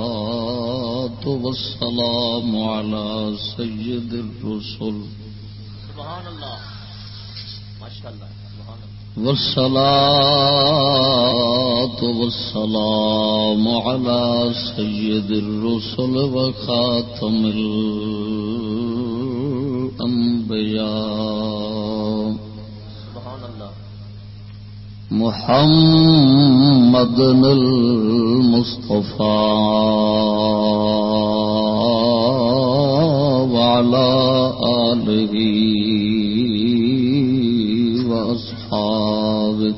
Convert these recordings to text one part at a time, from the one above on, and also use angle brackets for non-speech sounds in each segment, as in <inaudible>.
والصلاة والسلام على سيد الرسل. سبحان الله ما شاء الله والصلاة والسلام على سيد الرسل وخاتم الأنبياء سبحان الله محمد المصطفى وعلى آله وأصحابه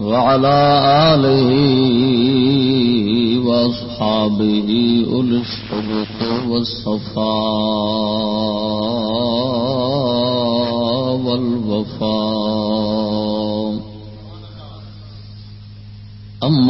وعلى آله وأصحابه أولي الصدق والصفاء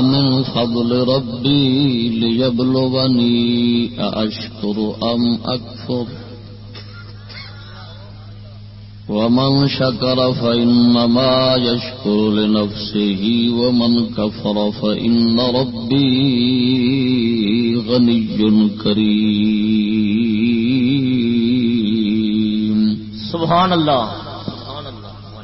من فضل ربي ليبلغني، أأشكر أم أكفر؟ ومن شكر فإنما يشكر لنفسه، ومن كفر فإن ربي غني كريم. سبحان الله سبحان الله ما شاء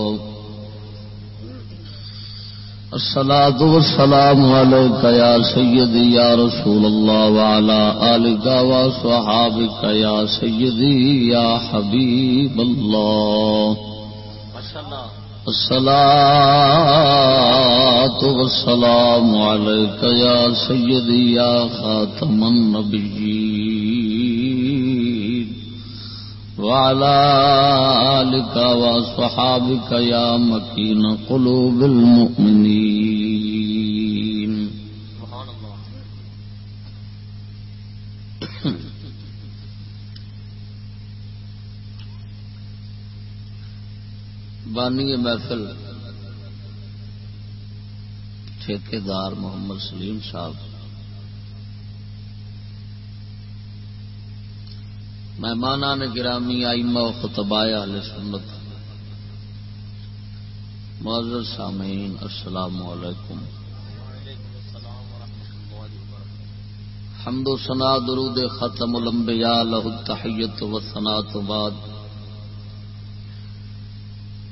الصلاة والسلام عليك يا سيدي يا رسول الله وعلى آلك وصحابك يا سيدي يا حبيب الله. ما شاء الله الصلاة والسلام عليك يا سيدي يا خاتم النبيين. وعلى آلك وصحابك يا مكين قلوب المؤمنين. سبحان الله بانی محفل، ٹھیکیدار محمد سلیم صاحب۔ مہمانان گرامی آئمہ و خطبائے اہل سنت۔ معذر سامعین، السلام علیکم۔ حمد و ثنا، درود ختم الانبیاء لہ التحیت و ثنا تو بعد۔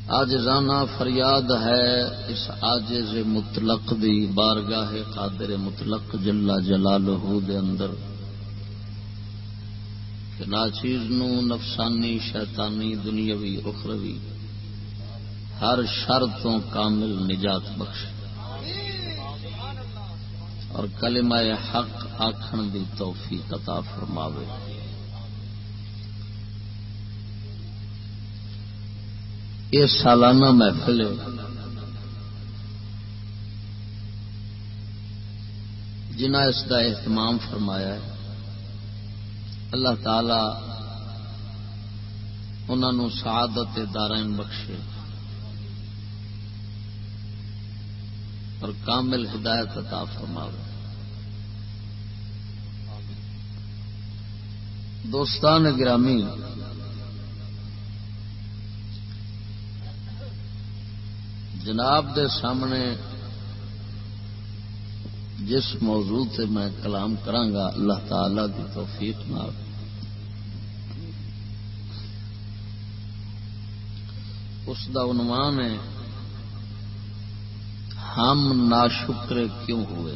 آج رانا فریاد ہے اس آجز مطلق دی، بارگاہ قادر مطلق جلا جلالہ دے اندر۔ ناچیز نو نفسانی شیطانی دنیاوی اخروی ہر شر تو کامل نجات بخش۔ اور کلمہ حق آخن دی توفیق عطا فرماوے۔ یہ سالانہ محفل ہے۔ جنہ اس کا اہتمام فرمایا ہے۔ اللہ تعالی انہوں سعادت دارائن بخشے۔ اور کامل ہدایت عطا فرماوے۔ دوستان گرامی، جناب دے سامنے جس موضوع تے میں کلام کرانگا، اللہ تعالی دی توفیق نال۔ اس دا عنوان ہے، ہم ناشکرے کیوں ہوئے؟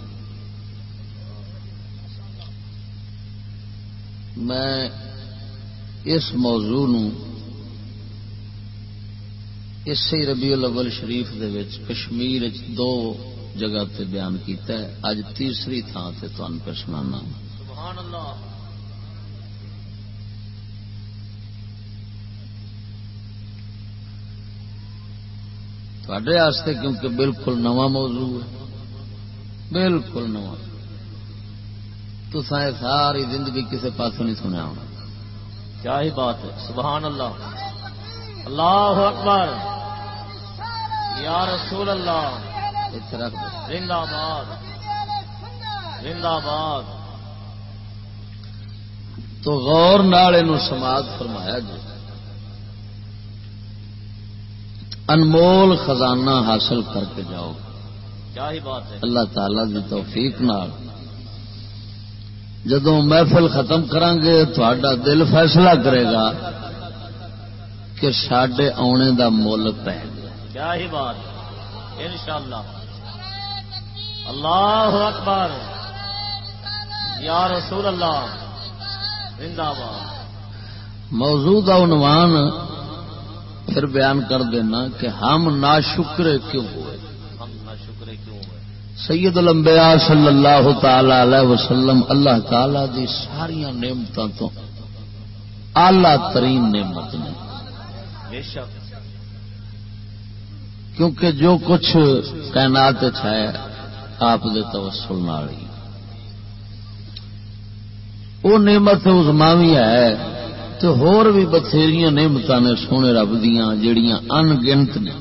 میں اس موضوع نو اسی ربیع الاول شریف دے وچ کشمیر دو جگہ تے بیان کیتا ہے۔ اج تیسری تھان سے تمہیں پہ سنانا سبحان اللہ تھے کیونکہ بالکل نواں موضوع ہے۔ بالکل نواں۔ تو ساری زندگی کسی پاس نہیں سنیا ہونا۔ کیا ہی بات ہے۔ سبحان اللہ اللہ اکبر۔ یا رسول اللہ۔ زندہ باد۔ زندہ باد۔ تو غور نال سماج فرمایا جی۔ انمول خزانہ حاصل کر کے جاؤ۔ کیا ہی بات ہے۔ اللہ تعالی کی توفیق نال۔ جدو محفل ختم کریں گے تھوڑا دل فیصلہ کرے گا کہ سڈے آنے دا مل پہ کیا ہی بات۔ انشاءاللہ۔ اللہ اکبر۔ یا رسول اللہ زندہ باد۔ موجودہ عنوان پھر بیان کر دینا کہ ہم نا شکرے کیوں ہوئے؟ ہم نا شکرے کیوں ہوئے؟ سید الانبیاء صلی اللہ تعالی علیہ وسلم اللہ تعالی دی ساری نعمتوں تو اعلی ترین نعمت نے۔ بے شک۔ کیونکہ جو کچھ کائنات ہے آپ دے توسل نال ہی۔ وہ نعمت ازماوی ہے تو ہور بھی بتھیری نعمت نے سونے رب دیا جڑیاں ان گنت نے۔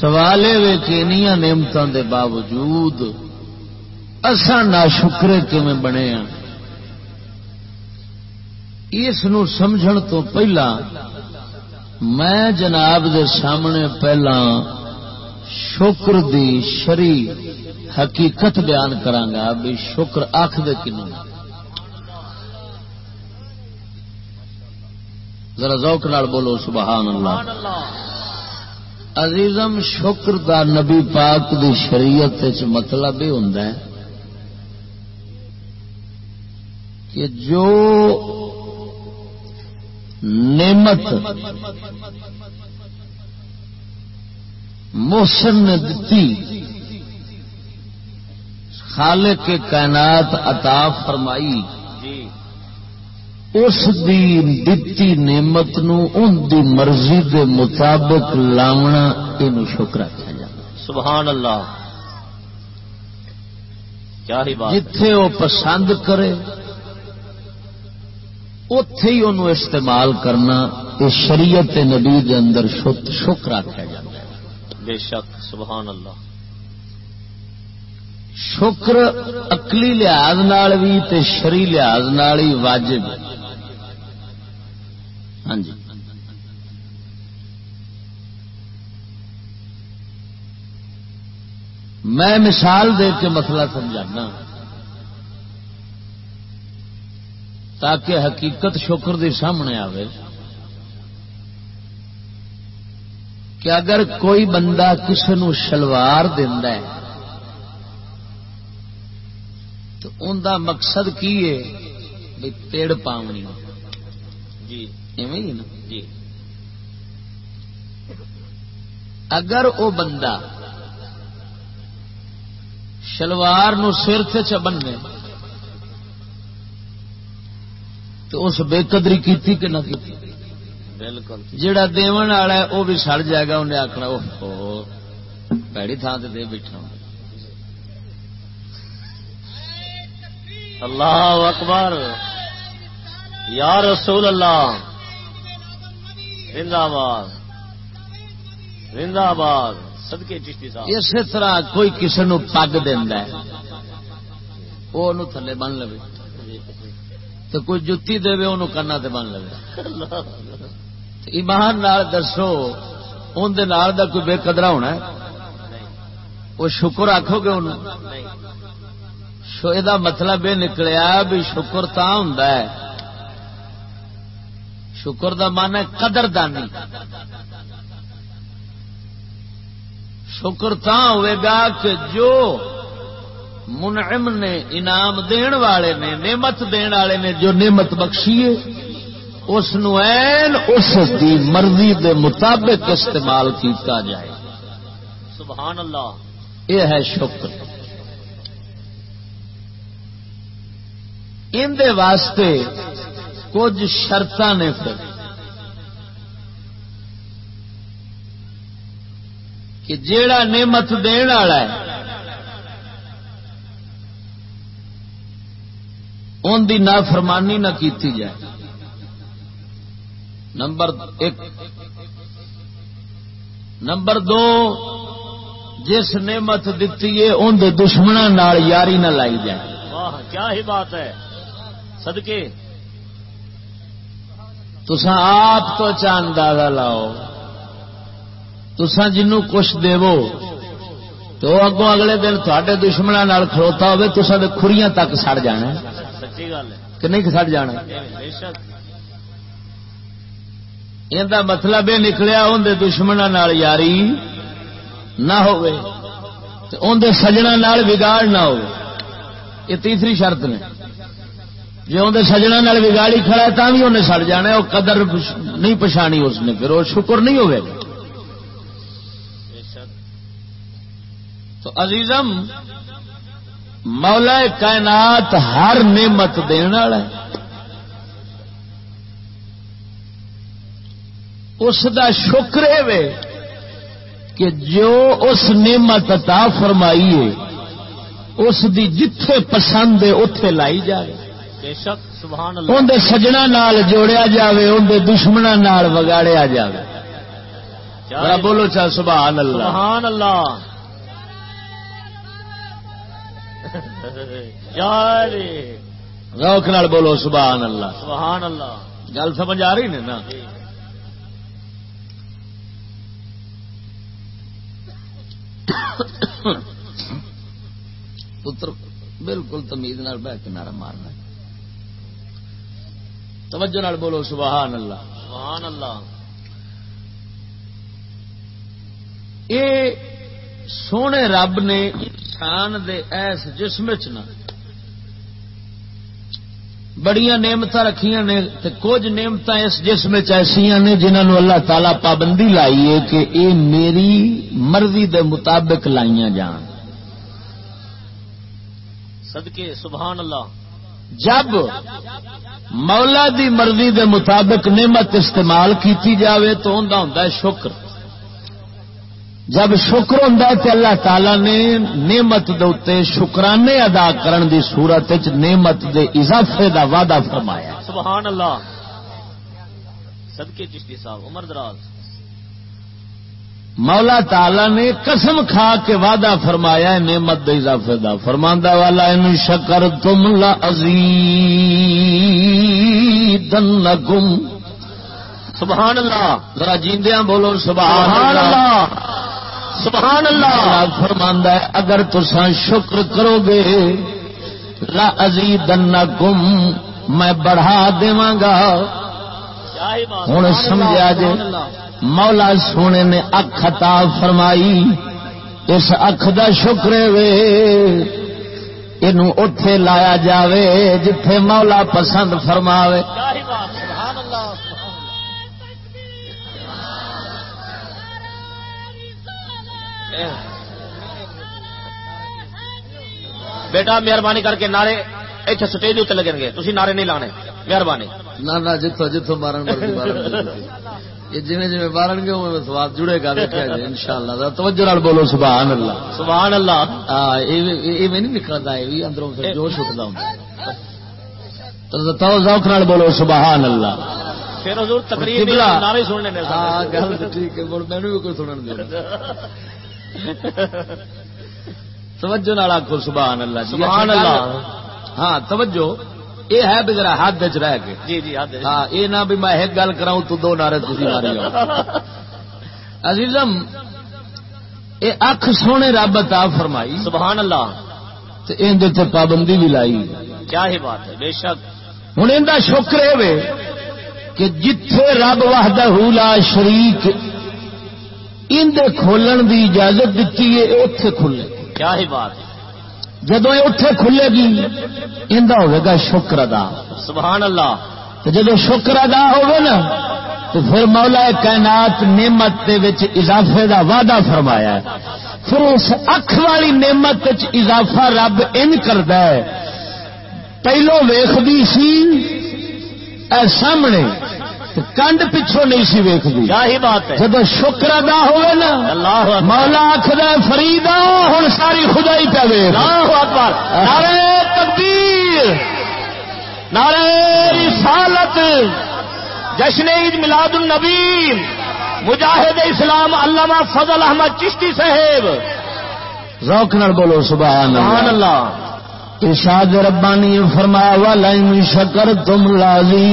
سوالے ویچینیا نعمتوں دے باوجود اسا نہ شکرے کیون بنے ہاں؟ اس نو سمجھن تو پہلا میں جناب دے سامنے پہلا شکر دی شری حقیقت بیان کرانگا بھی شکر آخ دے کنوں ذرا ذوق نال بولو، سبحان اللہ۔ عزیزم، شکر دا نبی پاک دی شریعت مطلب یہ ہوں کہ جو نعمت محسن نے دتی۔ خالق کے کائنات عطا فرمائی۔ جی۔ اس دی دتی نعمت نو ان دی مرضی دے مطابق لاونا یہ شکر آخیا جا۔ سبحان اللہ۔ جتھے وہ پسند کرے اتے ہی انہوں استعمال کرنا یہ شریعت نبی دے اندر شکر آخیا جا۔ بے شک، سبحان اللہ۔ شکر اقلی لحاظ نال بھی تے شری لحاظ نال ہی واجب۔ ہاں جی۔ میں مثال دے کے مسئلہ سمجھانا۔ تاکہ حقیقت شکر دی سامنے آوے۔ کہ اگر کوئی بندہ کسی نو شلوار دینا ہے تو ان دا مقصد کی ہے؟ بھی پیڑ پاونی۔ جی۔ ایویں ہی نا؟ جی۔ اگر وہ بندہ شلوار نو سر سے چبنے تو اس بے قدری کیتی کہ نہ کیتی؟ بالکل۔ جڑا دیون والا ہے وہ بھی سڑ جائے گا انہیں آخنا پیڑی تھان سے دے بیٹھا اللہ اکبر۔ یا رسول اللہ۔ زندہ باد زندہ باد صدقے چشتی صاحب۔ اسی طرح کوئی کسی نو پگ دینا وہ تھلے بن لے تو کوئی جتی دے انہوں کنا تے بن لے ایمان نال دسو ان دے نال دا کوئی بے قدرا ہونا ہے؟ وہ شکر آخو گے انہوں یہ مطلب یہ نکلیا بھی شکر تا ہوں شکر دا من ہے قدر دانی شکر تا ہوئے گا کہ جو منعم نے انعام دین والے نے، نعمت دین والے نے، جو نعمت بخشی ہے اس این اس کی مرضی دے مطابق استعمال کیتا جائے۔ سبحان اللہ۔ یہ ہے شکر۔ ان دے واسطے کچھ شرط نے پھر۔ کہ جیڑا نعمت دین والا ہے ان دی نافرمانی نہ کیتی جائے۔ نمبر ایک۔ نمبر دو جس نعمت دیتی ہے ان دشمنوں یاری نہ لائی جائے۔ واہ کیا ہی بات ہے۔ صدقے۔ تسا آپ تو چاند لاؤ۔ تسا جنو کچھ دو تو اگوں اگلے دن تھے دشمنوں کھلوتا ہوے تسا دے خوریاں تک سڑ جانا۔ سچی گل ہے۔ کہ نہیں سڑ جانا؟ بے شک۔ یہ مطلب یہ نکلیا اندر دشمنوں یاری نہ ہوئے اندر سجنا بگاڑ نہ ہو یہ تیسری شرط نے۔ جی اندر سجنا بگاڑی کھڑا ہے تو بھی انہیں سڑ جانا وہ قدر نہیں پچھانی اس نے، پھر وہ شکر نہیں ہوئے۔ تو عزیزم، مولا کائنات ہر نعمت دن والا ہے۔ اس دا شکر ہے کہ جو اس نعمت عطا فرمائی ہے اس دی جتھے پسند ہے اتے لائی جائے۔ اندر سجنا نال جوڑیا جاوے اندر دشمنا نال وگاڑیا جائے۔ بولو چا سبحان اللہ۔ سبحان اللہ۔ روک نال بولو سبحان اللہ۔ سبحان اللہ۔ گل سمجھ آ رہی نے نا؟ پتر بالکل تمیز بہ کے نارا مارنا توجہ نال بولو سبحان اللہ۔ سبحان اللہ۔ اے سونے رب نے انسان دے ایس جسم چ بڑی نعمت رکھیا نے کچھ نعمت اس جسم ایسا نے جنہوں اللہ تعالی پابندی لائی ہے کہ اے میری مرضی دے مطابق لائیا جان۔ صدقے سبحان اللہ۔ جب مولا دی مرضی دے مطابق نعمت استعمال کیتی جاوے تو ہوں شکر۔ جب شکر ہوں تو اللہ تعالی نے نعمت دے شکرانے ادا کرن دی صورت نعمت دے اضافے دا وعدہ فرمایا۔ سبحان اللہ صدقے چشتی صاحب عمر دراز۔ مولا تعالی نے قسم کھا کے وعدہ فرمایا نعمت دے اضافے دا۔ فرماندہ والا ان شکر تم لا سبحان اللہ ذرا جیندیاں بولو سبحان اللہ سبحان اللہ. فرماندہ ہے، اگر تسا شکر کرو گے لا ازیدن گم میں بڑھا گا ہوں سمجھا جی مولا سونے نے اکھ عطا فرمائی، اس اکھ دا شکر وے۔ اتے لایا جاوے، جتھے مولا پسند فرماوے۔ بیٹا مہربانی کر کے نعرے اتنے سٹیج اتنے لگے گے۔ تھی نعرے نہیں لانے۔ مہربانی۔ نہ جتوں جتوں مارن یہ جی جی مارن گے سواد جڑے گا ان شاء اللہ توجہ بولو سبحان اللہ۔ سبحان اللہ۔ یہ نہیں نکلتا یہ بھی اندروں جوش اٹھتا ہوں تو ذوق نال بولو سبحان اللہ۔ پھر حضور تقریر نعرے سننے ہاں گل ٹھیک ہے مینو بھی کوئی سنن دے۔ <laughs> توجہ نال آخو سبحان اللہ جی. سبحان اللہ. ہاں توجہ. یہ ہے بھی ذرا ہاتھ چ رہ کے. جی جی ہاں یہ نہ بھی میں ایک گل کراؤں تو دو نعرے تھی ماری <laughs> عزیزم یہ اکھ سونے رب عطا فرمائی. سبحان اللہ. تو اندر پابندی بھی لائی. کیا ہی بات ہے بے شک. ہوں ان شکر یہ کہ جتھے رب وحدہ لا شریک اندر کھولن دی اجازت دیتی ہے اتے کھلے۔ کیا ہی بات۔ جدو یہ اٹھے کھلے گی اندر ہوگا شکر ادا۔ سبحان اللہ۔ تو جدو شکر ادا ہوگا نا تو پھر مولا کائنات نعمت اضافے دا وعدہ فرمایا ہے۔ پھر اس اکھ والی نعمت اضافہ رب ان کرتا ہے۔ پہلو ویختی سی اے سامنے کنڈ پچھوں نہیں سی ویختی بات ہے۔ جب شکر ادا ہوئے نا اللہ مولا آخر فریدا ہوں ساری خدائی پہ نعرے تکبیر نعرے رسالت جشن عید میلاد النبی مجاہد اسلام علامہ فضل احمد چشتی صاحب۔ روک نال بولو سبحان اللہ۔ ارشاد ربانی فرمایا والا شکر تم لازی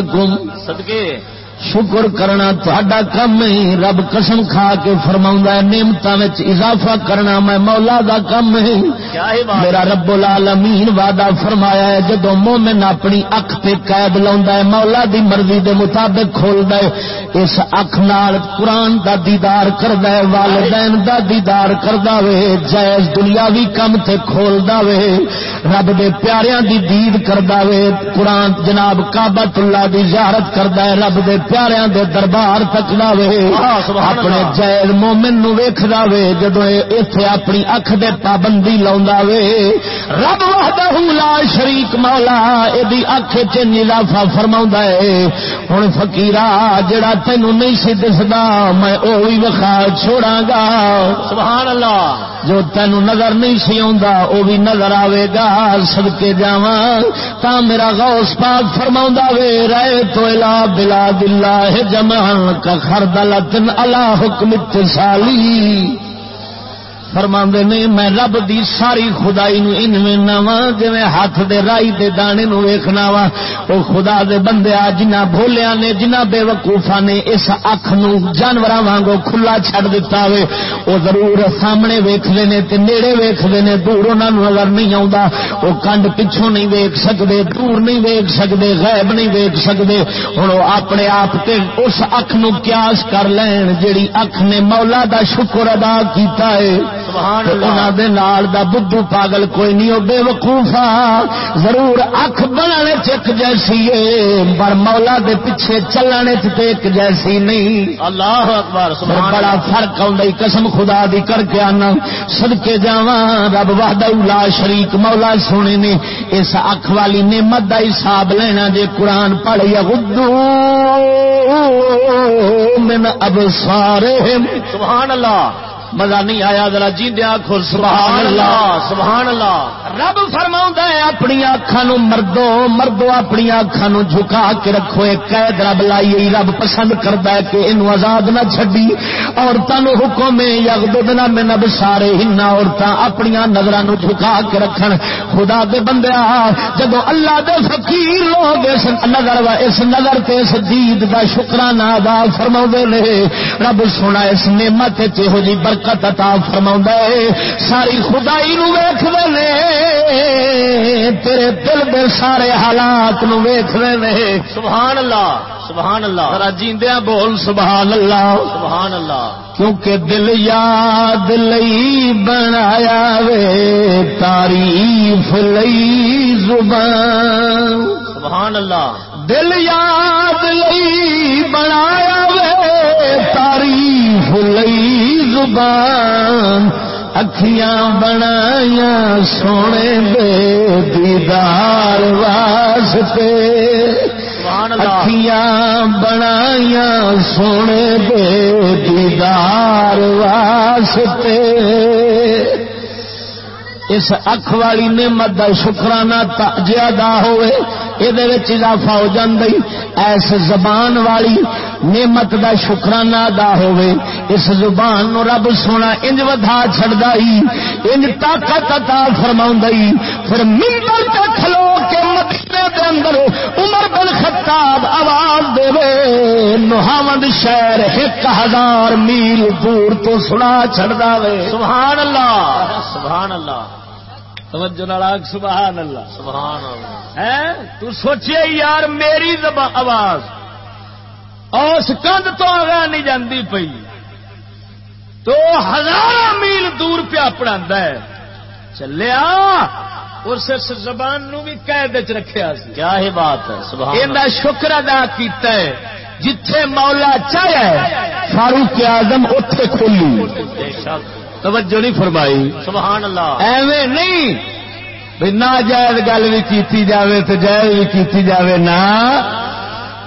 گم صدقے۔ شکر کرنا تا کم ہے رب قسم کھا کے فرما نعمت اضافہ کرنا میں مولا دا کم ہے میرا رب العالمین وعدہ فرمایا ہے جدو مومن اپنی اکھ پہ قید لا مولا دی مرضی دے مطابق کھول دے اس اکھ نال قرآن دا دیدار کرد والدین دا دیدار کردا وے جائز دنیا بھی کم تے کھول وے رب دے پیاریاں دی دید کردا وے قرآن جناب کعبۃ اللہ دی زیارت کردا ہے رب دے پیاروں دے دربار تک وے اپنے جیل مومن نو ویخ وے جدو اتے اپنی اکھ دے پابندی لا وے رب وحدہ لا شریک مولا یہ اکھ چافا فرما ہے ہوں فکیرا جڑا تینوں نہیں سی دستا میں وہی وکھا چھوڑا گا سبحان اللہ۔ جو تینوں نظر نہیں سی آ وہ بھی نظر آئے گا سدکے جا تا میرا غوث پاک فرما وے رہے تو الا بلا دل اللہ جمع کا خردلت اللہ حکم اتصالی فرما نے میں رب دی ساری خدائی نو ان وا جی ہاتھ دے رائی دے دانے نو ویکھنا وا، او خدا دے بندے آ جنہ بھولیا نے جنہ بے وقوفا نے اس اکھ نو جانور وانگو کھلا چھڑ دیتا وے، او ضرور سامنے ویکھدے نے تے نیڑے ویکھدے نے، دور انہاں نو نظر نہیں آوندا، او کنڈ پچھوں نہیں ویکھ سکدے، دور نہیں ویکھ سکدے غیب نہیں ویکھ سکدے، ہن او اپنے آپ تے اس اکھ نو قیاس کر لین، جیڑی اکھ نے مولا دا شکر ادا کیتا ہے. دا بدھو پاگل کوئی نہیں وہ بے وقوفا ضرور اکھ بنانے چک جیسی پر مولا دے پیچھے چلنے چیک جیسی نہیں. اللہ اکبر بڑا فرق آئی قسم خدا دی کر کے آنا. سدکے جا رب واہد لا شریک مولا سونے نے اس اکھ والی نعمت کا حساب لینا جے قرآن پڑھ یا گدو من اب سارے سبحان اللہ. مزہ نہیں آیا ذرا جی دیا خور سبحان اللہ سبحان اللہ رب فرما ہے اپنی اکھان مردو مردو اپنی اکھان جھکا کے رکھو قید رب لائی رب پسند کرتا ہے کہ یہ آزاد نہ چڈی عورتوں حکم یگ دنا میں نب سارے ہن عورت اپنی نظر جھکا کے رکھن۔ خدا دے بندے جب اللہ دے فقیر لوگ اس نظر اس نظر تے اس دید کا شکرانہ ادا فرما نے رب سونا اس نعمت چہو جی برکت برکت عطا فرما ساری خدائی نو ویخ تیرے دل دے سارے حالات نو ویخ سبحان اللہ سبحان اللہ جیندیا بول سبحان اللہ سبحان اللہ کیونکہ دل یاد لئی بنایا وے تعریف لئی زبان۔ سبحان اللہ دل یاد لئی بنایا وے تعریف لئی زبان اکھیاں بنایا سونے دے دیدار واسطے۔ اکھیاں بنایا سونے دے دیدار واسطے۔ اس اکھ والی نعمت کا شکرانہ ادا ہوئے یہ اضافہ ہو جی ایس زبان والی نعمت دا شکرانہ ادا ہوئے۔ اس زبان نو رب سونا انج ودا چڑھتا ہی انج طاقت عطا فرما پھر ممبر تے کھلو کے مدینے دے اندر عمر بن خطاب آواز دے نہاوند شہر ایک ہزار میل دور تو سنا چڑھتا وے۔ سبحان اللہ سبحان اللہ۔ توجہ ناراگ سبحان اللہ۔ سبحان اللہ۔ ہے تو سوچے یار میری آواز۔ اس کند تو آگاہ نہیں جاندی پئی۔ تو ہزار میل دور پیا پڑھا چلیا اس زبان نو بھی قید چ رکھا کیا ہی بات ہے یہ شکر ادا کیتا ہے جتھے مولا چاہے فاروق اعظم اتے کھولی توجہ نہیں فرمائی۔ سبحان اللہ۔ ایویں نہیں۔ بھی نہ جائز گل بھی کیتی جاوے تو جائز بھی کیتی جاوے نہ۔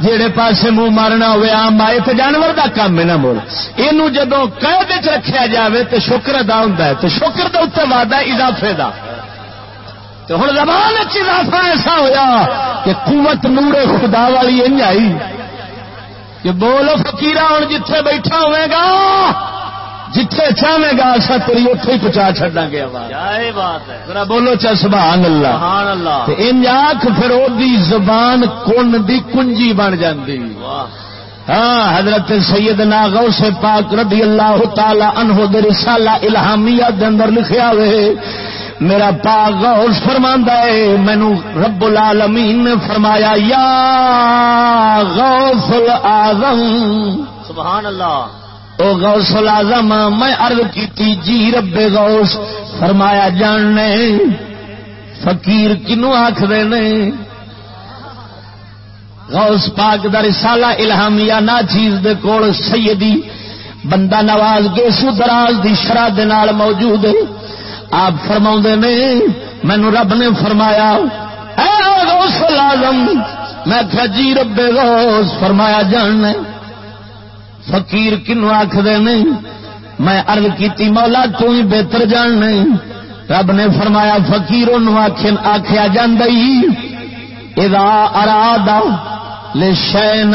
جہے پاسے منہ مارنا ہوئے آم آئے تو جانور دا کام ہے نا مول۔ یہ جدو قید رکھا جاوے تو شکر ادا ہوں تو شکر کا اتنے وعدہ اضافے کا تو ہوں زبان اضافہ ایسا ہویا کہ قوت نور خدا والی ان آئی۔ کہ بولو فکیر ہوں جتھے بیٹھا ہوئے گا جتھے چاہے گا اصا تیری اتے ہی پہنچا چڈا گے ذرا بولو چا سبحان اللہ۔ سبحان اللہ۔ ان آخ پھر وہ زبان کن دی کنجی بن جاندی۔ ہاں حضرت سیدنا غوث پاک رضی اللہ تعالی عنہ دے رسالہ الہامیہ دے اندر لکھیا ہوئے میرا پاک غوث فرماندا ہے مینو رب العالمین نے فرمایا یا غوث الاعظم سبحان اللہ۔ او غوث العظم میں عرض کی جی رب غوث، فرمایا جاننے فقیر کنو آخر نے؟ غوث پاک در رسالہ الہامیہ نا چیز دے کول سیدی بندہ نواز گیسو دراز دی شرح دے نال موجود ہے۔ آپ فرما نے، مینو رب نے فرمایا، اے غوث العظم میں کیا جی رب غوث، فرمایا جاننے فقیر کنو آخر نہیں؟ میں ارد کی مولا تو ہی بہتر جان نہیں رب نے فرمایا فکیر آخیا اراد لے شین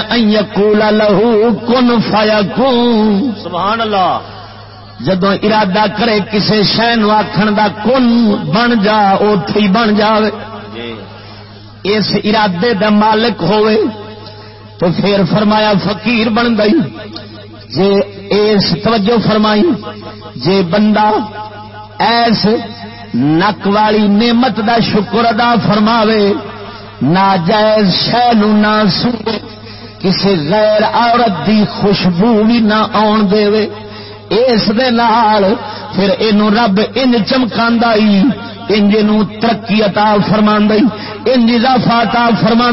کولا لہو کن فایا سبحان اللہ جدو ارادہ کرے کسی شہ آخر دا کن بن جا اتے بن جائے جی۔ اس ارادے دا مالک ہوئے تو پھر فرمایا، فقیر بن گئی۔ جے ایس توجہ فرمائی۔ جے بندہ ایس نک والی نعمت دا شکر ادا فرماوے، ناجائز شہ نہ سوے کسی غیر عورت دی خوشبو بھی نہ آن دے اس دے نال، پھر اینو رب ان چمکا انج ترقی عطا فرما انج اضافہ عطا فرما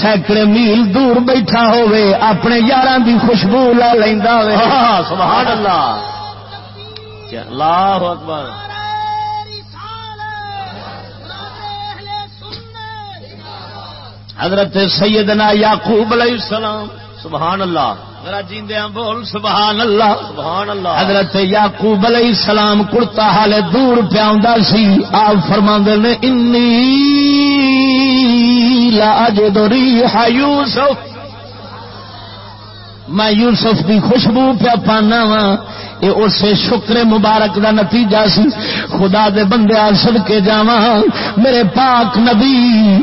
سینکڑے میل دور بیٹھا ہوئے، اپنے یار دی خوشبو لے لینا سبحان اللہ اللہ اکبر۔ حضرت سیدنا یعقوب علیہ السلام سبحان اللہ جیندیا بول سبحان اللہ۔ سبحان اللہ۔ حضرت یعقوب علیہ السلام کڑتا حال دور پیا سی۔ آپ فرما نے انی لاجد ریح یوسف. میں یوسف کی خوشبو پیا پانا وا یہ اس شکر مبارک دا نتیجہ سی۔ خدا دے بندے سد کے جا میرے پاک نبی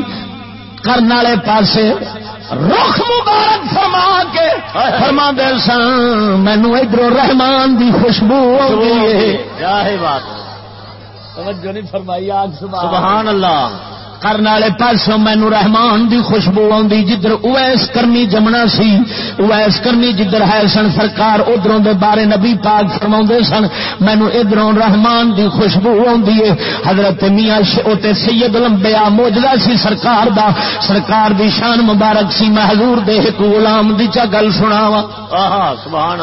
کرنے والے پاسے رخ مبارک فرما کے فرما دے سن مینو ادھر رحمان دی خوشبو بات۔ توجہ نہیں فرمائی آگ سبحان اللہ۔ کرنے والے پاسوں مینو رحمان دی خوشبو آدھی جدھر اویس کرنی جمنا سی اویس کرنی جدھر ہے سن سرکار ادھروں دے بارے نبی پاک فرما سن مینو ادھر رحمان دی خوشبو آدھی ہے حضرت میاں اوتے سید لمبیا موجدہ سی سرکار دا۔ سرکار دی شان مبارک سی میں حضور دے ایک غلام دی چا گل سناوا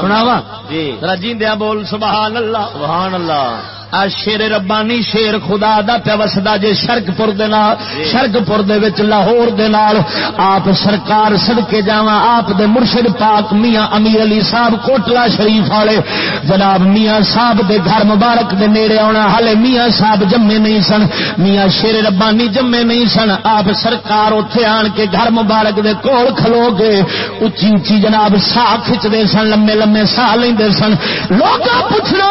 سناوا جی۔ رجیندیا بول سبحان اللہ۔ سبحان اللہ۔ شیر ربانی شیر خدا دا پیا وسدا جے شرک پور شرک پور لاہور آپ سرکار سڑکے جا آپ دے مرشد پاک میاں امیر علی صاحب کوٹلا شریف والے۔ جناب میاں صاحب دے گھر مبارک دے نیڑے آنا ہالے میاں صاحب جمے نہیں سن۔ میاں شیر ربانی جمے نہیں سن۔ آپ سرکار اتے آن کے گھر مبارک دے کول کھلو گے اچھی اچھی جناب سا کھچتے سن، لمے لمے سا لے سن۔ لوگ پوچھنا،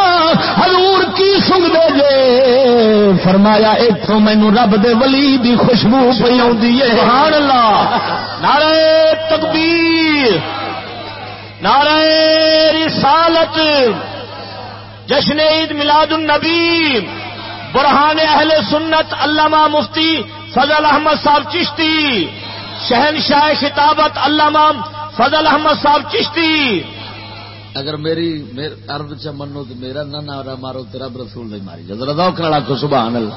حضور کی سنگ دے جے۔ فرمایا اتوں مینو رب دے ولی دی خوشبو پی سبحان اللہ۔ نعرہ تکبیر۔ نعرہ رسالت۔ جشن عید میلاد النبی۔ برہان اہل سنت علامہ مفتی فضل احمد صاحب چشتی۔ شہنشاہ خطابت علامہ فضل احمد صاحب چشتی۔ اگر میری ارد چ منو تو میرا نہ نارا مارو تیرا رسول نہیں ماری۔ جا ذرا ذوق نال آکھو سبحان اللہ۔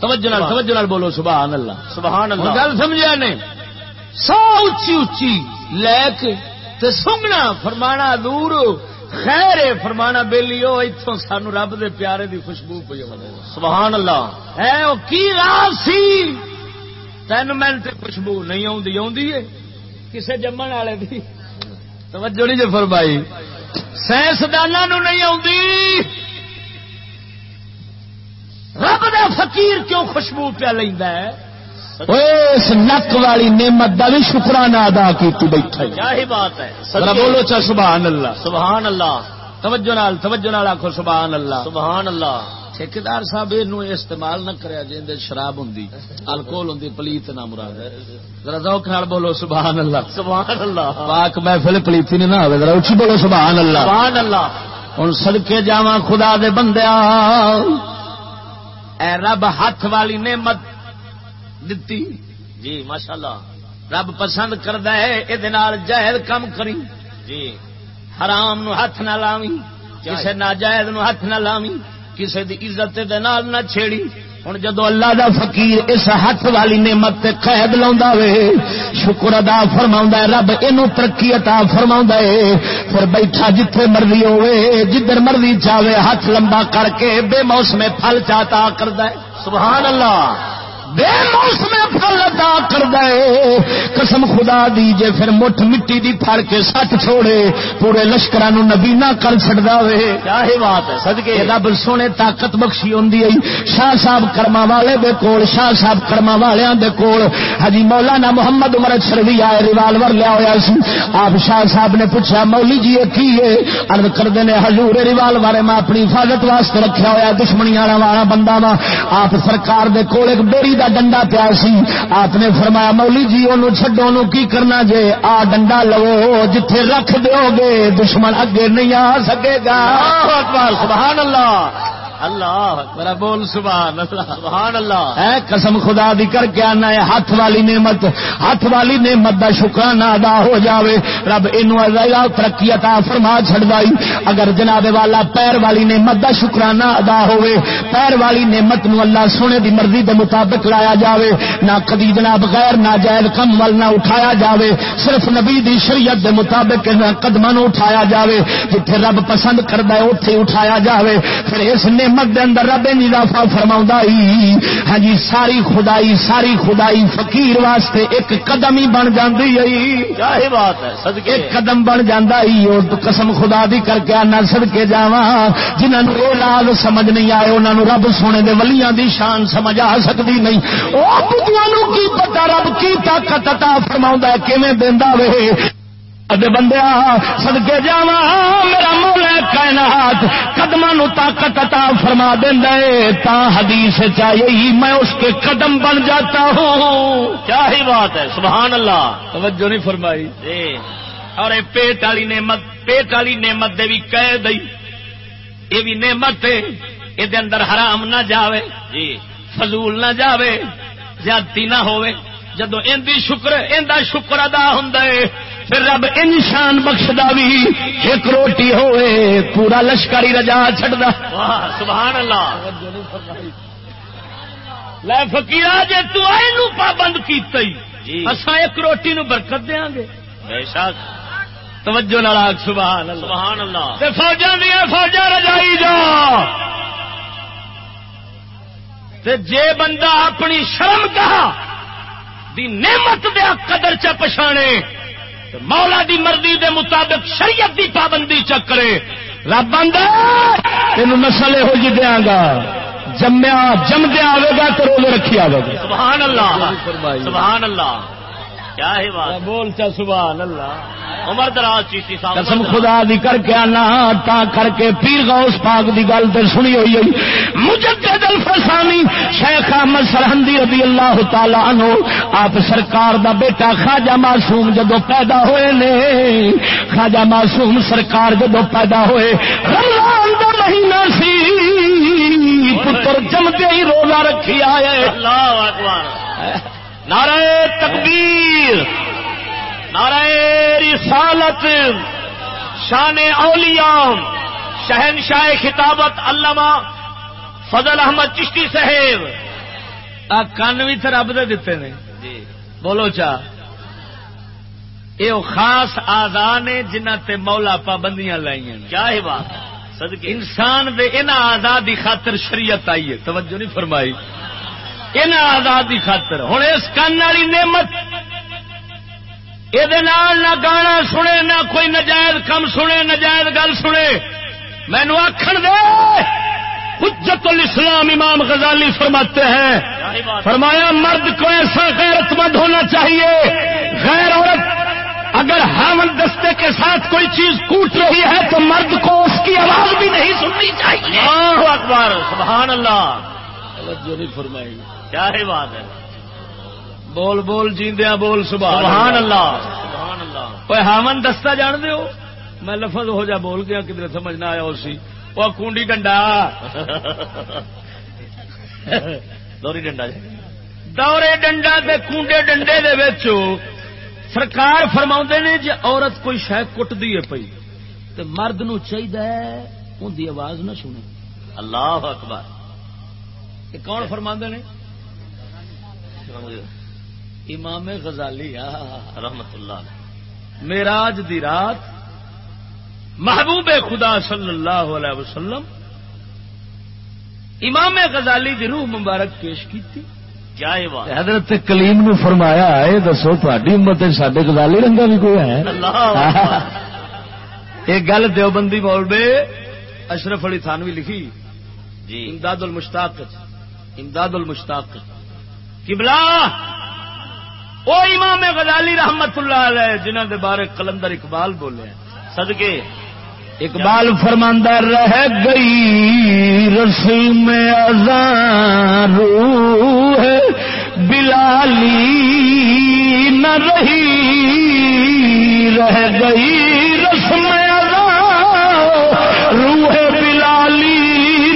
توجہ نال توجہ نال بولو سبحان اللہ۔ سبحان اللہ۔ گل سمجھا نے؟ سو اچھی اچھی لے کے تے سنگنا فرمانا دور۔ خیر فرمانا بیلیو اتوں سانو رب دے پیارے دی خوشبو پی سبحان اللہ۔ ہے وہ کی راز سی؟ تین منٹ خوشبو نہیں ہے۔ کسے جمن والے دی۔ توجہ نہیں جو فرمائی۔ سائنسدانوں نو نہیں آتی رب دا فقیر کیوں خوشبو پیا لینا ہے؟ اس نک والی نعمت کا بھی شکرانہ ادا کی بیٹھا کیا ہی بات ہے۔ بولو چا سبحان اللہ۔ سبحان اللہ۔ توجہ نال توجہ نال آخو سبحان اللہ۔ سبحان اللہ۔ ٹھیکیدار صاحب یہ استعمال نہ کریا جی شراب ہوں الکول ہوں پلیت نہ مراد ذرا ذوق نال بولو سبحان اللہ۔ سبحان اللہ۔ پاک محفل پلیتی نے نہ ہوئے ذرا اچھی بولو سبحان اللہ۔ سبحان اللہ۔ ہوں سدکے جاوا خدا دے بندیا اے رب ہاتھ والی نعمت دتی۔ جی ماشاء اللہ رب پسند کردا ہے یہ جائز کم کری۔ جی۔ حرام نو ہاتھ نہ لاوی کسے ناجائز نو ہاتھ نہ لاوی کسی دی عزت دے نال نہ چھیڑی۔ ہوں جدو اللہ دا فقیر اس ہاتھ والی نعمت تے قید لا وے، شکر ادا فرما ہے، رب یہ ترقی عطا فرما ہے۔ پھر بیٹھا جتھے مرضی ہوے جدھر مرضی چاہے ہاتھ لمبا کر کے بے موسم پھل چاہتا کرد سبحان اللہ۔ بے موسم پھل عطا کردا ہے۔ قسم خدا دی جے پھر مٹھ مٹی دی پھڑ کے سٹ چھوڑے پورے لشکراں نو نبینا کر چھڑدا وے۔ کیا بات ہے؟ صدقے۔ رب سونے طاقت بخشی ہوندی ہے۔ شاہ صاحب کرما والے دے کول شاہ صاحب کرما والیاں دے کول۔ حجی مولانا محمد عمر شروی آئے ریوالور لیا ہویا سی۔ آپ شاہ صاحب نے پوچھا مولی جی یہ کی ہے؟ عرض کردے نے حضور ریوالور میں اپنی حفاظت واسطے رکھیا ہویا دشمنی والا بندہ وا آپ سرکار دے کول ایک بیڑی دا ڈنڈا پیا سی۔ آپ نے فرمایا مولی جی وہ چڈو نو کی کرنا جے؟ آ ڈنڈا لو، جتھے رکھ دیو گے، دشمن اگے نہیں آ سکے گا۔ سبحان اللہ۔ اللہ میرا بول سبحان اللہ سبحان اللہ. اے قسم خدا دی کر کے آنا ہے، ہاتھ والی نعمت، ہاتھ والی نعمت دا شکرانہ ادا ہو جاوے۔ رب اینو ترقی عطا فرما چھڑوائی۔ اگر جناب والا پیر والی نعمت دا شکرانہ ادا ہوئے پیر والی نعمت نو اللہ سونے دی مرضی دے مطابق لایا جاوے۔ نہ کدی جناب غیر ناجائز کم ول نہ اٹھایا جاوے، صرف نبی دی شریعت دے مطابق قدموں اٹھایا جاوے۔ جتھے رب پسند کردا ہے، اوتھے اٹھایا جاوے۔ پھر اس نعمت دے اندر رب نے اضافہ ہی ہاں جی ساری خدائی ساری خدائی فقیر واسطے ایک قدم ہی بن جاندی ہے۔ کیا ہی بات ہے صدقے۔ ایک قدم بن جانا ہی اور قسم خدا دی کر کے آنا سد کے جا جنہوں یہ لال سمجھ نہیں آئے انہوں رب سونے دے ولیاں دی شان سمجھ آ سکتی نہیں۔ وہ کی پتا رب کی طاقت عطا فرما کیویں دینا وے؟ ادے بندیا سدکے جا میرا مولا کائنات قدم نو طاقت عطا فرما دینا ہے تا حدیث چاہیے میں اس کے قدم بن جاتا ہوں۔ کیا ہی بات ہے؟ سبحان اللہ۔ توجہ نہیں فرمائی۔ جی۔ اور یہ پیٹ والی نعمت پیٹ والی نعمت دے بھی قید آئی یہ بھی نعمت ہے یہ اندر حرام نہ جاوے۔ جی۔ فضول نہ جاوے زیادتی نہ ہوے جدو اندی شکر اندا شکر ادا ہوں پھر رب انشان بخشدا بھی ایک روٹی ہوئے پورا لشکری رجا چڑھتا سبحان اللہ۔ لے فکیر جی تینو پابند کی اصا ایک روٹی نو برکت دیا گے۔ بے شک۔ توجہ نال سبحان اللہ۔ سبحان اللہ۔ تے فوجاں دیا فوجاں رجائی جا۔ تے جے بندہ اپنی شرم کہا دی نعمت دیا قدر چ پچھانے مولا دی مرضی دے مطابق شریعت دی پابندی چکرے رب بندہ تین نسل یہو جی دیا گا۔ جمیا جمدیا آئے گا تو روزے رکھی آئے گا۔ سبحان اللہ سبحان اللہ۔ کیا ہی بات بول چا سبحان اللہ۔ عمر دراز چیشتی صاحب قسم خدا دی کر کے آنا تا کر کے پیر غوث پاک دی گل تے سنی ہوئی ہوئی۔ مجدد الفسانی شیخ احمد سرحندی رضی اللہ تعالی عنہ آپ سرکار دا بیٹا خواجہ معصوم جدو پیدا ہوئے نے خواجہ معصوم سرکار جدو پیدا ہوئے رمضان دا مہینہ سی۔ پتر جمدے ہی روزہ رکھی آئے۔ اللہ اکبر۔ نعرہ تکبیر نعرہ رسالت شان اولیاء شہنشاہ خطابت علامہ فضل احمد چشتی صاحب۔ آ کن بھی تو رب دے دیتے نے۔ جی۔ بولو چا۔ یہ خاص آزاد نے جنہ تے مولا پابندیاں لائی کیا ہے بات انسان دے ان آزاد کی خاطر شریعت آئی ہے توجہ نہیں فرمائی۔ ان آزاد کی خاطر۔ ہوں اس کن والی نعمت یہ نہ گانا سنے، نہ کوئی نجائز کم سنے، نجائز گل سنے۔ مینو آخر دے، حجت الاسلام امام غزالی فرماتے ہیں۔ فرمایا، مرد کو ایسا غیرت مند ہونا چاہیے۔ غیر عورت، اگر ہامن دستے کے ساتھ کوئی چیز کوٹ رہی ہے، تو مرد کو اس کی آواز بھی نہیں سننی چاہیے۔ اکبر، سبحان اللہ۔ نہیں فرمائی۔ کیا ہے بات ہے؟ بول بول جیندیا بول سبحان سبحان اللہ۔ سبحان اللہ۔ کوئی ہامن دستہ جان دے ہو میں لفظ ہو جا بول گیا کدھر سمجھ نہ آیا اسی۔ وہ کنڈی ڈنڈا۔ دوری ڈنڈا جی۔ دورے ڈنڈا تے کنڈے ڈنڈے دے وچ سرکار فرما نے جی عورت کوئی شاید کٹ دی پئی تو مرد نو چاہیے ان دی آواز نہ سنے۔ اللہ اکبر۔ کون فرما نے؟ امام غزالی رحمت اللہ علیہ۔ میراج دی رات محبوب خدا صلی اللہ علیہ وسلم امام غزالی دی روح مبارک پیش کی تھی حضرت کلیم نو فرمایا یہ دسو تاری امت سڈے گزالی رنگا بھی کوئی ہے یہ <laughs> گل دیوبندی مولبے اشرف علی تھانوی لکھی۔ جی۔ امداد المشتاق۔ امداد المشتاق۔ کبلا او امام غزالی رحمت اللہ علیہ جنہ دے بارے کلندر اقبال بولے صدقے، اقبال فرماندہ رہ گئی رسم ازان روح بلالی نہ رہی، رہ گئی رسم ازان روح بلالی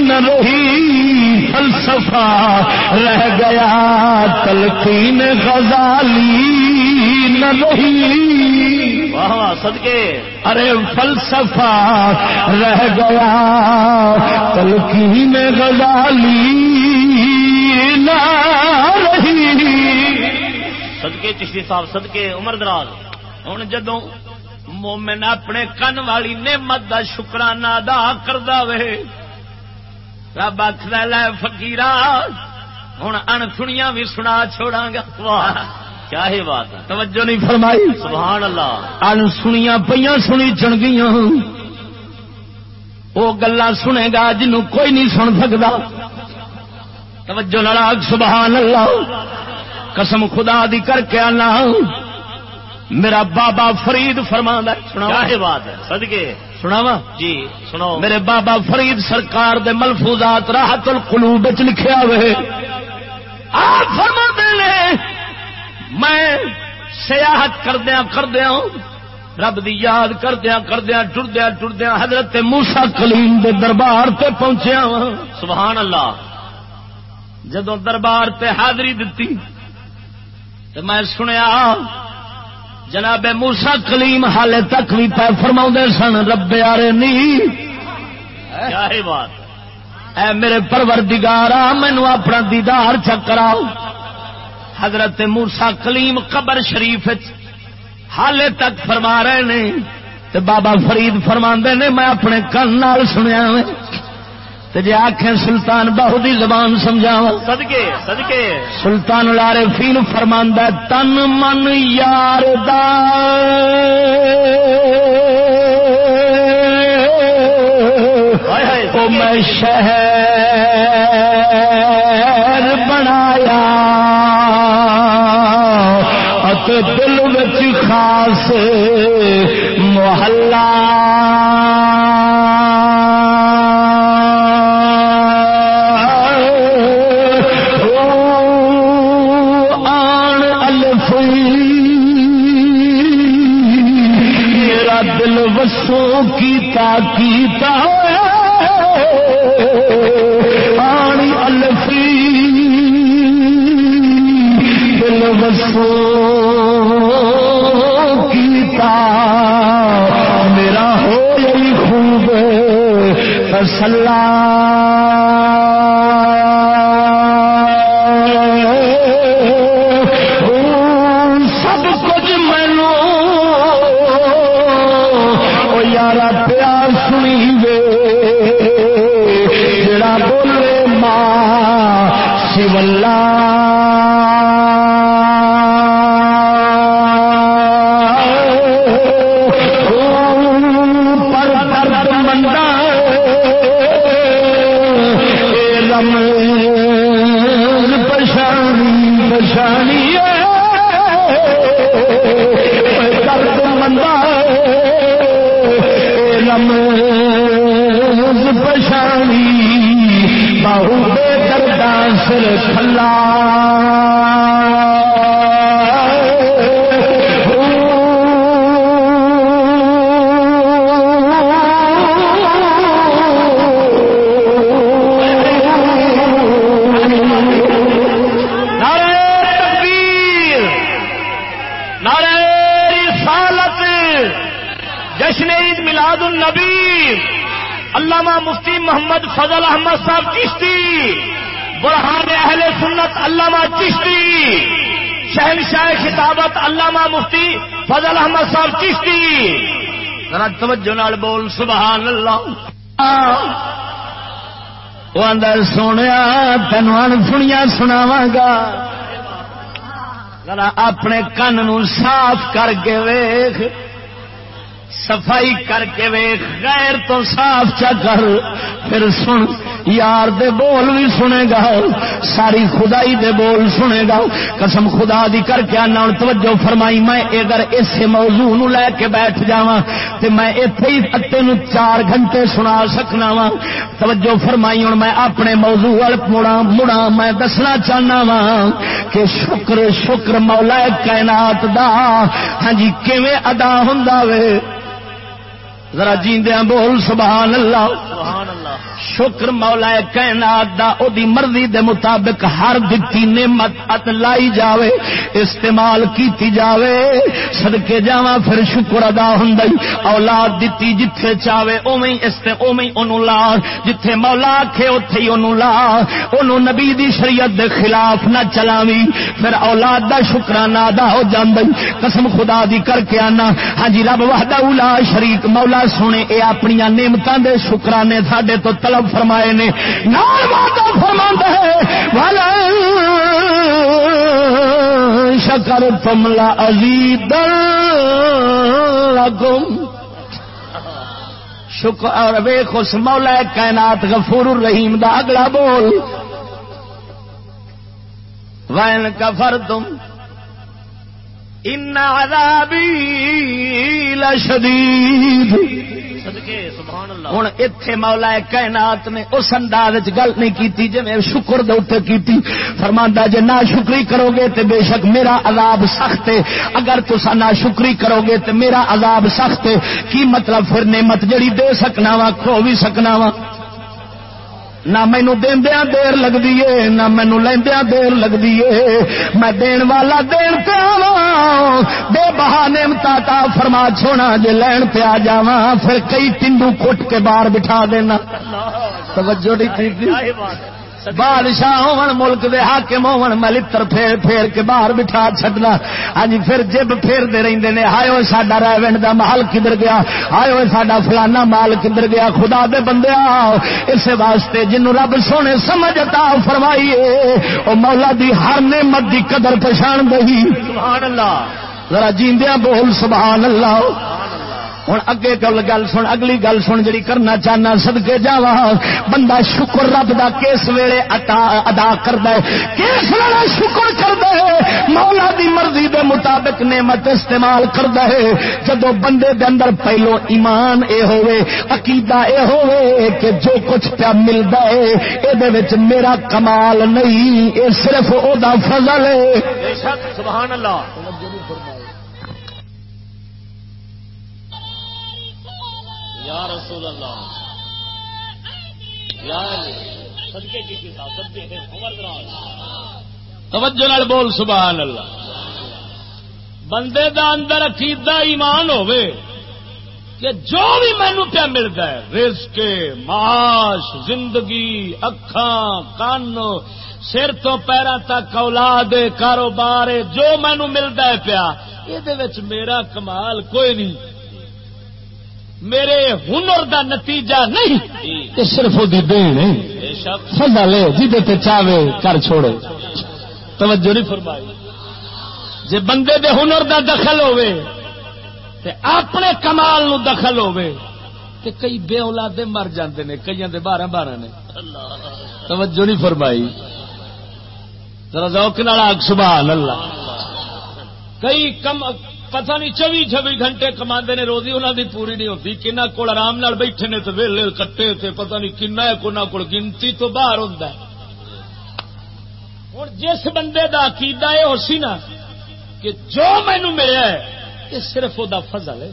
نہ رہی۔ فلسفہ رہ گیا تلقین غزالی نہ رہی۔ واہ صدقے۔ ارے فلسفہ رہ گیا تلقین غزالی نہ رہی۔ صدقے چشتی صاحب صدقے عمر دراز۔ ہوں جدو مومن اپنے کن والی نعمت دا شکرانہ ادا کردا وے رب آخر لے فکیرا ہوں ان سنیا بھی سنا چھوڑا گا. واہ کیا ہی بات ہے؟ توجہ نہیں فرمائی؟ سبحان اللہ۔ ان سنیا پہ سنی چن گیا وہ گلا سنے گا جنوں کوئی نہیں سن سکتا توجہ نال سبحان اللہ۔ قسم خدا دی کر کے آنا۔ میرا بابا فرید فرما سنا بات ہے؟ صدقے۔ سناوا جی سنو میرے بابا فرید سرکار دے ملفوظات راحت القلوب وچ لکھیا ہوئے آپ فرما نے میں سیاحت کردیا کردیا رب دی یاد کردیا کردیا ٹردیا ٹردیا حضرت موسا کلیم دے دربار تے پہنچیا سبحان اللہ۔ جدو دربار تے حاضری دتی تو میں سنیا جناب موسا کلیم حالے تک بھی پہ فرما سن رب یارے نہیں بات۔ اے میرے پروردگارا مینو اپنا دیدار چکراؤ حضرت موسا کلیم قبر شریف حالے تک فرما رہے نے تے بابا فرید فرما نے میں اپنے کن نال سنیا تے جے آخیں سلطان بہو دی زبان سمجھاوا صدقے صدقے۔ سلطان لارے فیل فرماندہ تن من یار دا۔ او میں شہر بنایا۔ ات دل وچ خاص محلہ۔ میرا ہو خوب تسلّا علامہ مفتی محمد فضل احمد صاحب چشتی، برہان اہل سنت علامہ چشتی، شہنشاہ خطابت علامہ مفتی فضل احمد صاحب چشتی۔ ذرا توجہ نال بول، سبحان اللہ۔ وہ اندر سونے تینوں ان سنیا سناوا گا۔ ذرا اپنے کن نو صاف کر کے ویخ صفائی کر کے ویخ، غیر تو صاف چا کر۔ پھر سن، یار دے بول بھی سنے گا، ساری خدائی دے بول سنے گا۔ قسم خدا دی کر کے آنا ہوں توجہ فرمائی، میں اگر اس موضوع نو لے کے بیٹھ جاواں تے میں ایتھے ہی نو چار گھنٹے سنا سکنا وا توجہ فرمائی ہوں میں اپنے موضوع وال مڑا مڑا میں دسنا چاہنا وا کہ شکر شکر مولا کائنات دا۔ ہاں جی کیویں ادا ہوندا وے؟ ذرا جیندیاں بول سبحان اللہ۔ سبحان شکر مولا کائنات دا او دی مرضی دے مطابق ہر دتی نعمت ات لائی جاوے، استعمال کیتی جاوے۔ صدقے جاواں پھر شکر ادا ہوندی اولاد دتی جتھے چاوے، اوویں است اوویں اونوں لا جتھے مولا آکھے، اوتھے ہی اونوں لا اونوں نبی دی شریعت دے خلاف نہ چلاویں۔ پھر اولاد دا شکرانہ ادا ہو جاندی قسم خدا دی کر کے آنا۔ ہاں جی رب وحدہ لا شریک، مولا سونے، اے اپنی نعمتاں دے شکرانے ساڈے تو طلب فرمائے نے، نال وعدہ فرماندا ہے والا شکر تم لا ازید لکم۔ شکر، اور ویخ اس مولا کائنات غفور الرحیم دا اگلا بول۔ وین کفر تم ان عذابی لشدید ہوں اتے مولا کائنات نے اس انداز گل نہیں کیتی جی شکر دے فرماندہ کیتی۔ جے نہ شکری کرو گے تو بے شک میرا عذاب سخت ہے۔ اگر تسا نہ شکری کرو گے تو میرا عذاب سخت ہے۔ کی مطلب پھر نعمت جڑی دے سکنا وا، کھو بھی سکنا وا؟ نہ مینو دیندیا دیر لگتی ہے نہ مینو لیندیا دیر لگتی ہے میں دین والا دین پہ آواں بے بہا نعمتا تا فرما چھوڑا جے لین پہ آ جاواں پھر کئی ٹنڈو کٹ کے باہر بٹھا دینا توجہ نہیں تھی بادشاہ ہون ملک دے حاکم ہون ملتر پھیر پھیر کے باہر بٹھا چھڈنا۔ ہاں جی پھر جب پھیر دے رہندے نے ہائے ساڈا ریونڈ دا محل کدھر گیا؟ ہائے ساڈا فلانا مال کدھر گیا؟ خدا دے بندیا اس واسطے جنوں رب سونے سمجھ عطا فرمائیے او مولا دی ہر نعمت دی قدر پہچان دئی سبحان اللہ۔ ذرا جیندیاں بول سبحان اللہ۔ ہوں اگے گل گل سن، اگلی گل سن، جڑی کرنا چاہنا سدکے جاوا بندہ شکر رب دا کس ویلے ادا کردا ہے۔ کس ویلے شکر کردا ہے۔ مولا دی مرضی دے مطابق نعمت استعمال کردا ہے۔ جدو بندے دے اندر پہلو ایمان اے ہوے عقیدہ اے ہوے کہ جو کچھ پیا ملدا ہے، اے دے وچ میرا کمال نہیں، اے صرف او دا فضل ہے۔ سبحان اللہ۔ یا رسول اللہ۔ صدقے کی کتاب، صدقے توجہ نال بول، سبحان اللہ۔ بندے دا اندر عقیدہ ایمان ہوے کہ جو بھی مینو پیا ملتا ہے، رزق، معاش، زندگی اکھان کان سر تو پیروں تک، اولاد، کاروبار، جو مینو ملتا ہے پیا یہ میرا کمال کوئی نہیں۔ میرے ہنر دا نتیجہ نہیں یہ صرف وہ دین سزا لے جی چاہے کر چھوڑے۔ توجہ نہیں فرمائی۔ جی بندے دے ہنر دا دخل ہوئے تے اپنے کمال نو دخل ہوئے تے کئی بے اولادے مر جاندے نے کئی دے بارہ بارہ نے۔ توجہ نہیں فرمائی۔ ذرا ذوق نال سبحان اللہ۔ کئی کم پتہ نہیں چوبی چوبی گھنٹے کما نے روزی انہوں دی پوری نہیں ہوتی۔ کن کول آرام نال بیٹھے نے تو ویلے کٹے تھے پتہ نہیں کن کنا کول گنتی تو باہر ہوں ہوں جس بندے دا عقیدہ یہ ہو سی نا کہ جو مینو ملیا ہے یہ صرف وہ فضل ہے۔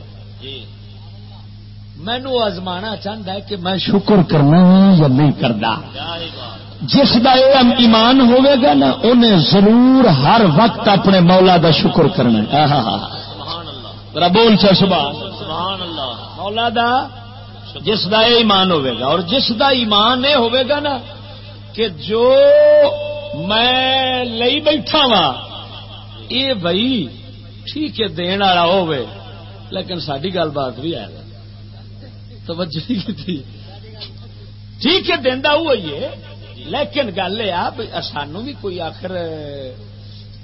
مینو آزمانا چاہتا ہے کہ میں شکر کرنا یا نہیں کرتا جس کا یہ ایمان ہوئے گا نا انہیں ضرور ہر وقت اپنے مولا دا شکر کرنا بول چا سبحان اللہ۔ مولا دا، جس دا یہ ایمان ہوئے گا، اور جس دا ایمان یہ ہوئے گا نا، کہ جو میں لئی بیٹھا وا یہ بھائی ٹھیک ہے دن والا ہوے لیکن ساری گل بات بھی ہے۔ توجہ کی ٹھیک ہے دینا وہی ہے۔ لیکن گل یہ سانو بھی کوئی آخر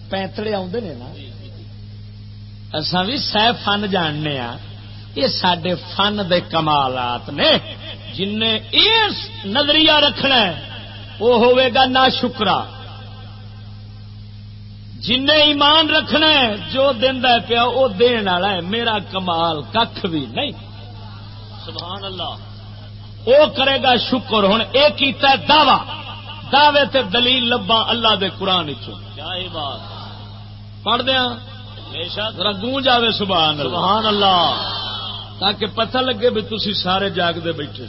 پینتڑے آدھے نے نا۔ اصا بھی سہ فن جاننے ہاں یہ سڈے فن دے کمالات نے جن نظریہ رکھنا وہ ہوئے گا نہ شکرا جن ایمان رکھنا ہے جو دینا پیا وہ دن والا ہے۔ میرا کمال کھ بھی نہیں۔ سبحان اللہ وہ کرے گا شکر۔ ہوں یہ کیتا دعوی۔ دعوے تے دلیل لبا اللہ دے قرآن بات۔ پڑھ دیا۔ گونج آئے سبحان سبحان اللہ. تاکہ پتہ لگے بھی تھی سارے جاگتے بیٹھے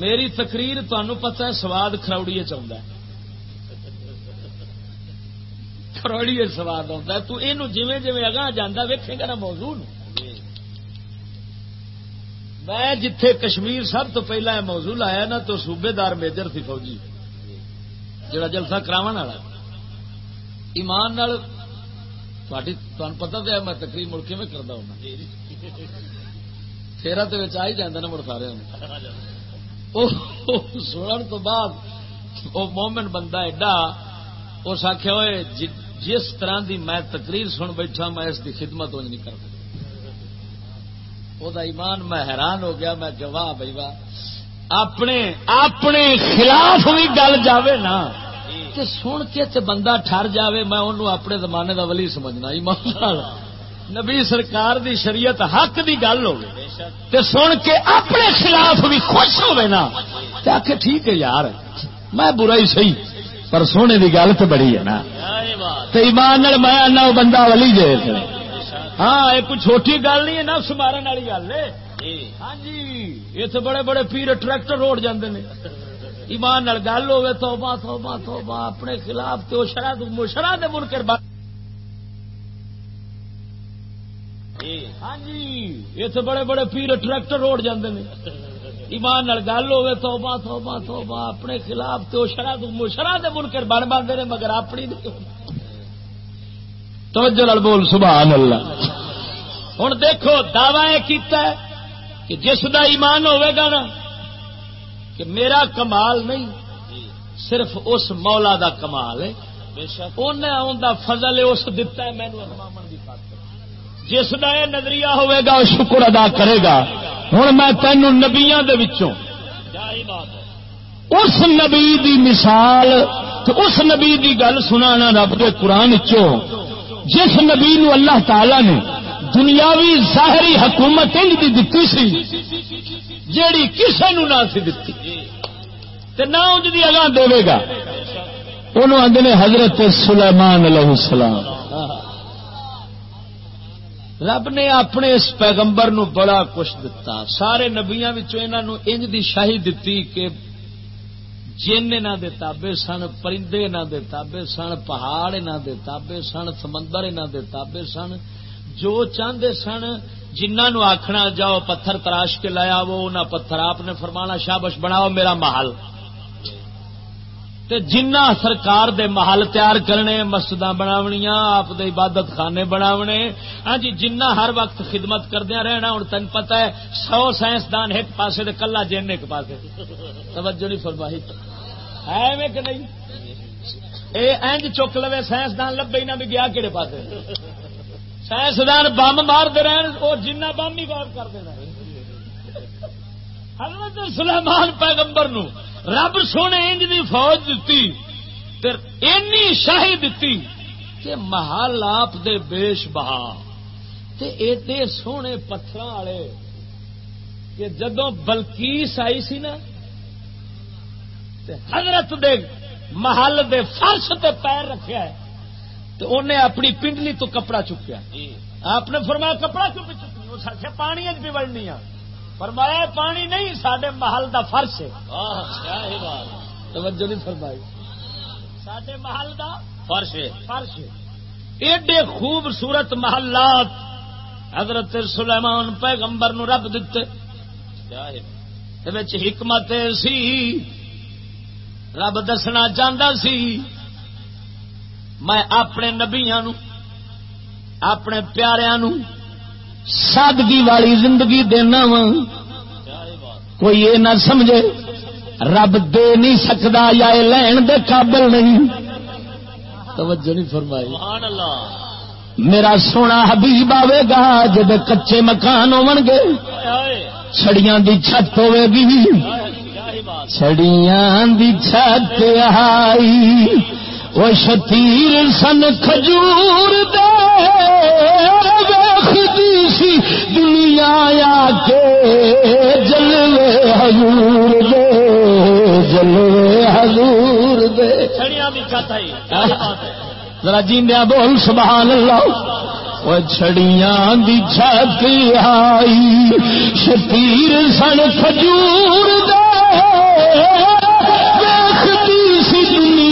میری تقریر تمہیں پتہ ہے سواد کراؤڑی چاہتا ہے. کروڑی سواد آتا تو یہ جی جی اگاں جانا ویکے گا نا موضوع میں جتھے کشمیر سب تو پہلا یہ موضوع آیا نا تو صوبے دار میجر تھی فوجی جڑا جلسہ کرا ایمان پتا تو ہے میں تقریب مڑ میں کرتا ہوں پھیرا تو آ ہی جانا نا مڑ سارے سنن تو بعد وہ مومن بندہ ایڈا اس آخیا ہوئے جس طرح دی میں تقریر سن بیٹھا میں اس کی خدمت ہو نہیں کرتا وہ ایمان میں حیران ہو گیا میں گواہ بھائی واہ اپنے اپنے خلاف بھی گل جاوے نا تے سن کے تے بندہ ٹر جاوے، میں انہوں اپنے زمانے دا ولی سمجھنا ایمان نبی سرکار دی شریعت حق دی گل ہو تے سن کے اپنے خلاف بھی خوش ہوئے نا، تے آخ ٹھیک ہے یار، میں برا ہی صحیح، پر سونے کی گل تو بڑی ہے نا۔ تو ایمان میں بندہ ولی جے۔ ہاں یہ کوئی چھوٹی گل نہیں ہے نفس مارن والی گل ہے۔ ہاں جی اتنے بڑے بڑے پیر ٹریکٹر روڈ جاندے نے۔ ایمان گل ہوے توبہ توبہ توبہ، اپنے خلاف تو شرح شرح دے منکر بات ہاں جی اتنے بڑے بڑے پیر ٹریکٹر روڈ جاندے نے۔ ایمان گل ہوے توبہ توبہ توبہ، اپنے خلاف تو شرح شرح دے منکر بن بنتے مگر اپنی نہیں توجہ بول، سبحان اللہ۔ ہوں دیکھو، دعوی کیتا ہے کہ جس دا ایمان ہوے گا نا کہ میرا کمال نہیں صرف اس مولا دا کمال ہے۔ انہیں فضل اس دتا ہے مینو جس کا یہ نظریہ ہوئے گا شکر ادا کرے گا۔ ہوں میں تینوں نبیا اس نبی دی مثال اس نبی دی گل سنا رب کے قرآن چو جس نبی نو اللہ تعالی نے دنیاوی ظاہری حکومت انج دی دتی سی، جیڑی کسے نو نہ سی دتی۔ تے نہ انج دی اگاں دے گا۔ انہوں آدھے حضرت سلیمان علیہ السلام۔ رب نے اپنے اس پیغمبر نو بڑا کچھ دتا۔ سارے نبیا انج دی شاہی دتی کہ جن نہ دے تابے سن، پرندے نہ دے تابے سن، پہاڑ نہ دے تابے سن، سمندر نہ دے تابے سن جو چاہتے سن جنہوں آخنا جاؤ پتھر تراش کے لایا وہ انہیں پتھر آپ نے فرمانا، شابش بناؤ میرا محل۔ تے جنہ سرکار دے محل تیار کرنے مسجد بناونیاں، آپ دے عبادت خانے بناونے۔ ہاں جی جنہ ہر وقت خدمت کردیا رہنا ہوں تین پتا ہے، سو سائنسدان ایک پاسے دے، کلا جن ایک پاسے۔ توجہ نہیں فرمائی۔ ہے کہ نہیں؟ اے اینج چک لوے، سائنسدان لبے نہ بھی گیا کہڑے پاسے؟ سائنسدان بم مارتے رہن، وہ جنہ بم ہی غور کر دینا حضرت سلیمان پیغمبر نو رب سونے انج دی فوج دتی اینی شاہی دتی کہ محل آپ دے بیش بہا۔ تے ایڈے سونے پتھر والے کہ جدو بلکیس آئی سی نا، تے حضرت دے محل دے فرش تے پیر رکھا ہے۔ تو انہیں اپنی پنڈلی تو کپڑا چکیا۔ آپ نے فرمایا کپڑا کیوں چکی وہ سکے پانی بھی بڑھنی فرمایا پانی نہیں سڈے محل دا فرش ہے۔ توجہ نہیں فرمائی۔ سڈے محل دا فرش ہے۔ فرش ایڈے خوبصورت محلات۔ حضرت سلیمان پیغمبر نو رب دیتے حکمت سی۔ رب دسنا چاہتا سی۔ میں اپنے نبیا اپنے پیاروں سادگی والی زندگی دینا وا کوئی یہ نہ سمجھے رب دے نہیں سکتا یا لین دے قابل نہیں۔ توجہ نہیں فرمائی۔ میرا سونا حبیب آئے گا جب کچے مکان ہو گے چھڑیاں دی چھت ہوے گی۔ چھڑیاں دی چھت آئی۔ وہ شتیر سن کھجور دے سی دنیا آ کے جلوے حضور دے جلوے حضور دے۔ ذرا جیندیا بول سبحان اللہ۔ وہ چھڑیاں دی چھت آئی شتیر سن کھجور دے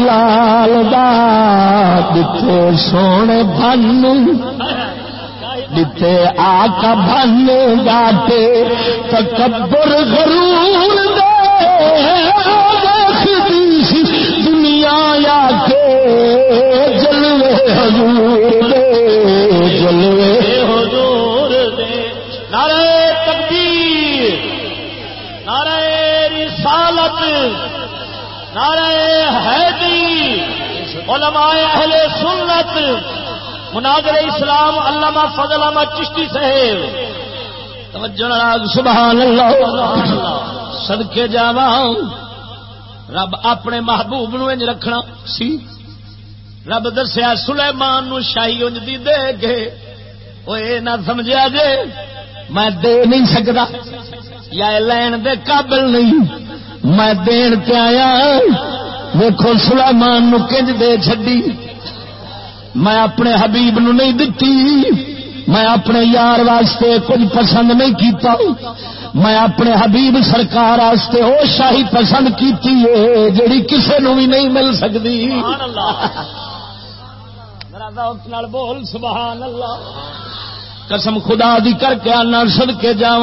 لال دلال گا سونے بن دتے آ کا بن گاٹے تکبر غرور علماء اہل سنت، مناظر اسلام، علامہ فضل احمد چشتی صاحب۔ توجہ سبحان اللہ صدقے جاوا رب اپنے محبوب نو انج رکھنا۔ سی۔ رب دسیا، سلیمان نو شاہی انج دی دے گے وہ یہ نہ سمجھا جے۔ میں دے نہیں سکتا یا لین دے قابل نہیں۔ میں دین تے آیا۔ دیکھو سلیمان نو کنج دے چڈی میں اپنے حبیب نو نہیں دتی۔ میں اپنے یار واسطے کچھ پسند نہیں کیتا۔ میں اپنے حبیب سرکار واسطے وہ شاہی پسند کیتی ہے جڑی کسے نو بھی نہیں مل سکتی۔ بول سبحان اللہ قسم خدا دی کر کے آنا سد کے جا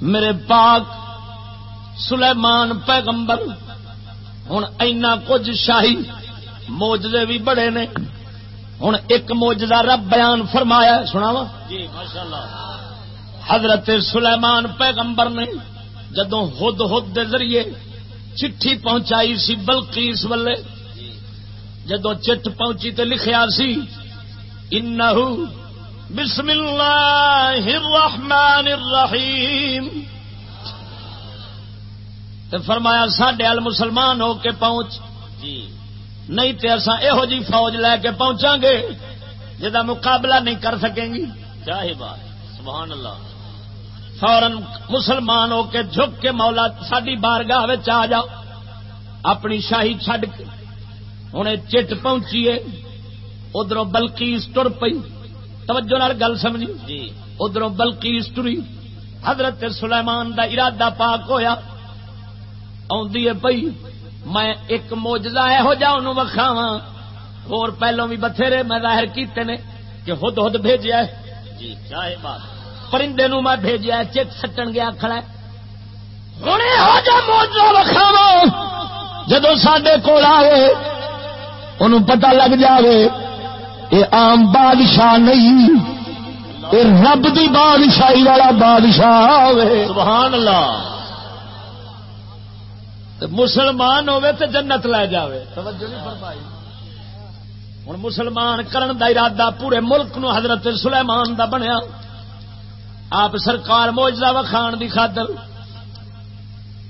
میرے پاک سلیمان پیغمبر ہوں اینا کچھ شاہی موجدے بھی بڑے نے۔ ہوں ایک موجدہ رب بیان فرمایا سنا وا جی حضرت سلیمان پیغمبر نے جدو ہد ہد دے ذریعے چٹھی پہنچائی سی بلکیس ولے جدو چٹ پہنچی تے لکھیا سی انہو بسم اللہ الرحمن الرحیم۔ تے فرمایا ساڈے ال مسلمان ہو کے پہنچ. جی۔ نہیں تے اساں یہو جی فوج لے کے پہنچا گے جا مقابلہ نہیں کر سکیں گی۔ ہی بات سبحان اللہ۔ فورن مسلمان ہو کے جھک کے مولا ساری بارگاہ آ جاؤ۔ اپنی شاہی چھڈ کے۔ ہوں چٹ پہنچیے ادھر بلکیس تر پئی۔ توجہ نال گل سمجھی۔ جی۔ ادھر بلکیس تری حضرت سلیمان دا ارادہ پاک ہویا۔ پئی۔ میں ایک موجزہ یہو جا ان وکھاوا اور پہلو بھی بتھیرے میں ظاہر کیتے نے کہ ہد ہد بھیجیا ہے۔ جی ہی بات؟ پرندے نو میں بھیجیا چٹ سٹن گیا کھڑا ہوں یہو جا موجزہ وکھاوا جدو سڈے کول آئے ان پتہ لگ جاوے یہ عام بادشاہ نہیں رب دی بادشاہی والا بادشاہ ہوے سبحان اللہ۔ مسلمان ہوے تے جنت لے جاوے۔ توجہ نہیں فرمائی۔ ہوں مسلمان کرن دا ارادہ پورے ملک نو حضرت سلیمان دا بنیا۔ آپ سرکار موجزہ وکھان دی خاطر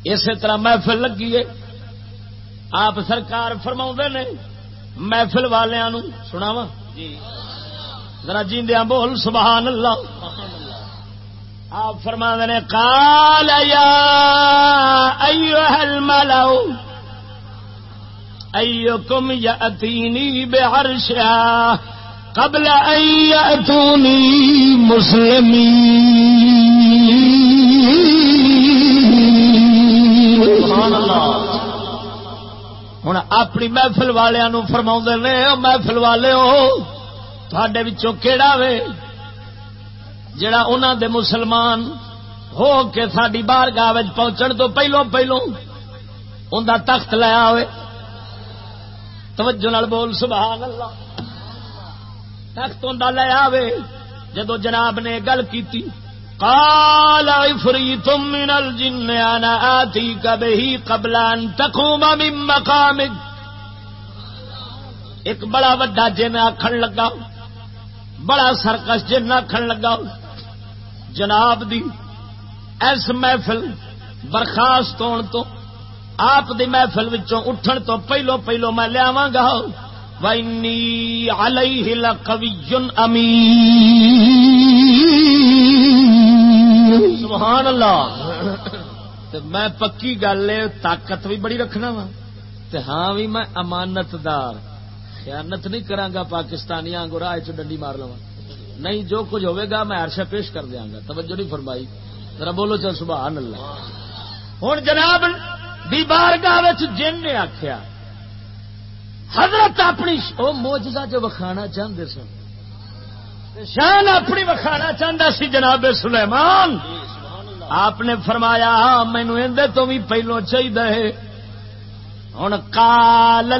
اسی طرح محفل لگی ہے۔ آپ سرکار فرما نے محفل والوں سناوا جی۔ ذرا جیندیا بول سبحان اللہ۔ آپ فرما نے کال الملو ایکم یاتینی بعرشا قبل ان یاتونی مسلمین۔ سبحان اللہ۔ ہوں اپنی محفل والوں فرما نے محفل والے تھے کہڑا وے؟ جڑا انہوں دے مسلمان ہو کے ساری بار گاہ پہنچن تو پہلو پہلو ان کا تخت لیا ہوئے توجہ نال بول، سبحان اللہ۔ تخت ان لیا ہوئے جدو جناب نے گل کی قال عفريت من الجن، انا اتيك به قبل ان تقوم من مقامك ایک بڑا وڈا جن آخر لگا، بڑا سرکش جن آخر لگا۔ جناب دی ایس محفل برخاست ہونے تو، آپ دی محفل وچوں اٹھن تو پہلو پہلو میں لیا گا، وَإِنِّي عَلَيْهِ لَقَوِيٌّ أَمِينٌ۔ سبحان اللہ۔ تے میں پکی گل ہے، طاقت بھی بڑی رکھنا وا۔ تے ہاں بھی میں امانت دار خیانت نہیں کرانگا پاکستانیاں آنگو راہ چ ڈنڈی مار لوا نہیں، جو کچھ ہوئے گا میں عرشہ پیش کر دیاں گا۔ توجہ نہیں فرمائی۔ ذرا بولو چل سبحان اللہ۔ ہوں جناب دی بارگاہ جن نے آکھیا، حضرت اپنی وہ موجزہ جو وکھانا چاہتے سن۔ شان اپنی وکھانا چاہتا سی جناب سلیمان۔ آپ نے فرمایا ہاں، مینو اندر تو بھی پہلو چاہیے ہوں کال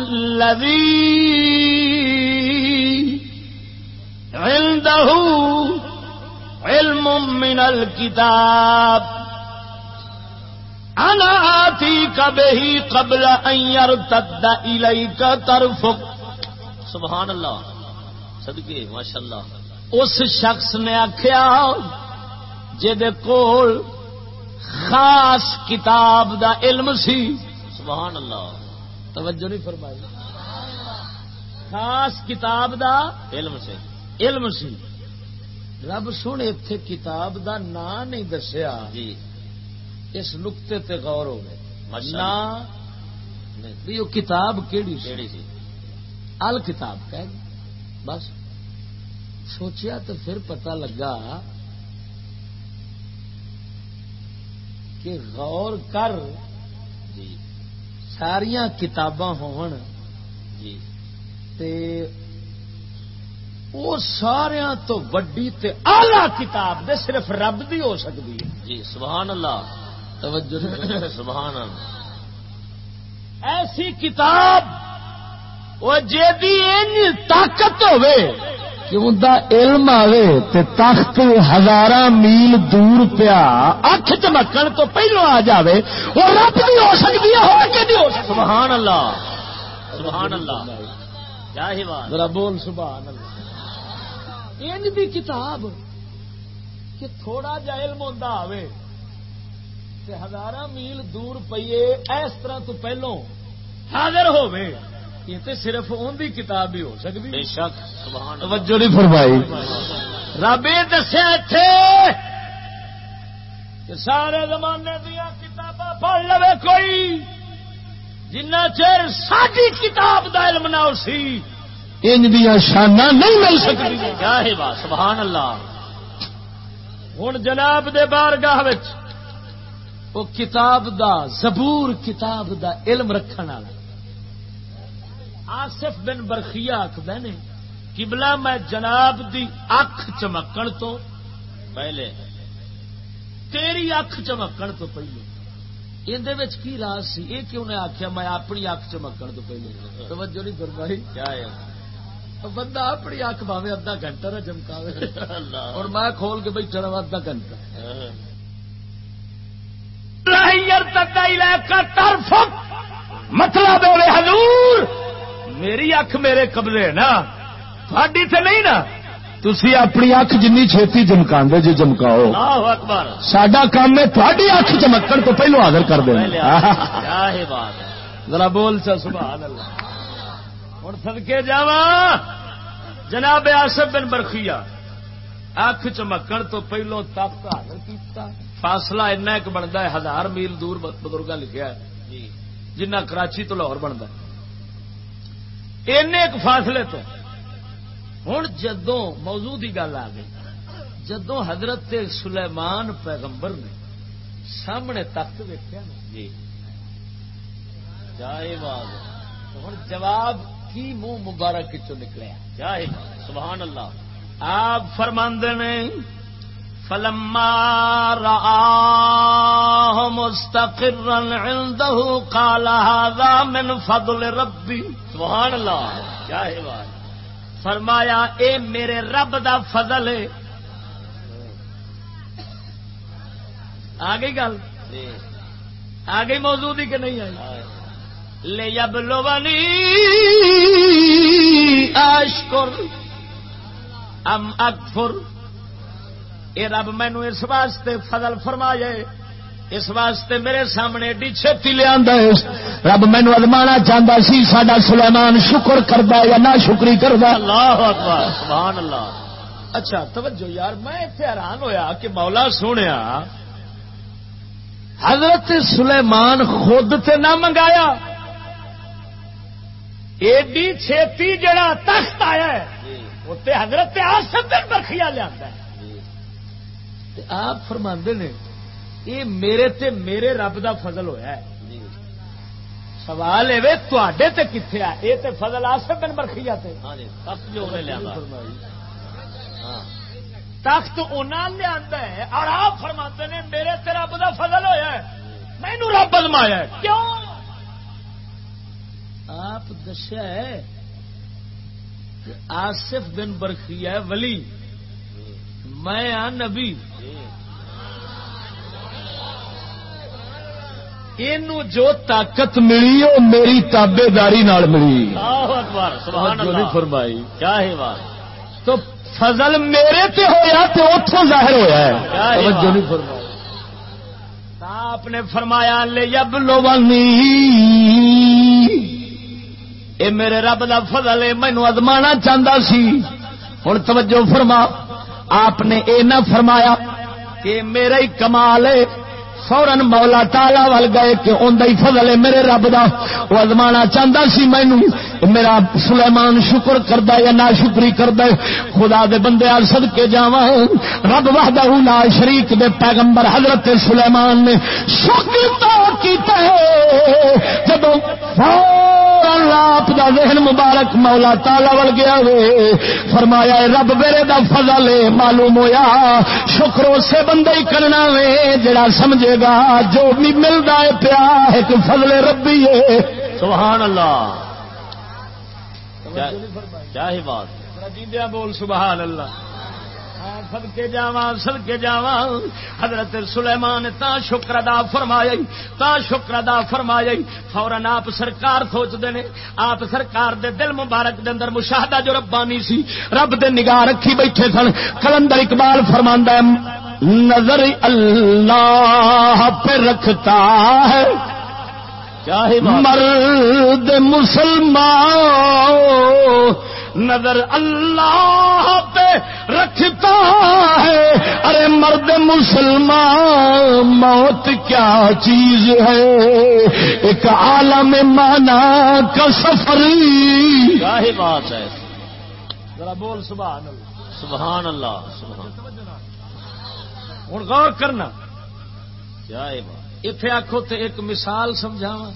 عنده علم من الكتاب. انا آتی کبھی ہی قبل ایئر تد کا طرف سبحان اللہ. صدقے ماشاء اللہ اس شخص نے آخیا جہد کول خاص کتاب دا علم سی. سبحان اللہ. توجہ نہیں فرمائی. خاص کتاب دا علم سے علم سی۔ رب سن اتے کتاب دا نام نہیں دسیا۔ جی۔ اس نقطے تے غور ہو گئے بھی وہ کتاب کیڑی کیڑی سی؟ ال کتاب کہہ بس۔ سوچیا تو پھر پتہ لگا کہ غور کر۔ جی۔ ساریا کتاباں ہون۔ جی۔ تے وہ سارا تو وڈی تے آلہ کتاب دے صرف رب دی ہو سکتی ہے۔ جی سبحان اللہ۔ توجہ۔ سبحان اللہ۔ ایسی کتاب وہ این طاقت ہوے کہ ان دا علم آوے تے تخت ہزار میل دور پیا اکھ چمکن تو پہلو آ جاوے وہ رب بھی ہو سکتی ہے ہو کے نہیں ہو سکتی سبحان اللہ۔ سبحان اللہ۔ کیا ہی بات۔ ذرا بول سبحان اللہ۔ ان دی کتاب کہ تھوڑا جا علم ہوتا آوے تے ہزار میل دور پیے اس طرح تو پہلو حاضر یہ تو صرف ان کی کتاب ہی ہو سکتی بے شک توجہ نہیں فرمائی۔ رب یہ دسیا اتے کہ سارے زمانے دیا کتاباں پڑھ لو کوئی جنہ چر ساری کتاب دا علم نہ سی۔ ان دیا شانہ نہیں مل سکتی۔ سبحان اللہ۔ ہوں جناب دے بارگاہ وچ وہ کتاب دا زبور کتاب دا علم رکھن والا۔ آصف بن برخیہ آخد نے کبلا میں جناب دی اکھ چمکن تو پہلے تیری اکھ چمکن تو پہلے۔ اندر کی راز سی؟ یہ کیوں نے آخیا میں اپنی اکھ چمکن تو پہلے۔ توجہ نہیں فرمائی۔ کیا ہے؟ بندہ اپنی اکھ باوے ادھا گھنٹہ نہ چمکاوے اللہ۔ اور میں کھول کے بیٹھا رہا ادھا گھنٹہ۔ مطلب حضور میری اکھ میرے قبضے نا۔ تھوڑی تے نہیں نا۔ تھی اپنی اکھ جن چھتی چمکا جی چمکاؤ اللہ اکبر۔ سڈا کام ہے تھوڑی اکھ چمکن تو پہلو حاضر کر بات ذرا بول سبحان اللہ۔ ہوں سدکے جا جناب آصف بن برخیا اکھ چمکن تو پہلو تخت حاضر کیتا۔ فاصلہ اینا ایک بنتا ہے ہزار میل دور بزرگ لکھا ہے۔ جی۔ جنہ کراچی تو لاہور بنتا ایک فاصلے تو۔ ہوں جدوں موضوع کی گل آ گئی جدوں حضرت سلیمان پیغمبر نے سامنے تخت ویکیا نا۔ جی۔ ہے۔ ہوں جواب کی منہ مبارک چ نکلیا سبحان اللہ۔ آپ فرماندے نے فلما رآه مستقرا عنده قال هذا من فضل ربي۔ سبحان اللہ۔ کیا ہے بات؟ فرمایا اے میرے رب دا فضل ہے۔ آ گئی گل۔ جی۔ آ گئی موجود ہی کہ نہیں آئی۔ لے جب آشکر ام اکفر۔ اے رب مینو اس واسطے فضل فرمایا اس واسطے میرے سامنے ایڈی چھتی لیا رب مینو ادمانا چاہتا سی سڈا سلیمان شکر کرتا یا نہ شکری کرتا اللہ سبحان اللہ۔ اچھا توجہ یار میں اتنے حیران ہویا کہ مولا سونیا حضرت سلیمان خود تے نہ منگایا۔ ایڈی چھتی جڑا تخت آیا ہے وہ تے حضرت آسف بن برخیا لیا جی تے آپ فرما نے یہ میرے تے میرے رب دا فضل ہویا ہے۔ جی سوال ہے تے تے کتنے آ؟ یہ تے فضل آسف بن برخیا تے۔ ہاں جی تخت جو انہیں لیا ہاں۔ تخت انہوں نے لیا ہے اور آپ فرما نے میرے تے رب دا فضل ہویا ہے۔ مینو رب ازمایا ہے۔ کیوں؟ آپ دسیا ہے کہ آصف بن برخی ہے ولی۔ میں ہاں نبی۔ اینو جو طاقت ملی وہ میری تابے داری ملی۔ نہیں فرمائی۔ کیا بات۔ تو فضل میرے تے ہویا تو اتوں ظاہر ہویا ہے۔ توجہ؟ نہیں فرمائی۔ آپ نے فرمایا لے جب لوانی اے میرے رب دا فضل ہے مینو ازما چاہتا سی۔ ہوں توجہ فرما، آپ نے اے نہ فرمایا کہ میرا ہی کمال ہے۔ فورن مولا تالا ول گئے کہ اندر ہی فضل ہے میرے رب دا۔ وہ ازما چاہتا سی مینو میرا سلیمان شکر کردا یا نہ شکری کردا خدا دے بندے آل سد کے جاوا رب وحدہ لا شریک دے پیغمبر حضرت سلیمان نے شکر کیتا ہے۔ آپ دا ذہن مبارک مولا تالا ول گیا وے، فرمایا رب میرے دا فضل ہے معلوم ہویا۔ شکر اسے بندے ہی کرنا وے، جڑا سمجھے گا جو بھی ملتا ہے پیا، ایک فضل ربی ہے سبحان اللہ۔ کیا بات۔ جیندیا بول سبحان اللہ۔ سدکے جاوا سدکے جاوا حضرت سلیمان تا شکر ادا فرمایا تا شکر ادا فرمایا فورن آپ سرکار سوچتے نے۔ آپ سرکار دے دل مبارک دے اندر مشاہدہ جو ربانی سی رب دے نگاہ رکھی بیٹھے سن۔ کلندر اقبال ہے نظر اللہ پہ رکھتا ہے۔ مرد مسلمان نظر اللہ پہ رکھتا ہے۔ ارے مرد مسلمان موت کیا چیز ہے؟ ایک عالم مانا کا سفر۔ کیا ہی بات ہے؟ ذرا بول سبحان اللہ۔ سبحان اللہ سبحان ہوں غور کرنا۔ کیا بات اتے آخو تو ایک مثال سمجھاوا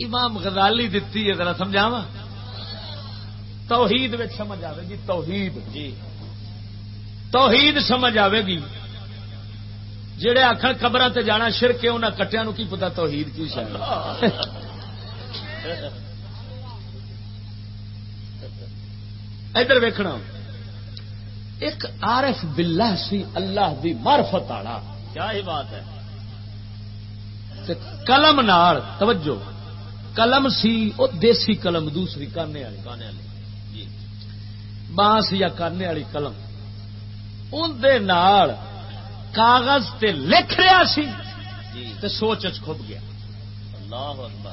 امام غزالی دتی ہے ذرا سمجھاوا توحید سمجھ آئے گی توحید۔ جی۔ توحید سمجھ آئے گی۔ جہے آخر قبر تے جانا شرک انہیں کٹیا کی پتا توحید کی شاید ادھر ویکھنا۔ ایک عارف باللہ سی اللہ دی معرفت والا کیا ہی بات ہے۔ تے قلم نال توجہ قلم سی او دیسی قلم دوسری کانے والی گانے والے جی۔ بانس یا کانے والی قلم۔ اندے نال کاغذ تے لکھ رہا سی۔ جی۔ تے سوچ چ کھب گیا۔ اللہ اکبر۔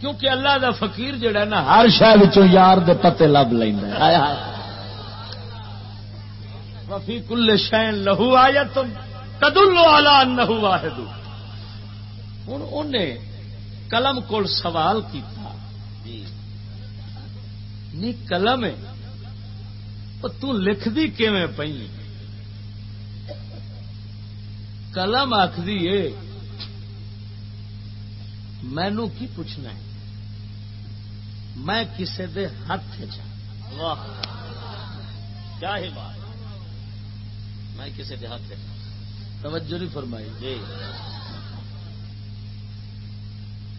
کیونکہ اللہ دا فقیر جڑا ہے نا ہر شہر یار دے پتے لب لینا وفی کل شین لہو آیا تم تدلو آلہ نہو واحد۔ ہوں انہیں قلم کول سوال کیتا۔ جی۔ نی قلم لکھ دی کیویں پئی؟ قلم آخری مینو کی پوچھنا ہے؟ میں کسے دے ہاتھ واہ کیا ہی بات۔ میں کسی دیہات سے توجہ نہیں فرمائی۔ جی۔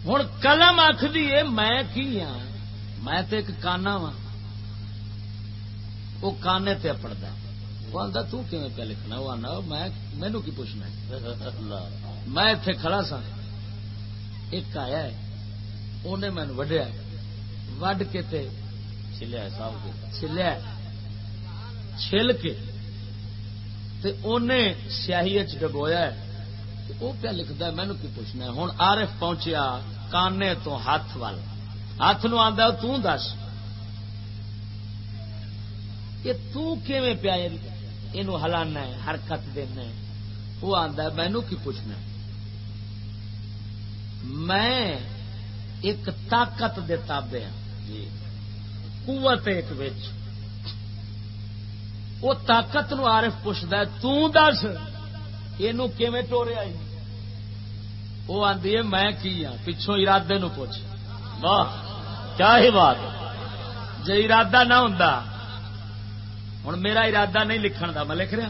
ہوں قلم آخری ہے، میں کی ہاں؟ میں تے ایک کانا وا وہ کانے تے پڑتا وہ آتا تین پہ لکھنا؟ وہ آنا میں مینو کی پوچھنا میں اتے کھڑا سا ایک آیا ہے انہیں مین وڈیا۔ وڈ کے تے چلیا صاحب چلیا چھل کے۔ تے انہیں سیاہی چ ڈبویا ہے۔ وہ پیا لکھتا ہے مینو کی پوچھنا ہے ہوں آرف پہنچیا کانے تو ہاتھ وال ہاتھ نو آدھا تو دس یہ تو کیویں پیا یہ ہلانا ہے حرکت دینا ہے وہ آدھا مینو کی پوچھنا ہے میں ایک طاقت دے تابے ہاں قوت ایک وچ وہ طاقت نو عارف پوچھتا ہے دس یہ ٹوریا وہ آندی ہے، میں کی ہاں؟ پچھوں ارادے نو پوچھ۔ واہ، کیا ہی بات ہے۔ جے ارادہ نہ ہوں ہوں میرا ارادہ نہیں لکھن دا، میں لکھ رہا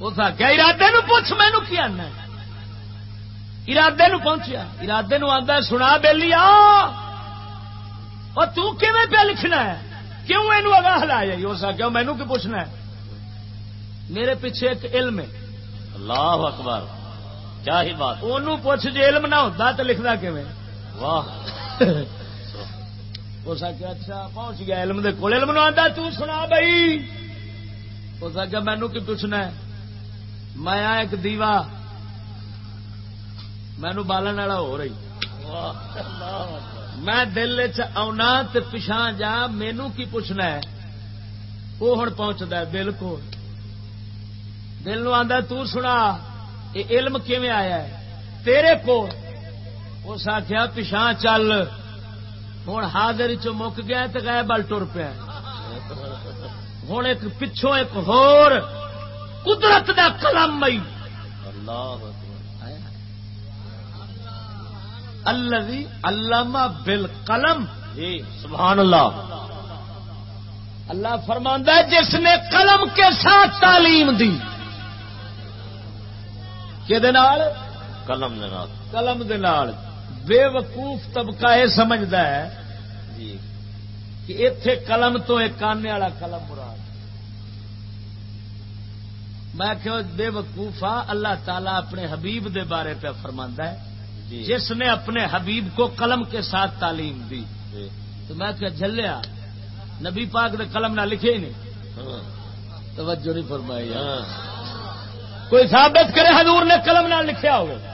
اس آخیا ارادے نو پوچھ؟ مینو کی آنا ارادے نو پہنچیا ارادے نو سنا بیلی، آ! اور پہ لکھنا ہے؟ کیوں یہ اگاہ ہلایا اس آخیا مینو کی پوچھنا ہے؟ میرے پیچھے ایک علم ہے۔ اللہ اکبر کیا ہی بات۔ انہوں پوچھ جی علم نہ ہوتا تو لکھنا کیویں۔ واہ۔ <laughs> اس آخیا اچھا پہنچ گیا علم دے کول۔ علم نو آتا تو سنا بھائی اس آخیا مینو کی پوچھنا ہے۔ میں آ ایک دیوا۔ مینو بالن والا ہو رہی۔ میں دل چنا پچھا جا مینو کی پوچھنا ہے۔ وہ ہوں پہنچتا ہے دل کو دل نو آندا تو سنا یہ علم کیویں آیا ہے؟ تیرے کو اس آخیا پچھا چل۔ ہوں حاضر چ مک گیا تو گئے بل ٹر پیا ہوں ایک پچھوں ایک ہور۔ قدرت دا قلم مئی۔ اللہ اکبر الذي علامہ بل قلم جی سبحان اللہ اللہ فرماندہ جس نے قلم کے ساتھ تعلیم دی۔ کہ قلم بے وقوف طبقہ یہ سمجھدا ہے جی۔ کہ اتے قلم تو ایک کانے والا قلم مراد میں کہ بے وقوف آ اللہ تعالیٰ اپنے حبیب دے بارے پہ فرماندا ہے۔ جی۔ جس نے اپنے حبیب کو قلم کے ساتھ تعلیم دی۔ جی۔ تو میں کہ جلیا نبی پاک نے قلم نہ لکھے ہی نہیں۔ ہاں، توجہ نہیں فرمائی۔ ہاں۔ کوئی ثابت کرے حضور نے قلم نہ لکھیا ہوگا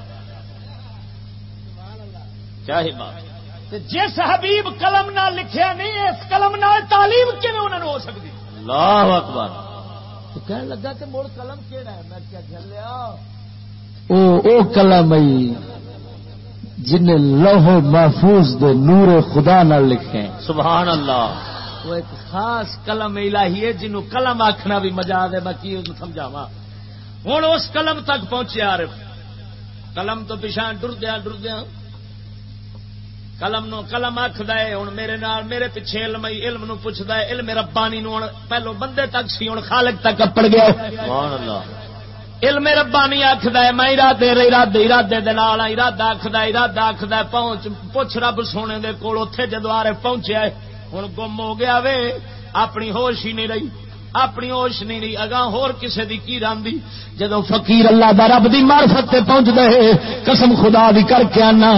کیا ہی بات تے جس حبیب قلم نہ لکھیا نہیں اس قلم نہ تعلیم کیون انہوں نے ہو سکتی؟ اللہ اکبر۔ تو کہنے لگا کہ مڑ قلم کیڑا ہے؟ میں کیا چلیا او او قلم ای جن لوہ محفوظ دے نور خدا نہ لکھے۔ سبحان اللہ۔ وہ ایک خاص قلم الہی ہے جنوں قلم آخنا بھی مزہ دے میں کی سمجھاوا ہوں اس قلم تک پہنچے عارف۔ قلم تو پچھا ڈردیا ڈردیا قلم نو قلم آخد ہے ہوں میرے نال میرے پیچھے علم علم نو پوچھتا ہے علم ربانی نو پہلو بندے تک سی ہوں خالق تک اپڑ گیا۔ علم ربانی آخد ہے میں ارادے ارادے ارادے دے نال ارادہ آخد ارادہ آخد پہنچ پوچھ رب سونے دے کول اتے جدو آرے پہنچیا ہوں گم ہو گیا وے اپنی ہوش ہی نہیں رہی۔ اپنی ہوش نہیں رہی اگاں ہور کسے دی کی راندی؟ جدو فقیر اللہ دا رب دی معرفت تے پہنچ دے قسم خدا دی کر کے آنا۔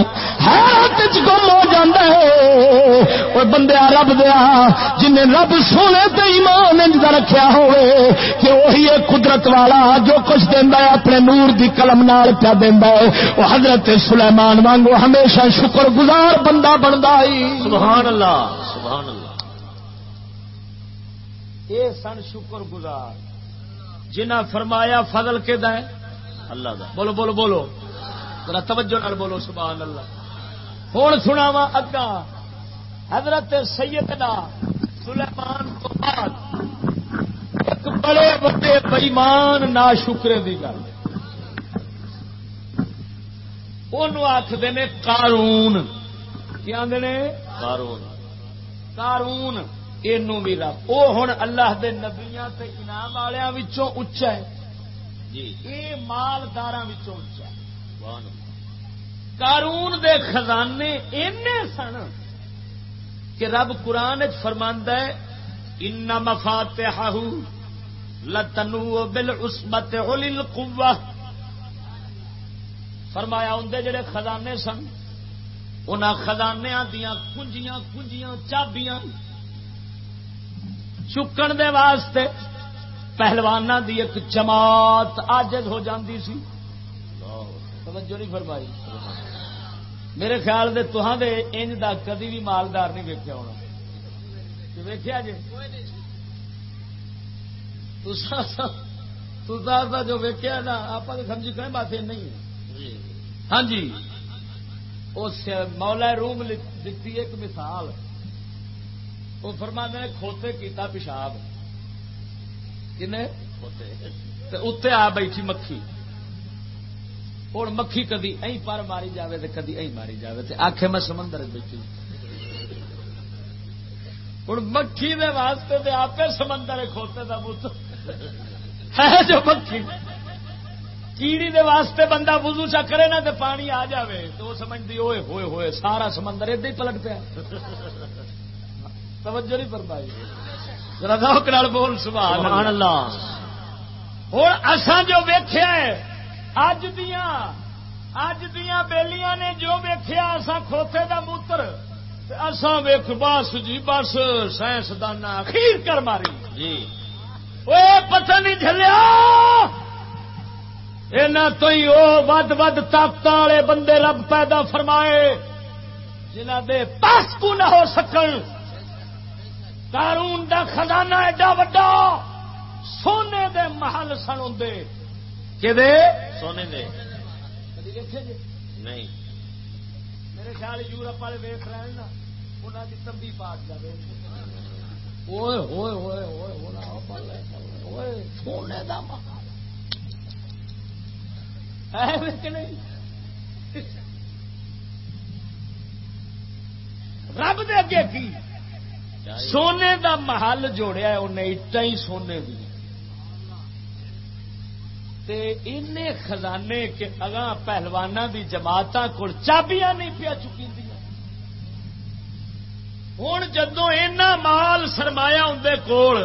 حیرت وچ گم ہو جاندا ہے۔ او بندے رب دیا جن رب سونے تے ایمان انج دا رکھیا ہوئے، کہ وہی ہے قدرت والا جو کچھ دیندا ہے، اپنے نور دی قلم نال پیا دیندا ہے۔ او حضرت سلیمان وانگو ہمیشہ شکر گزار بندہ بندا ہی سبحان اللہ سبحان اللہ۔ یہ سن شکر گزار۔ جنہ فرمایا فضل کے دے اللہ دا۔ بولو بولو بولو۔ ذرا توجہ نال بولو سبحان اللہ۔ ہوں سنا وا اگا حضرت سیدنا سلیمان تو بعد ایک بڑے بڑے بئیمان نا شکرے کی گل آخر نے کارون۔ کیا آدھے قارون کارون۔ یہ بھی رب وہ ہوں اللہ دے نبیاں تے انعام والوں اچا ہے۔ جی۔ یہ مالدار اچا ہے۔ سبحان اللہ۔ قارون دے خزانے اینے سن کہ رب قرآن فرماندا ہے ان مفاتحہ لتنو بالعصبت اولی القوہ. فرمایا اندے جڑے خزانے سن انہاں خزانیاں دیاں کنجیاں کنجیاں چابیاں چکن دے واسطے پہلوانا دی ایک جماعت آجز ہو جاندی سی۔ توجہ نہیں فرمائی۔ میرے خیال دے تہاں دے انج دا کدی بھی مالدار نہیں ویکیا ہونا۔ ویکیا جی تسا جو ویکیا نا آپ تو سمجھی کہیں بات نہیں ہاں جی۔ اس مولا روم دیتی ایک مثال۔ وہ فرما نے کھوتے کیتا پیشاب۔ اتنے آ بیٹھی مکھی۔ ہوں مکھی کدی ائی پر ماری جاوے تے کدی ائی ماری جاوے تے آخے میں سمندر بیٹھی۔ ہوں مکھی دے واسطے تے آپ سمندر کھوتے دا بت ہے جو مکھی۔ کیڑی دے واسطے بندہ وضو چا کرے نا پانی آ جاوے۔ تو وہ سمجھتی ہوئے ہوئے ہوئے سارا سمندر ادے ہی پلٹ پیا۔ توجہ نہیں فرمائی۔ ذوق نال بول سبحان اللہ۔ ہوں اسان جو ویخیا اج دیا اج دیا بیلیاں نے جو ویخیا اسا کھوتے دا موتر۔ اسان ویخ بس جی بس سائنسدان اخیر کر ماری۔ جی۔ وہ پتہ نہیں جلیا اینا تو ہی وہ ود ود طاقت والے بندے رب پیدا فرمائے جنہ دے پاس کو نہ ہو سکن۔ قارون دا خزانہ ایڈا وڈا سونے دے محل سن ہوں کہ دے؟ سونے دے۔ جی نہیں۔ میرے خیال یورپ والے ویخ رہے ہیں نا انہوں کی تمبی پاٹ جائے ہوئے ہوئے ہوئے ہوئے ہونا بلے بلے ہوئے سونے دا محل۔ ہے کہ نہیں؟ رب دے اگے کی؟ سونے دا محل جوڑیا انہیں اٹا ہی سونے دی۔ تے ان خزانے کے اگاں پہلوانا دی جماعت کو چابیاں نہیں پیا چکی ہوں جدو اینا مال سرمایا اندر کول،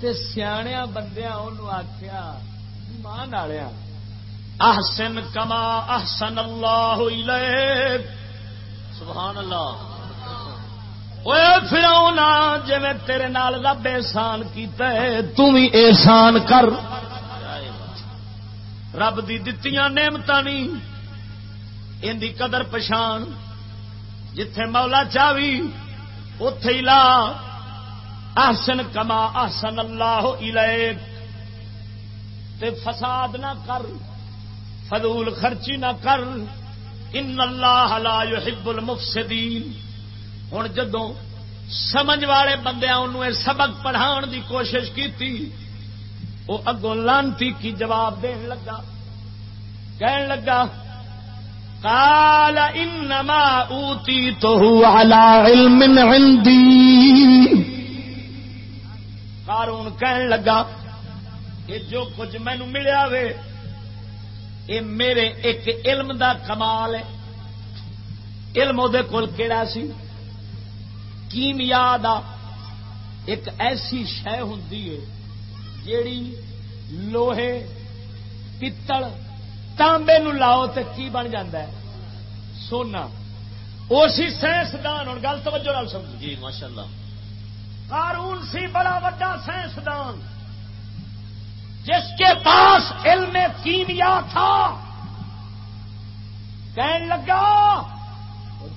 تے سیاح بندیا انہوں آخیا مان والیا احسن کما احسن اللہ سبحان اللہ۔ فراؤنا جی تیرے نال رب احسان کیتا ہے تو بھی احسان کر رب دی دتیاں نعمت نہیں ان دی قدر پچھان جتھے مولا چاوی اتے ہی لا احسن کما احسن اللہ تے فساد نہ کر فضول خرچی نہ کر ان اللہ لا يحب المفسدین ہوں جدوں سمجھ والے بندے سبق پڑھان دی کوشش کی وہ اگوں لانتی کی جواب دین لگا۔ کہن لگا کال انما اوتی تو علم عندي قارون کہن لگا یہ جو کچھ مینو ملیا وے یہ میرے ایک علم دا کمال ہے۔ علم وہ کول کہڑا سی؟ کیمیا دا ایک ایسی شہ ہوں جیڑی لوہے پتل تانبے نو لاؤ تو کی بن ہے؟ سونا۔ اسی سائنسدان ہوں گل توجہ سمجھ جی ماشاء اللہ قارون سی بڑا وا سائنسدان۔ جس کے پاس علم کیمیا تھا کہنے لگا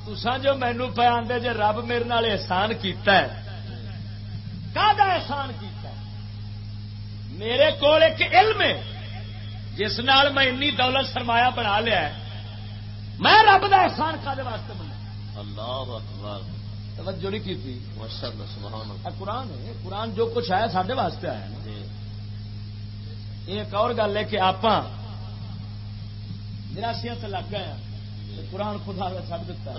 تسا جو مینو پہ آدھے جی رب میرے نال احسان کیتا ہے کا احسان کیتا ہے؟ میرے کو ایک علم ہے جس نال میں انی دولت سرمایہ بنا لیا ہے۔ میں رب دا احسان کا واسطے بنا اللہ اکبر۔ توجہ نہیں کی تھی قرآن ہے قرآن جو کچھ آیا سارے واسطے آیا جی۔ ایک اور گل ہے کہ آپ نراسیاں لگ گئے ہیں قرآن خدا کا چڑھ دیتا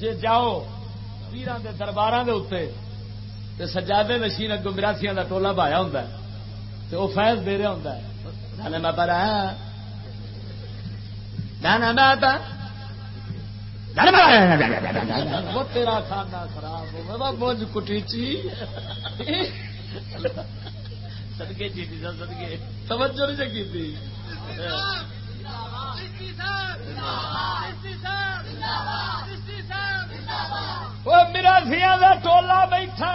جی جاؤ پیران کے دربار کے اتنے سجادے نشین اگو مراسیاں کا ٹولا بایا ہوں تو وہ فیض دے رہا ہوں میں پر تیرا کھانا خراب بوجھ کٹی چی۔ سدگے جی سدگے توجہ نہیں چکی تھی۔ مراسیا کا ٹولا بیٹھا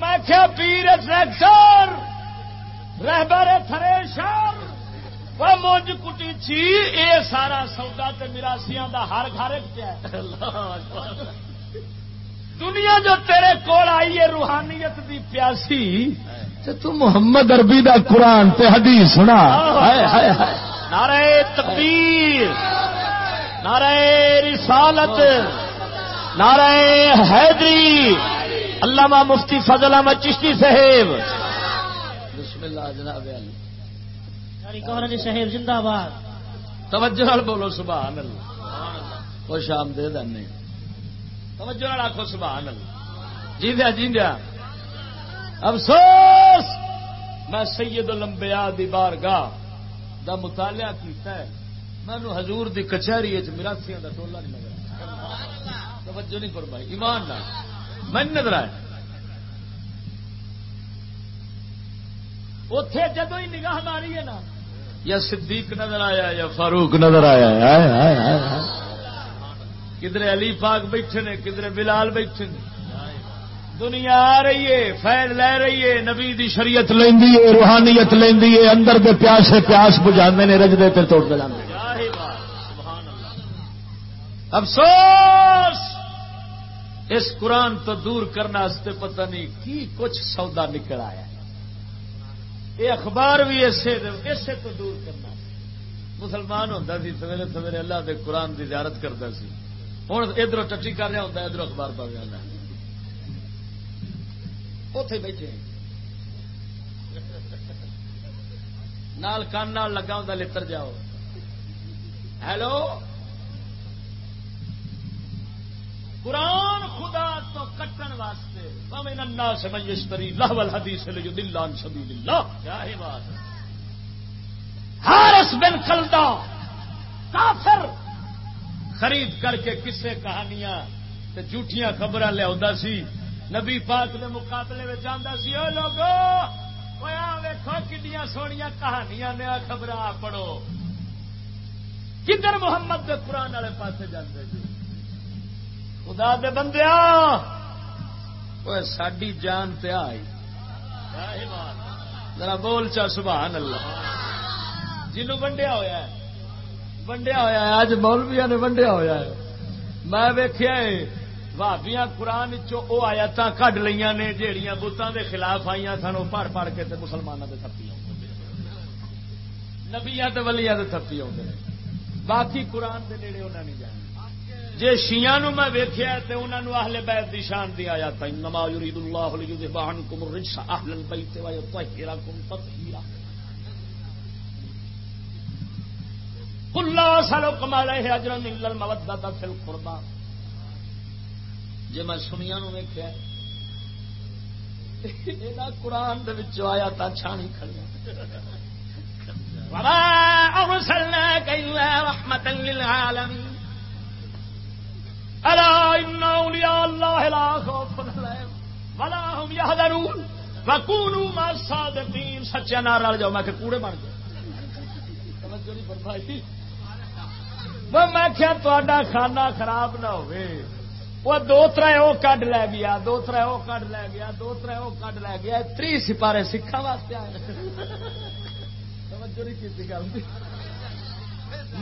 میں کیا پیر ٹریکٹر رہبر تھریشر۔ وہ مونج کٹی چی اے سارا سودا تے مراسیاں دا ہر گھر پیا دنیا جو تیرے کول آئی ہے روحانیت دی پیاسی۔ تو محمد اربی دا قرآن تے حدیث سنا۔ نعرہ تقدیر نعرہ رسالت نعرہ حیدری علامہ مفتی فضل احمد چشتی صاحب۔ بسم اللہ جناب علی۔ صاحب زندہ باد توجہ بولو سبحان اللہ۔ خوش آمدید توجہ آخو سبحان اللہ۔ جی دیا جی دیا افسوس! میں سید الانبیاء دی بارگاہ دا مطالعہ کیتا ہے۔ مینو حضور دی کچہری مراسیاں دا ٹولا نہیں نظر توجہ نہیں کر بھائی ایمان نہ میں نظر آیا۔ اتے جدو ہی نگاہ ماری ہے نا، یا صدیق نظر آیا، یا فاروق نظر آیا۔ کدھر علی پاک بیٹھے نے کدھر بلال بیٹھے نے۔ دنیا آ رہی ہے فیل لے رہی ہے، نبی دی شریعت لینی ہے، روحانیت لینی ہے، اندر کے پیاس پیاس بجانے نے، رجدے پہ توڑ دے افسوس! اس قرآن تو دور کرنا پتہ نہیں کی کچھ سودا نکل آیا یہ اخبار بھی اسے اسے تو دور کرنا مسلمان ہوتا سی، سویرے سویرے اللہ دے قرآن کی زیارت کرتا سی۔ ہوں ادھر ٹٹی کر رہا ہوتا ادھر اخبار پڑ رہا اتے بیٹھے نال کان لگا ہوں لڑ جاؤ۔ ہیلو؟ قرآن خدا تو کٹن واسطے پویں ننا سے میشتری لاہول حدیث لے جو دلان سبھی دلہ کیا ہی بات ہارس بن کلدا کافر۔ خرید کر کے کسے کہانیاں جھوٹیاں خبر لیا سی۔ نبی پاک کے مقابلے میں جانا سی وہ لوگ ویکو کنیا سویا کہانیاں نیا خبر پڑھو۔ کدھر محمد کے قرآن والے پاس جاتے جی؟ خدا دے بندیا ساری جان تے آئی۔ ذرا بول چا سبحان اللہ۔ جنوں ونڈیا ہوا ونڈیا ہوا ہے۔ اج مولویا نے ونڈیا ہوا ہے۔ میں ویخیا بھابیا قرآن چو آیات کڈ لیا نے جہیا بتان کے خلاف آئی سن وہ پڑھ پڑھ کے مسلمانوں کے تھپی نبیا ولیا تھپی آتے باقی قرآن کے نیڑے انہیں نہیں جانا جی شیا نو میں ویخیا تو انہوں نے اہل بیت دی شان دی آیا تھا نما یرید اللہ لیذبحن کم الرجس اہل البیت و یطہرکم تطہیرا۔ قل لا اسالکم علیہ اجرا الا المودۃ فی القربى جی میں سنیا نو ویخیا قرآن آیا تا چھانی کھڑیا وما ارسلناک کھڑی رحمت للعالمین الا ان اولیاء لا خوف ولا هم وكونوا مع سچا نار رل جاؤ. میں کہ کوڑے بن گئے. توجہ نہیں فرمائی. وہ میں کیا تہاڈا کھانا خراب نہ ہوئے. وہ دو تر وہ کڈ لے گیا. دو تر وہ کڈ لے گیا. دو تر وہ کڈ لے گیا. تری سپارے سکھا واسطے آئے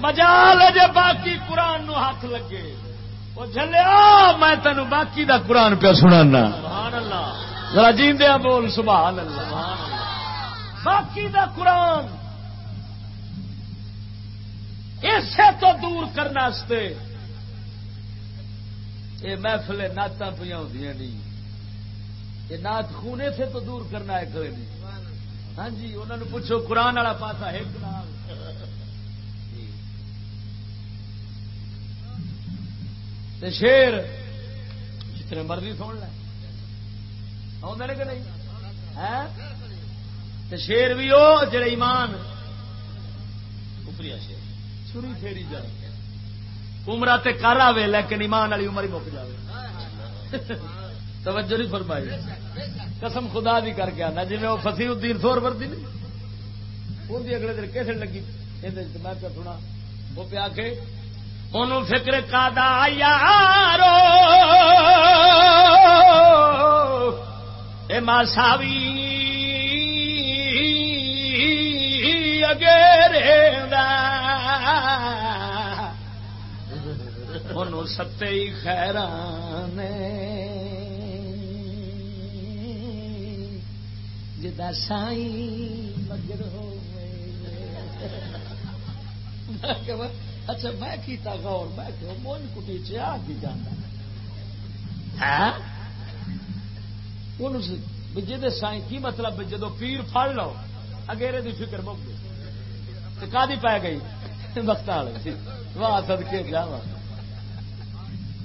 مجال جے باقی قرآن نو ہاتھ لگے. وہ جلیا میں تینوں باقی دا قرآن پہ سنا ذرا جیندیا بول سبحان اللہ۔ باقی دا قرآن۔ اسے تو دور کرنے یہ محفل نعت پہ ہوں یہ نعت خونے سے تو دور کرنا ہے کوئی نہیں۔ ہاں جی انہوں نے پوچھو قرآن والا پاسا ایک نام شیر جتنے مرضی سن لے۔ آدھے کہ نہیں؟ شیر بھی وہ جڑے ایمان۔ شیر۔ چھری پھیری جائے عمرہ تے کر آئے لیکن ایمان والی عمر ہی مک جائے توجہ نہیں فرمائی۔ قسم خدا بھی کر کے آنا جی وہ فسی الدین سور وردی نہیں۔ ان اگلے دن کیسے لگی؟ میں پہ سنا؟ وہ پیا کے ان فکر کا دا یارو! اے ماساوی! اگے ستے خیران جدا سائی مگر ہو اچھا میں کیتا غور میں کہ مون کٹی چا کی جانا جی سائی کی مطلب جدو پیر پڑ لو اگیرے دی فکر مک گئی۔ کا پی گئی؟ وقت والے واہ سدکے جا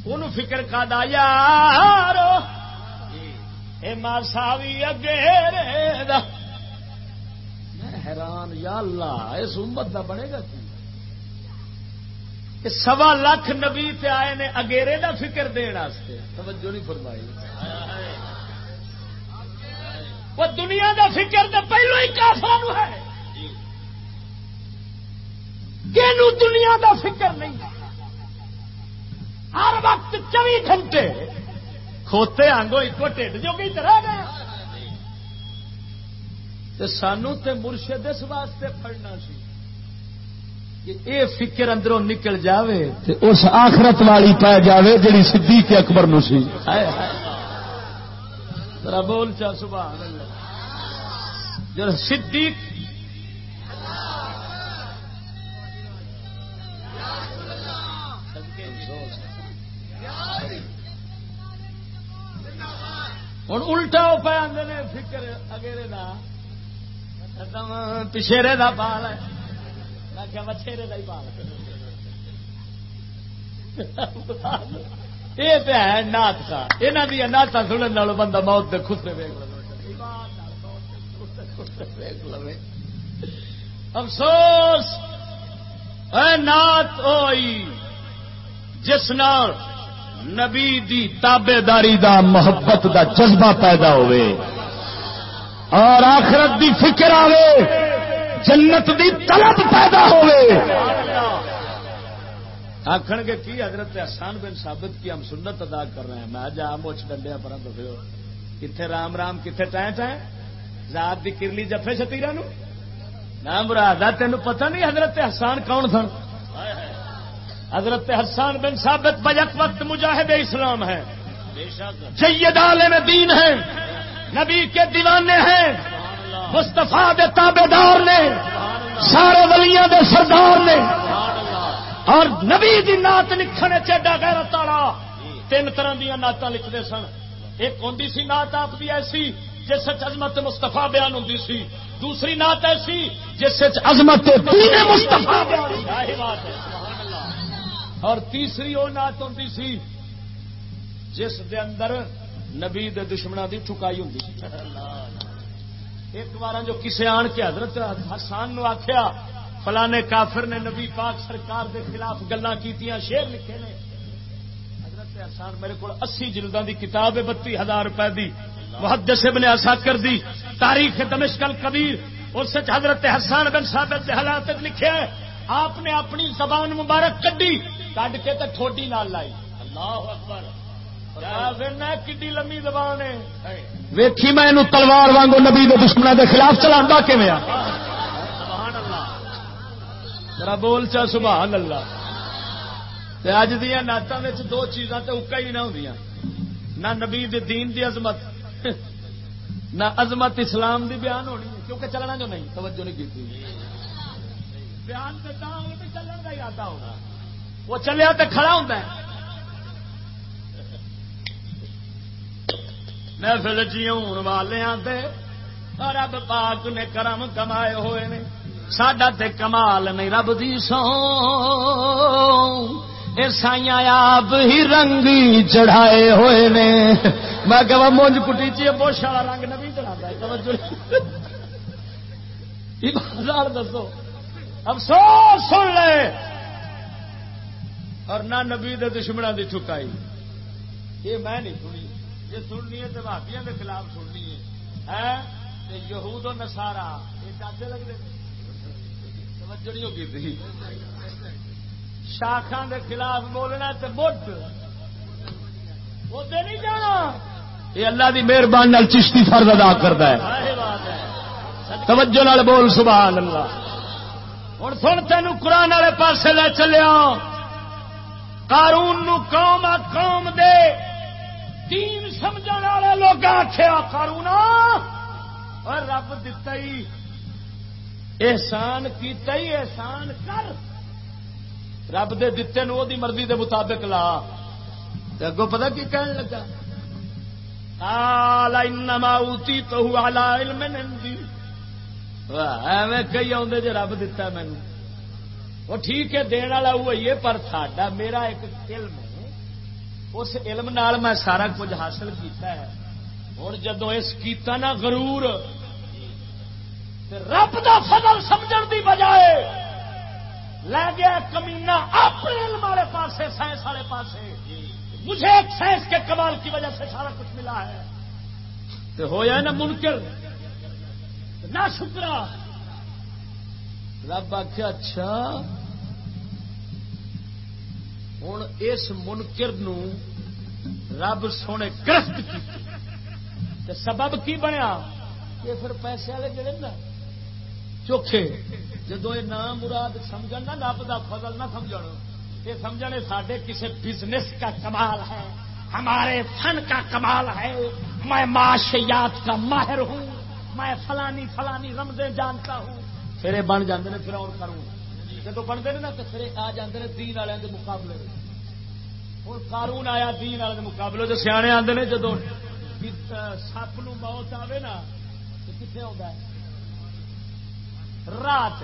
ان فکر کا دا یار اے ماساوی اگے دا۔ میں حیران یا اللہ اس امت دا بنے گا کی؟ سوا لاکھ نبی تے آئے نے اگیرے دا فکر دین واسطے۔ توجہ نہیں فرمائی۔ وہ دنیا دا فکر تو پہلو ہی کافر ہے۔ کہ دنیا دا فکر نہیں۔ ہر وقت چوبی گھنٹے کھوتے آنگو ایک ٹھڈ جو کہ طرح گیا سانو تے مرشد اس واسطے پڑنا سی۔ کہ اے فکر اندروں نکل جاوے۔ تے اس آخرت والی پی جاوے جڑی صدیق اکبر نو سی۔ ذرا بول چا سبحان اللہ۔ جڑا صدیق ہوں الٹا وہ پہ آدھے فکر اگیرے کا پچھیرے کا پال ہے۔ میں کیا مچھیرے کا ہی پال یہ تو ہے نات کا۔ یہاں دیا نعت سننے والوں بندہ موت کے خسرے ویگ لو افسوس۔ نات ہوئی جس نال نبی دی تابے داری دا محبت دا جذبہ پیدا ہوئے اور آخرت دی فکر آوے۔ جنت دی طلب پیدا ہوئے۔ آخر کے کی حضرت احسان بن ثابت کی ہم سنت ادا کر رہے ہیں؟ میں جا موچ ڈنڈیا پر کتنے رام رام کتنے ٹائم ٹائم ذات دی کرلی جفے شتیرا نو؟ نام مراد تین پتہ نہیں حضرت احسان کون سن؟ حضرت حسان بن ثابت بجک وقت مجاہد اسلام ہے جید عالم دین ہیں۔ نبی کے دیوانے ہیں۔ مستفا دے تابے دار نے، سارے ولیاں دے سردار نے، اور نبی دی نات لکھنے چیڈا غیرت والا تین طرح دیا نعت لکھتے سن۔ ایک ہوں سی نعت آپ کی ایسی جس عظمت مستفا بیان ہوں سی، دوسری نعت ایسی جس عظمت مستفا اور تیسری وہ نعت ہوں سی جس دے اندر نبی دے دشمنوں کی ٹھکائی ہوں ایک بار جو کسے آن کے حضرت حسان نو آخیا فلانے کافر نے نبی پاک سرکار دے خلاف گلا کی شیر لکھے نے۔ حضرت حسان میرے کو اسی جلدوں دی کتاب ہے، بتی ہزار روپے دی۔ محدث ابن اساکر دی۔ تاریخ دمشکل کبیر اس حضرت حسان بن ثابت کے حالات لکھے آپ نے اپنی زبان مبارک کڈی، کڈ کے تو ٹھوڈی نال لائی۔ اللہ اکبر۔ کڈی لمبی زبان ہے۔ ویکھی میں تلوار وانگو نبی دے دشمنوں دے خلاف چلا کہ ذرا بول چا سبحان اللہ اج دیا نعتوں دو چیزاں تو اکا ہی نہ ہوں نہ نبی دین دی عظمت نہ عظمت اسلام دی بیان ہونی کیونکہ چلنا جو نہیں توجہ نہیں کی بیان چلن کا ارادہ ہوگا۔ وہ چلیا تو کھڑا ہوں محفل جی ہوں والے دے رب پاک نے کرم کمائے ہوئے نے۔ ساڈا تے کمال نہیں رب دی سو سائیاں آپ ہی رنگ چڑھائے ہوئے نے۔ میں کہ مونج کٹی چی بوش والا رنگ نہیں۔ چڑھا دسو۔ افسوس، سن لے۔ اور نہ نبی دے دشمنوں کی چکائی یہ میں نہیں سنی۔ یہ سننی ہے تو بھابیا کے خلاف سننی ہے۔ یہود و نسارا یہ چاچے لگتے توجہ تھی۔ شاخا کے خلاف بولنا تو نہیں جانا۔ یہ اللہ کی مہربانی چشتی فرد ادا کرتا ہے۔ توجہ نال بول سبحان اللہ۔ ہوں سن تین قرآن والے پاس لے چلیا قارون نو قوم قوم دے۔ تین سمجھ والے لوگ آخیا کارونا اور رب دتا ہی احسان کیتا ہی احسان کر۔ رب دے دتے نو دی مرضی دے مطابق لا۔ اگو پتا کی کہنے لگا؟ انما اوتی تو علم ایویں کئی آدھے جی رب دتا مینو وہ ٹھیک ہے دن والا وہی ہے، پر ساڈا، میرا ایک علم ہے۔ اس علم نال میں سارا کچھ حاصل کیتا ہے۔ ہوں جدو اس کیتا نا غرور رب دا فضل سمجھن دی بجائے لے گیا کمینا اپنے علم والے پاس سائنس والے پاس مجھے ایک سائنس کے کمال کی وجہ سے سارا کچھ ملا ہے۔ تو ہوا نا منکر۔ نہ شکرا رب آخیا اچھا ہوں اس منکر نو رب سونے گرفت کی سبب کی بنیا یہ پھر پیسے والے جڑے نا چوکھے جدو یہ نام مراد سمجھ نا رب کا فضل نہ سمجھ یہ سمجھنے سارے کسی بزنس کا کمال ہے ہمارے فن کا کمال ہے میں معاشیات کا ماہر ہوں میں فلانی فلانی رمزے جانتا ہوں پھر یہ بن جاتے ہیں پھر اور کروں جب بنتے ہیں نا تو پھر آ جاتے ہیں دین والے کے مقابلے ہوں قارون آیا دین والے مقابلے جو سیانے آتے ہیں جدو سپ موت آئے نا، تو کتنے آتا ہے رات۔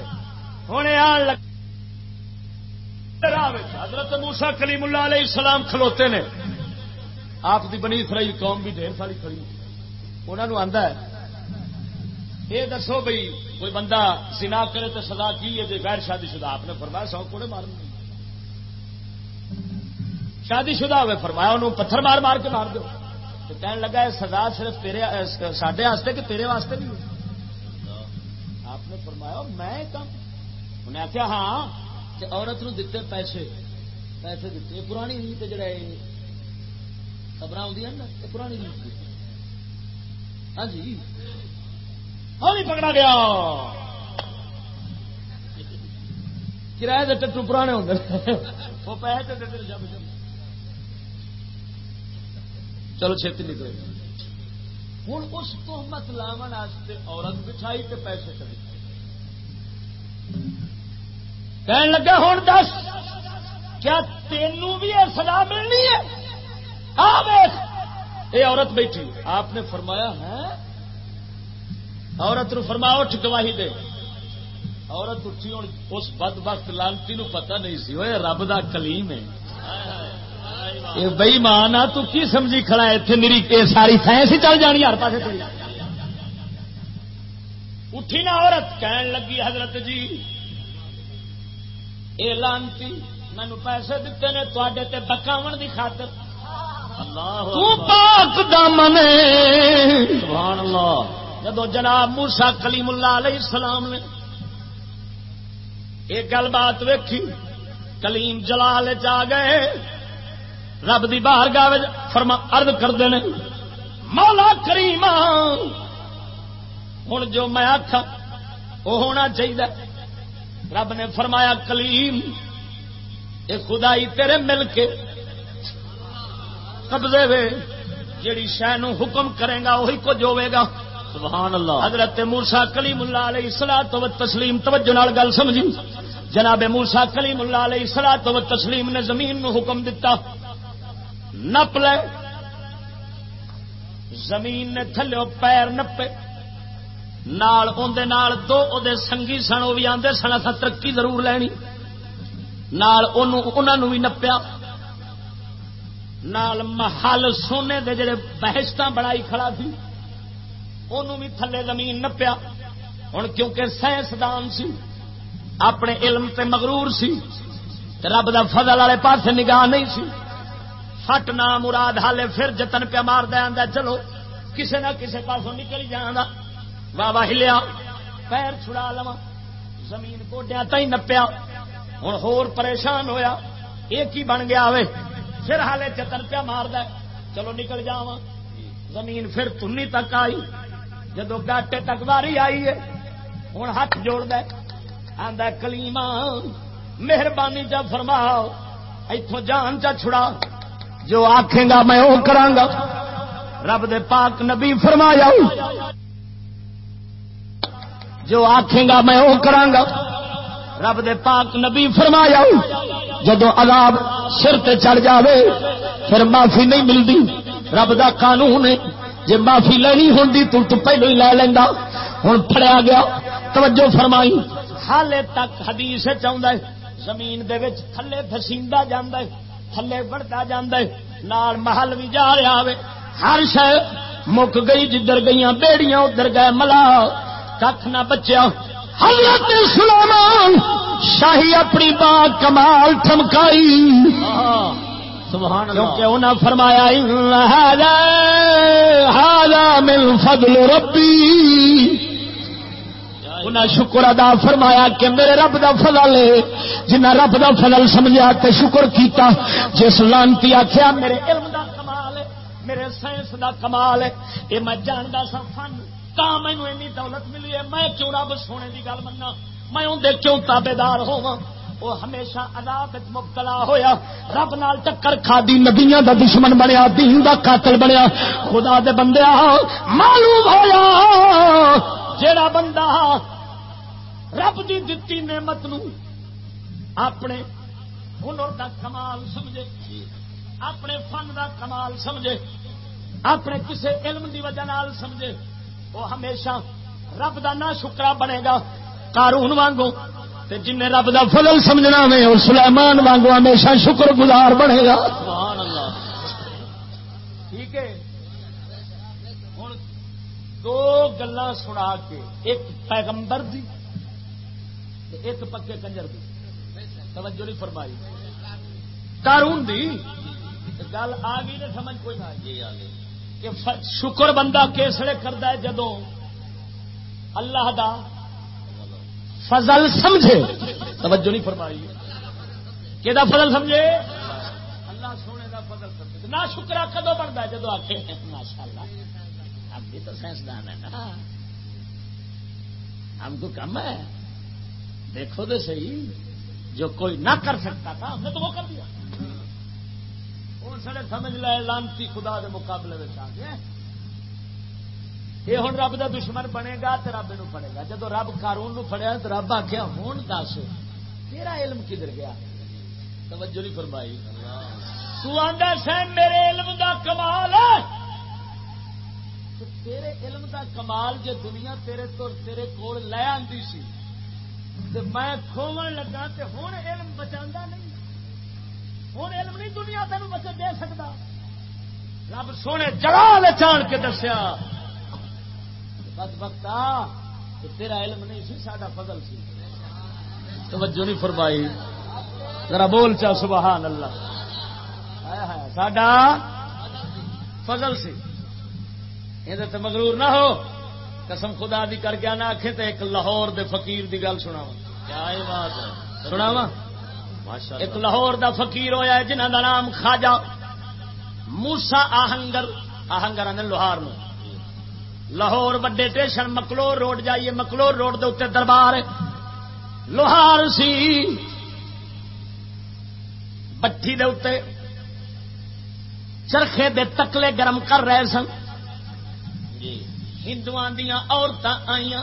ہوں آن لگ حضرت موسا کلیم اللہ علیہ السلام کھلوتے نے۔ آپ کی بنی اسرائی قوم بھی ڈھیر ساری کھڑی۔ انہوں آتا ہے یہ دسو بھائی کوئی بندہ سنا کرے تو سزا کی ہے غیر شادی شدہ؟ آپ نے فرمایا سو کوڑے مار شادی شدہ ہوئے، فرمایا انہوں پتھر مار مار کے مار دو۔ تو کہنے لگا ہے سزا صرف تیرے سڈے کہ تیرے واسطے بھی ہو نے فرمایا میں کم۔ انہیں آخیا ہاں کہ عورت نو دیتے پیسے پیسے دیتے پرانی ریت جڑا خبر آدی نا پرانی ریت ہاں جی۔ ہاں پکڑا گیا۔ کرایہ کے ٹٹو پرانے ہوتے وہ پیسے چلو چھتی نکلے۔ ہوں اس تحمت لاون عورت بچھائی تے پیسے چلے۔ کہنے لگا ہوں دس کیا تینوں بھی یہ سزا ملنی ہے؟ یہ عورت بیٹھی آپ نے فرمایا ہے عورت نو فرمایا اٹھ گواہی دے۔ عورت اٹھی ہوں اس بد وقت لانتی نو پتہ نہیں سی۔ وہ رب دا کلیم ہے۔ بئی مان آ کی سمجھی کھڑا ہے؟ اتنے میری ساری سائنس ہی چل جانی ہر پاس اٹھی نا عورت کہن لگی حضرت جی اے لانتی مینو پیسے دیتے نے تے بکاو دی خاطر۔ پاک دامن سبحان اللہ۔ جدو جناب موسا کلیم اللہ علیہ السلام نے ایک گل بات ویکھی، کلیم جلال جا گئے، رب دی باہر گاہ فرما ارد کرتے ہیں مولا کریم ہوں جو میں آخا وہ ہونا چاہیے رب نے فرمایا، کلیم یہ خدائی تیرے مل کے قبضے وے، جیڑی شہ حکم کرے گا وہی کچھ ہوے گا۔ سبحان اللہ. حضرت موسا کلیم اللہ علیہ سلا تو تسلیم توجہ نال گل سمجھی؟ جناب موسا کلیم اللہ علیہ سلا تو تسلیم نے زمین نو حکم دتا، نپ لے۔ زمین نے تھلو پیر نپے، نال اندے نال دو او دے سنگی سن وہ بھی آدھے سن اصا ترقی ضرور لینی۔ نال انہوں بھی نپیا۔ نال محل سونے دے جڑے بحثت بڑائی کھڑا تھی انہوں بھی تھلے زمین نپیا۔ ہوں کیونکہ سائنسدان سی، اپنے علم تے مغرور سی رب دا فضل والے پاس نگاہ نہیں سی۔ فٹ نہ مراد حالے پھر جتن پیا مار دیا چلو، کسے نہ کسے پاسوں نکل جانا واہ واہ، ہلیا، پیر چھڑا لوا زمین گوڈیا تھی نپیا۔ ہوں ہور پریشان ہویا۔ ایک ہی بن گیا وے؟ پھر ہالے چتن پیا مار د چلو نکل جا زمین پھر تنی تک آئی۔ جدو گاٹے تک واری آئی ہے ہوں ہاتھ جوڑ دے آدھا کلیما مہربانی چا فرماؤ اتوں جان چا چھڑا، جو آخے گا میں وہ کرا رب دے پاک نبی فرمایا، جو آخے گا میں وہ کرا رب دے پاک نبی فرمایا، جدو عذاب سر تے چڑھ جاوے، پھر معافی نہیں ملتی رب دا قانون ہے۔ جی معافی لینی ہوں تو تو پہلو ہی لے لینا ہوں پڑیا گیا۔ توجہ فرمائی۔ حالے تک حدیث چاہتا ہے زمین دے وچ تھلے دسیندا جاندا ہے تھلے بڑھتا جاندا ہے نال محل بھی جا رہا ہے ہر شے مک گئی جدھر گئی بیڑیاں ادھر گئے ملا۔ کھ نہ بچیا۔ حضرت سلیمان شاہی اپنی با کمال تھمکائی کیونکہ انہیں فرمایا مل فضل ربی. انہیں شکر ادا فرمایا کہ میرے رب دا فضل ہے۔ جنہ رب دا فضل سمجھا تے شکر کیتا، جس لانتی آخیا میرے علم دا کمال ہے، میرے سائنس دا کمال ہے۔ یہ میں جانتا سا فن مینو این دولت ملی ہے۔ میں کیوں رب سونے کی گل منا میں اندر کیوں تابے دار ہوا وہ ہمیشہ عذاب مبتلا ہویا۔ رب نال ٹکر کھا دی نبیاں دا دشمن بنیا، دین دا قاتل بنیا۔ خدا دے بندے معلوم ہویا۔ جیڑا بندہ رب دی دتی نعمت نو اپنے ہنر دا کمال سمجھے، اپنے فن دا کمال سمجھے، اپنے کسے علم دی وجہ نال سمجھے، وہ ہمیشہ رب دا نہ شکرا بنے گا۔ کارون وانگو تے جن رب دا فضل سمجھنا میں اور سلیمان وانگو ہمیشہ شکر گزار بنے گا۔ ٹھیک ہے۔ دو گلا سنا کے ایک پیغمبر دی ایک پکے کنجر دی۔ توجہ نہیں فرمائی۔ کارون دی۔ گل آ گئی نے سمجھ کوئی نہ گئی۔ کہ شکر بندہ کیسے کرتا ہے جدو اللہ دا فضل سمجھے۔ توجہ نہیں فرمائی۔ کہ فضل سمجھے؟ اللہ سونے دا فضل سمجھے۔ نہ شکرا کدو بنتا ہے جدو آخے ماشاء اللہ ہم بھی تو سائنسدان ہے نا۔ ہم کو کم ہے۔ دیکھو تو صحیح۔ جو کوئی نہ کر سکتا تھا ہم نے تو وہ کر دیا۔ سڑے سمجھ لے لانتی خدا دے مقابلے میں آ گئے۔ یہ ہوں رب دا دشمن بنے گا تو رب نو پڑے گا۔ جب رب قانون نو پڑیا تو رب آخیا ہوں دس، تیرا علم کدھر گیا؟ توجہ نہیں فرمائی۔ تو آندا سین میرے علم دا کمال ہے۔ تیرے علم دا کمال جے دنیا تیرے تو تیرے کول لے آندی سی، تے میں کھوون لگا تے ہن علم بچاندا نہیں۔ ہن علم نہیں دنیا تینوں بچ دے سکدا۔ رب سونے جلال چان کے دسیا بس وقت تیرا علم نہیں سی ساڈا فضل سی۔ توجہ نہیں فرمائی۔ ذرا بول چا سبحان اللہ۔ ساڈا فضل سی۔ یہ تو مغرور نہ ہو۔ قسم خدا دی کر کے نہ آخے تو ایک لاہور دے فقیر دی گل سنا کیا بات ہے۔ سنا ایک لاہور دا فقیر ہویا ہے جنہ دا نام خواجہ موسا آہنگر آہنگر آنے لوہار میں لاہور وڈے اسٹیشن مکلور روڈ جائیے مکلور روڈ دے اتنے دربار لوہار سی۔ بٹھی دے اتنے چرخے دے تکلے گرم کر رہے سن۔ ہندو دیا عورتیں آئی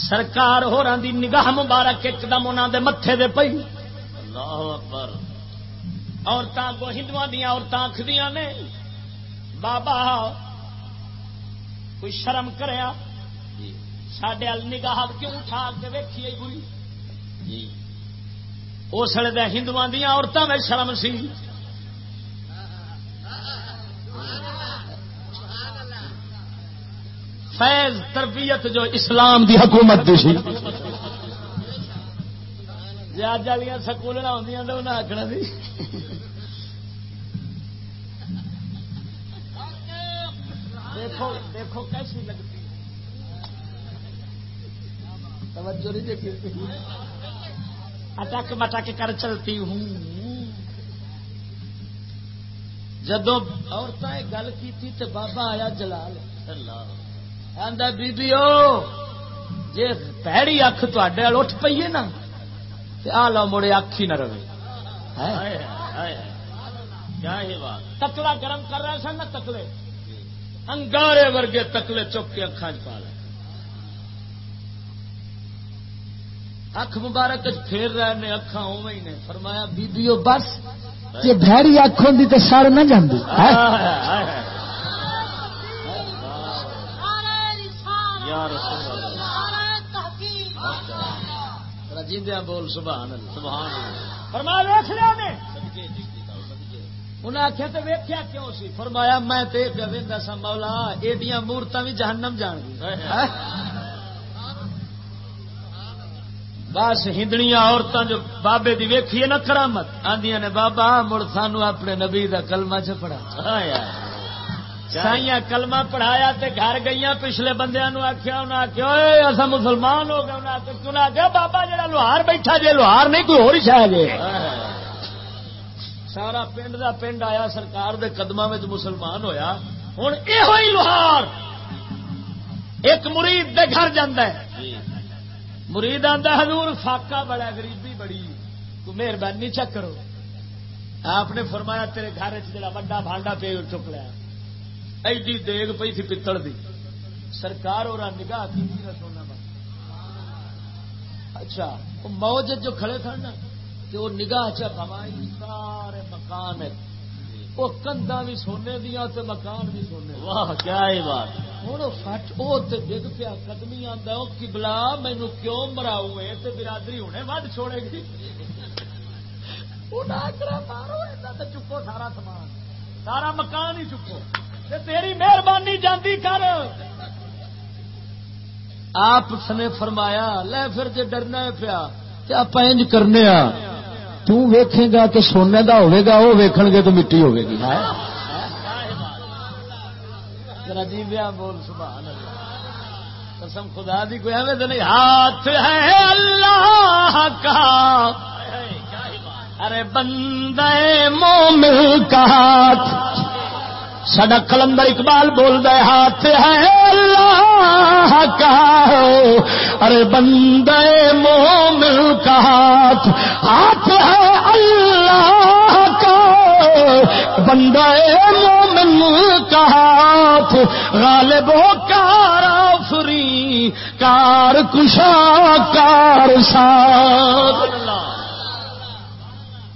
سرکار ہو دی نگاہ مبارک ایک دم انہوں دے متے دے پئی۔ عورتوں کو ہندو دیا عورتیں آخدیا نے بابا کوئی شرم کریا سڈے نگاہ کیوں اٹھا کے ویکھی کوئی؟ اس ویلے ہندو دیا عورتوں میں شرم سی۔ فیض تربیت جو اسلام دی حکومت دی سی۔ جی اج والی سکول آدی تو انہیں آخنا سی۔ دیکھو دیکھو کیسی لگتی توجہ نہیں دیکھی۔ اٹک مٹک کر چلتی ہوں۔ جدو عورتیں گل کی تو بابا آیا جلال۔ اللہ۔ جی پیڑی اکھ تے اٹھ پیے نا آ لو مڑے اکھ ہی نہ رہے۔ تکلا گرم کر رہے سن نا تکلے۔ انگارے ورگے تکلے چک کے اکھان چ پا لے اکھ مبارک پھیر رہے نے اکھان اوے ہی نے فرمایا بیبیو بس جی بھڑی اکھ ہوندی تے سر نہ جاندی رجیدیا بول سبحان سبحان فرمایا ویخ لیا نے انہیں آخیا تو ویخیا کیوں سی؟ فرمایا، میں تے پہ سا مولا، ایڈیاں مورت بھی جہنم جان گئی بس ہندنیا عورتوں جو بابے دی ویکھیے نا کرامت آدی نے، بابا، مڑ سانو اپنے نبی دا کلمہ چ پڑا سائیاں کلمہ پڑھایا تے گھر گئی پچھلے بندے آخیا انہیں آخیا اصا مسلمان ہو گئے۔ انہیں آخیا بابا جا لوہار بیٹھا جی لوہار نہیں، کوئی ہو شاید جی سارا پنڈ دا پنڈ آیا سرکار دے قدموں میں مسلمان ہویا۔ ہوں یہ لوہار۔ ایک مرید دے گھر ہے۔ مرید آتا حضور فاقا بڑا غریبی بڑی۔ تو مہربانی چک کرو۔ آپ نے فرمایا تیرے گھر چا وا بانڈا پی چک لیا۔ ایڈی دیگ پی تھی پتل دی۔ سرکار اور نگاہ کی سونا اچھا موج جو کھڑے تھے نا وہ نگاہ چوائی سارے مکان وہ کندا بھی سونے دیا تو مکان بھی سونے واہ کیا بات۔ ہوں فٹ وہ ڈگ پیا قدمی آتا وہ کبلا مینو کیوں مراؤ تو برادری ہونے ود چھوڑے گی۔ مارو چکو سارا سامان۔ سارا مکان ہی چکو۔ تیری مہربانی جاندی کر۔ آپ نے فرمایا لے پھر جی ڈرنا پیا آپ انج کرنے تیکھے گا تو سونے کا ہوگا وہ ویکھ گے تو مٹی ہوگی گی جی بول، سبحان قسم خدا دی، کوئی ایویں تو نہیں۔ ہاتھ ہے اللہ کا۔ ارے بندے مومن کا ہاتھ۔ سڈا کلندر اقبال بول دے ہاتھ ہے اللہ کا۔ ارے بندے مومن کا ہاتھ ہاتھ ہے اللہ کا۔ بندے مومن کا ہاتھ، غالب ہو کار فری کار کشا، کار ساتھ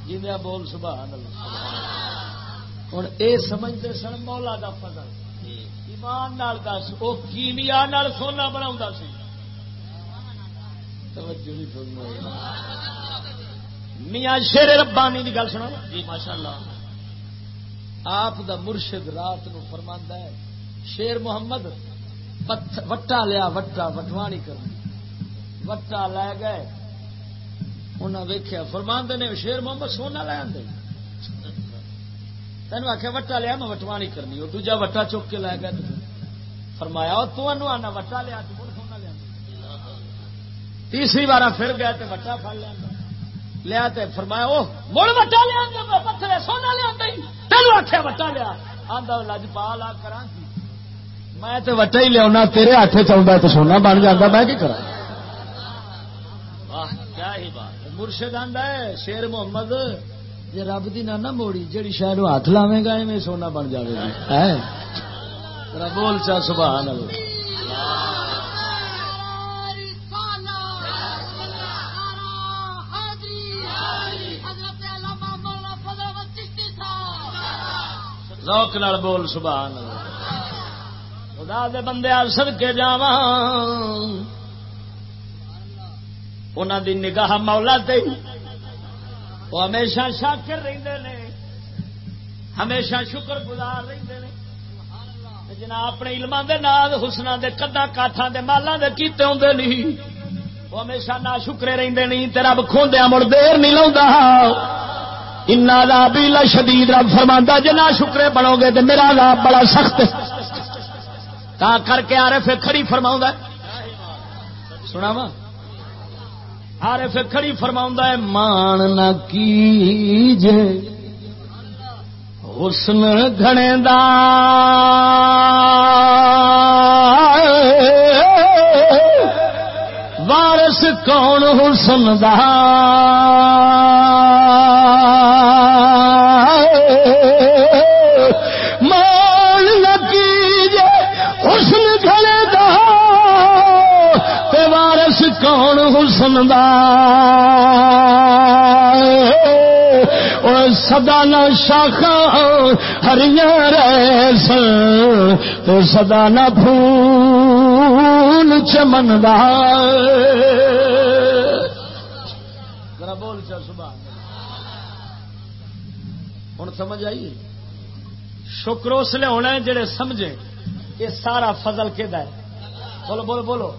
جی بول سبحان اللہ۔ ہوں۔ اے سمجھتے سن مولا دا فضل۔ ایمان نال دس۔ وہ کیمیا نال سونا بنا سی۔ میاں شیر ربانی کی گل سنا جی ماشاء اللہ آپ دا مرشد رات نو فرماندا ہے شیر محمد وٹا لیا وٹا وٹوانی کر وٹا لے گئے۔ انہیں ویخیا فرماندے نے شیر محمد سونا لے آدھے تینوں آخیا وٹا لیا، میں وٹوانی کرنی۔ وہ دوجا وٹا چک کے لے گیا فرمایا، اور آنا وٹا لیا، تو سونا لیا؟ تیسری بار پھر گیا تو وٹا پڑ لیا لیا تے فرمایا وہ مڑ وٹا لیا پتھر سونا لیا تینوں آخیا وٹا لیا۔ آدھا جی، لجپال آ کرا میں تو وٹا ہی لیا تیرے ہاتھ چلتا تو سونا بن جاتا میں کی کرا کیا ہی بات مرشد آندا ہے، شیر محمد جی رب دی نہ موڑی جیڑی شاید ہاتھ لاوے گا ایویں سونا بن جائے گا بول چا سبحان اللہ ذوق نال بول سبحان اللہ خدا دے بندے سد کے جاواں انہوں دی نگاہ مولا تے وہ ہمیشہ شاکر رہندے نے، ہمیشہ شکر گزار رہندے نے۔ تے جناب اپنے علماں دے نال حسنا دے کدا کاٹھاں دے مالاں دے کیتے ہوندے نہیں۔ وہ ہمیشہ نہ شکرے رہندے نہیں، تے رب کھوندیا مڑ دیر نہیں لاوندا ان عذابی لشدید رب فرماندا، جے نہ شکرے بنو گے تے میرا عذاب بڑا سخت ہے۔ تا کر کے آ رہے پھر کھڑی فرماؤں سنا وا آرے پھر کھڑی فرما ہے، مان نہ کیجے حسن گھنے دا وارس کون حسن دا؟ او سدا نہ شاخا ہریاں ریس تو سدا نہ پھول چمن ذرا بول چا صبح ہوں سمجھ آئی؟ شکر اس لیے ہونا ہے جڑے سمجھے، یہ سارا فضل کہ بولو بولو بولو۔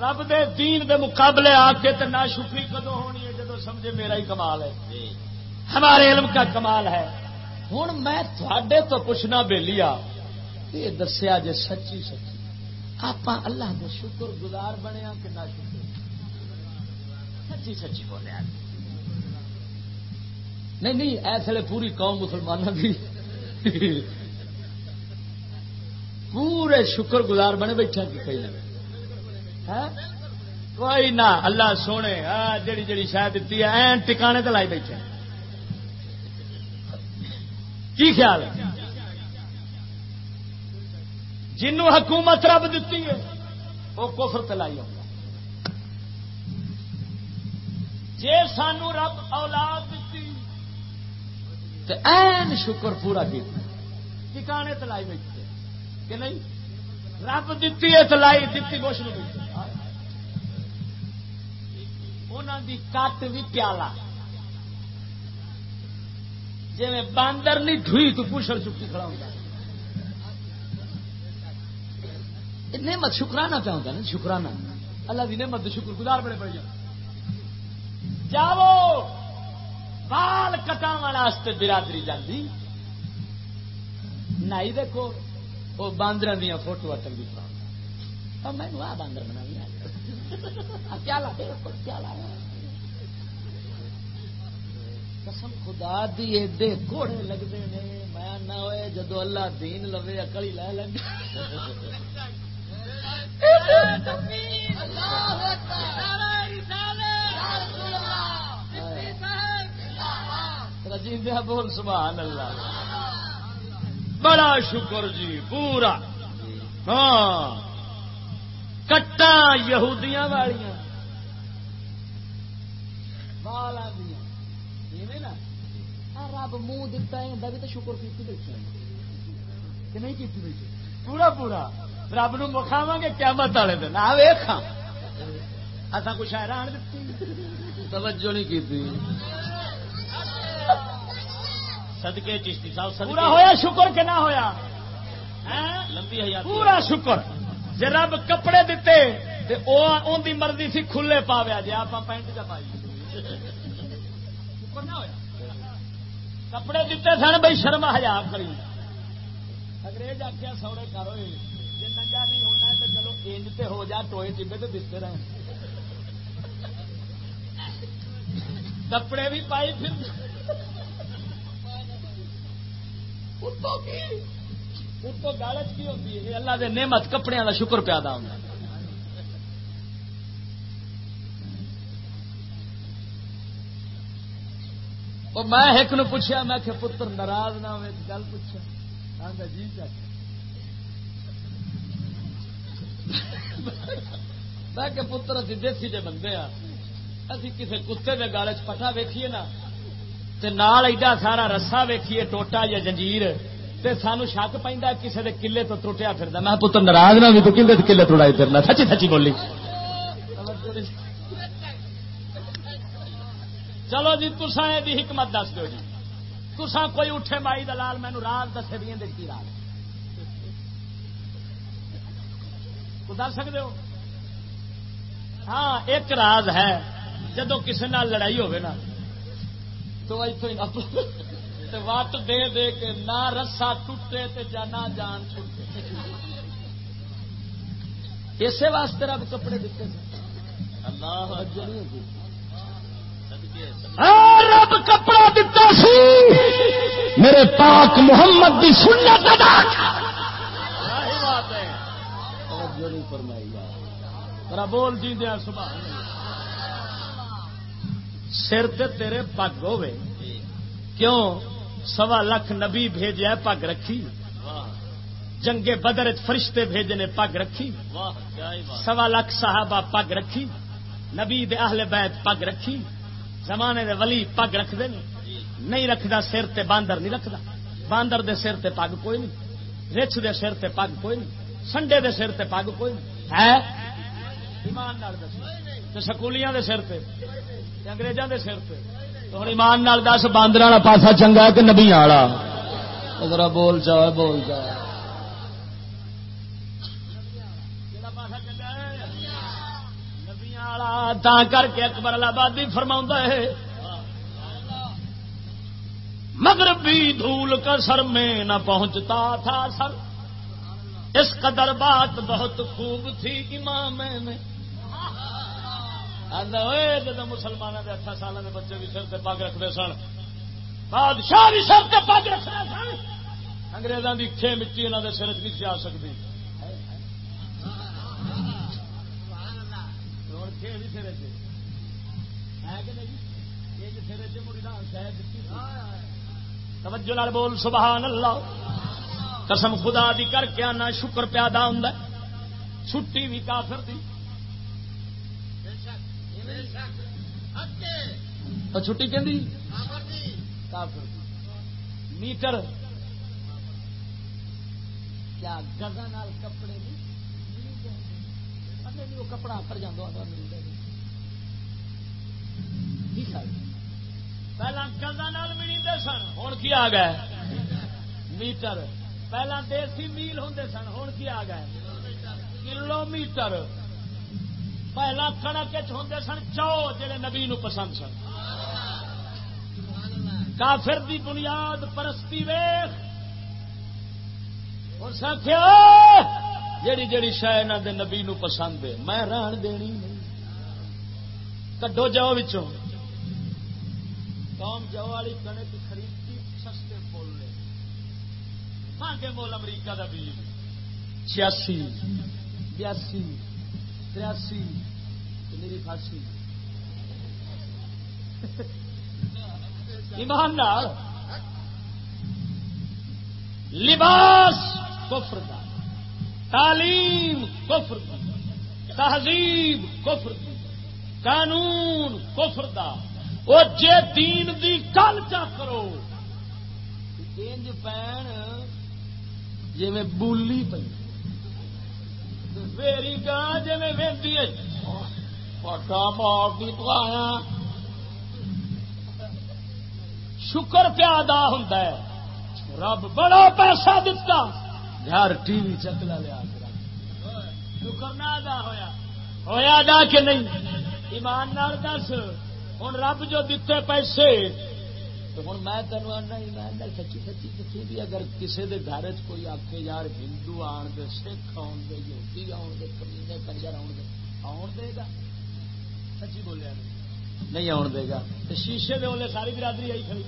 رب دے دین دے مقابلے آ کے تے نہ شکری کدو ہونی ہے جدو سمجھے میرا ہی کمال ہے؟ ہمارے علم کا کمال ہے۔ ہوں میں تھوڑے تو پوچھنا بے لیا یہ دسیا جے سچی سچی۔ آپ اللہ دے شکر گزار بنے کہ نہ شکر؟ سچی سچی بولے نہیں نہیں ایسے پوری قوم مسلمانوں کی پورے شکر گزار بنے بیٹھا کہ کئی نہ ہاں؟ کوئی نہ، اللہ سونے ہاں، جڑی جڑی شاید دیتی ہے، این ٹکانے تے لائی بیٹھے کی خیال ہے؟ جنوں حکومت رب دیتی ہے، وہ کفر تے لائی ہوگا جے سانو رب اولاد دیتی تے این شکر پورا کیتا ٹکانے تے لائی بیٹھے کہ نہیں؟ رب دیتی ہے تو لائی دیتی گوش نہیں انہوں دی کٹ بھی پیالہ جی میں باندر نہیں ڈھوئی تو پوچھل چکی کھڑا ہوتا نعمت شکرانہ پہ ہوتا نا، شکرانہ۔ اللہ دی نعمت شکر گزار بڑے پڑ جائے جاؤ، بال کٹا واسطے برادری جاندی۔ نائی دیکھو وہ باندر دیا فوٹو اٹل بھی پا میں آ باندر بنا قسم خدا دی گھوڑے لگتے ہیں۔ میں نہ ہوئے، جدو اللہ دین لوے اکل لے لگ رجیب بول، سبحان اللہ۔ بڑا شکر جی پورا۔ ہاں۔ کٹا یہودیاں والیاں۔ والا نا۔ رب منہ دتا ہے بھی تو شکر کی کہ نہیں کی بیٹھے پورا پورا۔ رب نو مکھاوا گے قیامت والے دن۔ آ ویخا اصا کچھ حیران دیتی توجہ نہیں کی صدقے چشتی صاحب پورا ہویا شکر کہ نہ ہویا؟ لمبی حیات پورا شکر۔ جی رب کپڑے دیتے تے او اون دی مرضی سی کھلے پاویا جی آپ پینٹ چ پائی۔ کپڑے دیتے سن بھائی شرم ہزار کری انگریز آخیا سوڑے کرو جی ننگا نہیں ہونا تو چلو انج تے ہو جا، ٹوئے چیبے تو دستے رہے کپڑے بھی پائی پھر۔ اتو گالچ کی ہوتی ہے اللہ دے نعمت کپڑے کا شکر پیادا ہوتا میں ایک نو پوچھا میں کہ پتر ناراض نہ ہوئے گل پوچھا جی میں کہ پتر اسی دیسی جے بندے ہاں اسی کسی کتے کے گالے پٹا ویکھیے نا تے نال ایڈا سارا رسا ویکھیے ٹوٹا یا جنجیر تے سانو شک پہ کسی کے کلے تو ٹوٹیا پھر میں پتر ناراض نہ بھی تو کلے تو کلے توڑائی پھرنا سچی سچی بولی۔ چلو جی تسا یہ حکمت دس دو جی۔ تسا کوئی اٹھے مائی دلال مینو راز دسے بھی کی راز دس سکتے ہو؟ ہاں ایک راز ہے، جدو کسی لڑائی ہوگی نا، تو وٹ دے دے کے نہ رسا ٹوٹے تے جانا جان چھوٹے۔ اسی واسطے رب کپڑے دیتے اللہ رب کپڑا دیتا سی۔ میرے پاک محمد کی سنت ادا بول جی دیا صبح سر تیرے پگ ہوے کیوں؟ سوا لکھ نبی بھیجا پگ رکھی۔ جنگے بدر فرشتے بھیجنے پگ رکھی۔ سوا لکھ صحابہ پگ رکھی۔ نبی دے اہل بیت پگ رکھی۔ زمانے دے ولی پگ رکھتے نہیں رکھتا سر تے باندر نہیں رکھتا باندر دے سر تے پگ کوئی نہیں۔ رچ دے سر تے پگ کوئی نہیں۔ سنڈے دے سر تے پگ کوئی نہیں۔ ہے؟ ایمان سکولیاں دے سر تے انگریزاں دے سر تے۔ ہوں ایمان نال دس باندر والا پاسا چنگا کہ نبی والا؟ ذرا بول جا بول جا تا کر کے اکبر آبادی فرما ہے۔ مگر بھی دھول کا سر میں نہ پہنچتا تھا سر۔ اس قدر بات بہت خوب تھی امام میں۔ جب مسلمانوں کے اٹھا سال کے بچے بھی سر سے پگ رکھتے سن۔ بادشاہ بھی سر سے پگ رکھنا سن۔ اگریزوں کی کھے مٹی انہوں نے سر چ نہیں آ سکتی توجہ بول سبحان اللہ قسم خدا دی کر کے آنا شکر پیادا ہوں چھٹی بھی کافر دی۔ چھٹی کہ میٹر۔ کیا گزا کپڑے وہ کپڑا پر جانا پہلا گزا ملی سن ہوں کی آ گئے؟ میٹر۔ پہلا دیسی میل ہوں سن ہوں کی آ گئے؟ کلو میٹر پہلا کڑک ہوں سن چو جڑے نبی نو پسند سن۔ کافر دی بنیاد پرستی ویخ۔ اور سکھیا جیڑی جیڑی شہ دے نبی نو پسند ہے، میں رہن دینی کڈو جاؤ بچوں قوم جو والی کنک خریدتی سستے فول نے مانگے مول امریکہ کا بیج۔ چھیاسی، بیاسی۔ تریاسی میری پھانسی۔ ایمان لباس کفر دا۔ تعلیم کفر دی تہذیب کفر دی قانون کفر دا۔ وہ جے دین دی کل چا کرو۔ انج پین جی میں بولی پی میری گاں جی وی پٹا مار بھی پایا شکر پیا ادا ہوں رب بڑا پیسہ دتا۔ گھر ٹی وی چکلا لیا۔ شکر نہ ادا ہویا۔ ہویا ادا کہ نہیں؟ ایمان نال دس۔ ہوں رب جو دیتے پیسے تو ہوں میں تینوں آنا ایمان سچی سچی دسی بھی اگر کسی کے گھر چ کوئی آ کے یار ہندو آن دے سکھ آن دے یوگی آن دے کمینے کنجر آن دے آن دے گا؟ سچی بولیا نہیں۔ آن دے گا۔ شیشے دے والے ساری برادری آئی کھڑی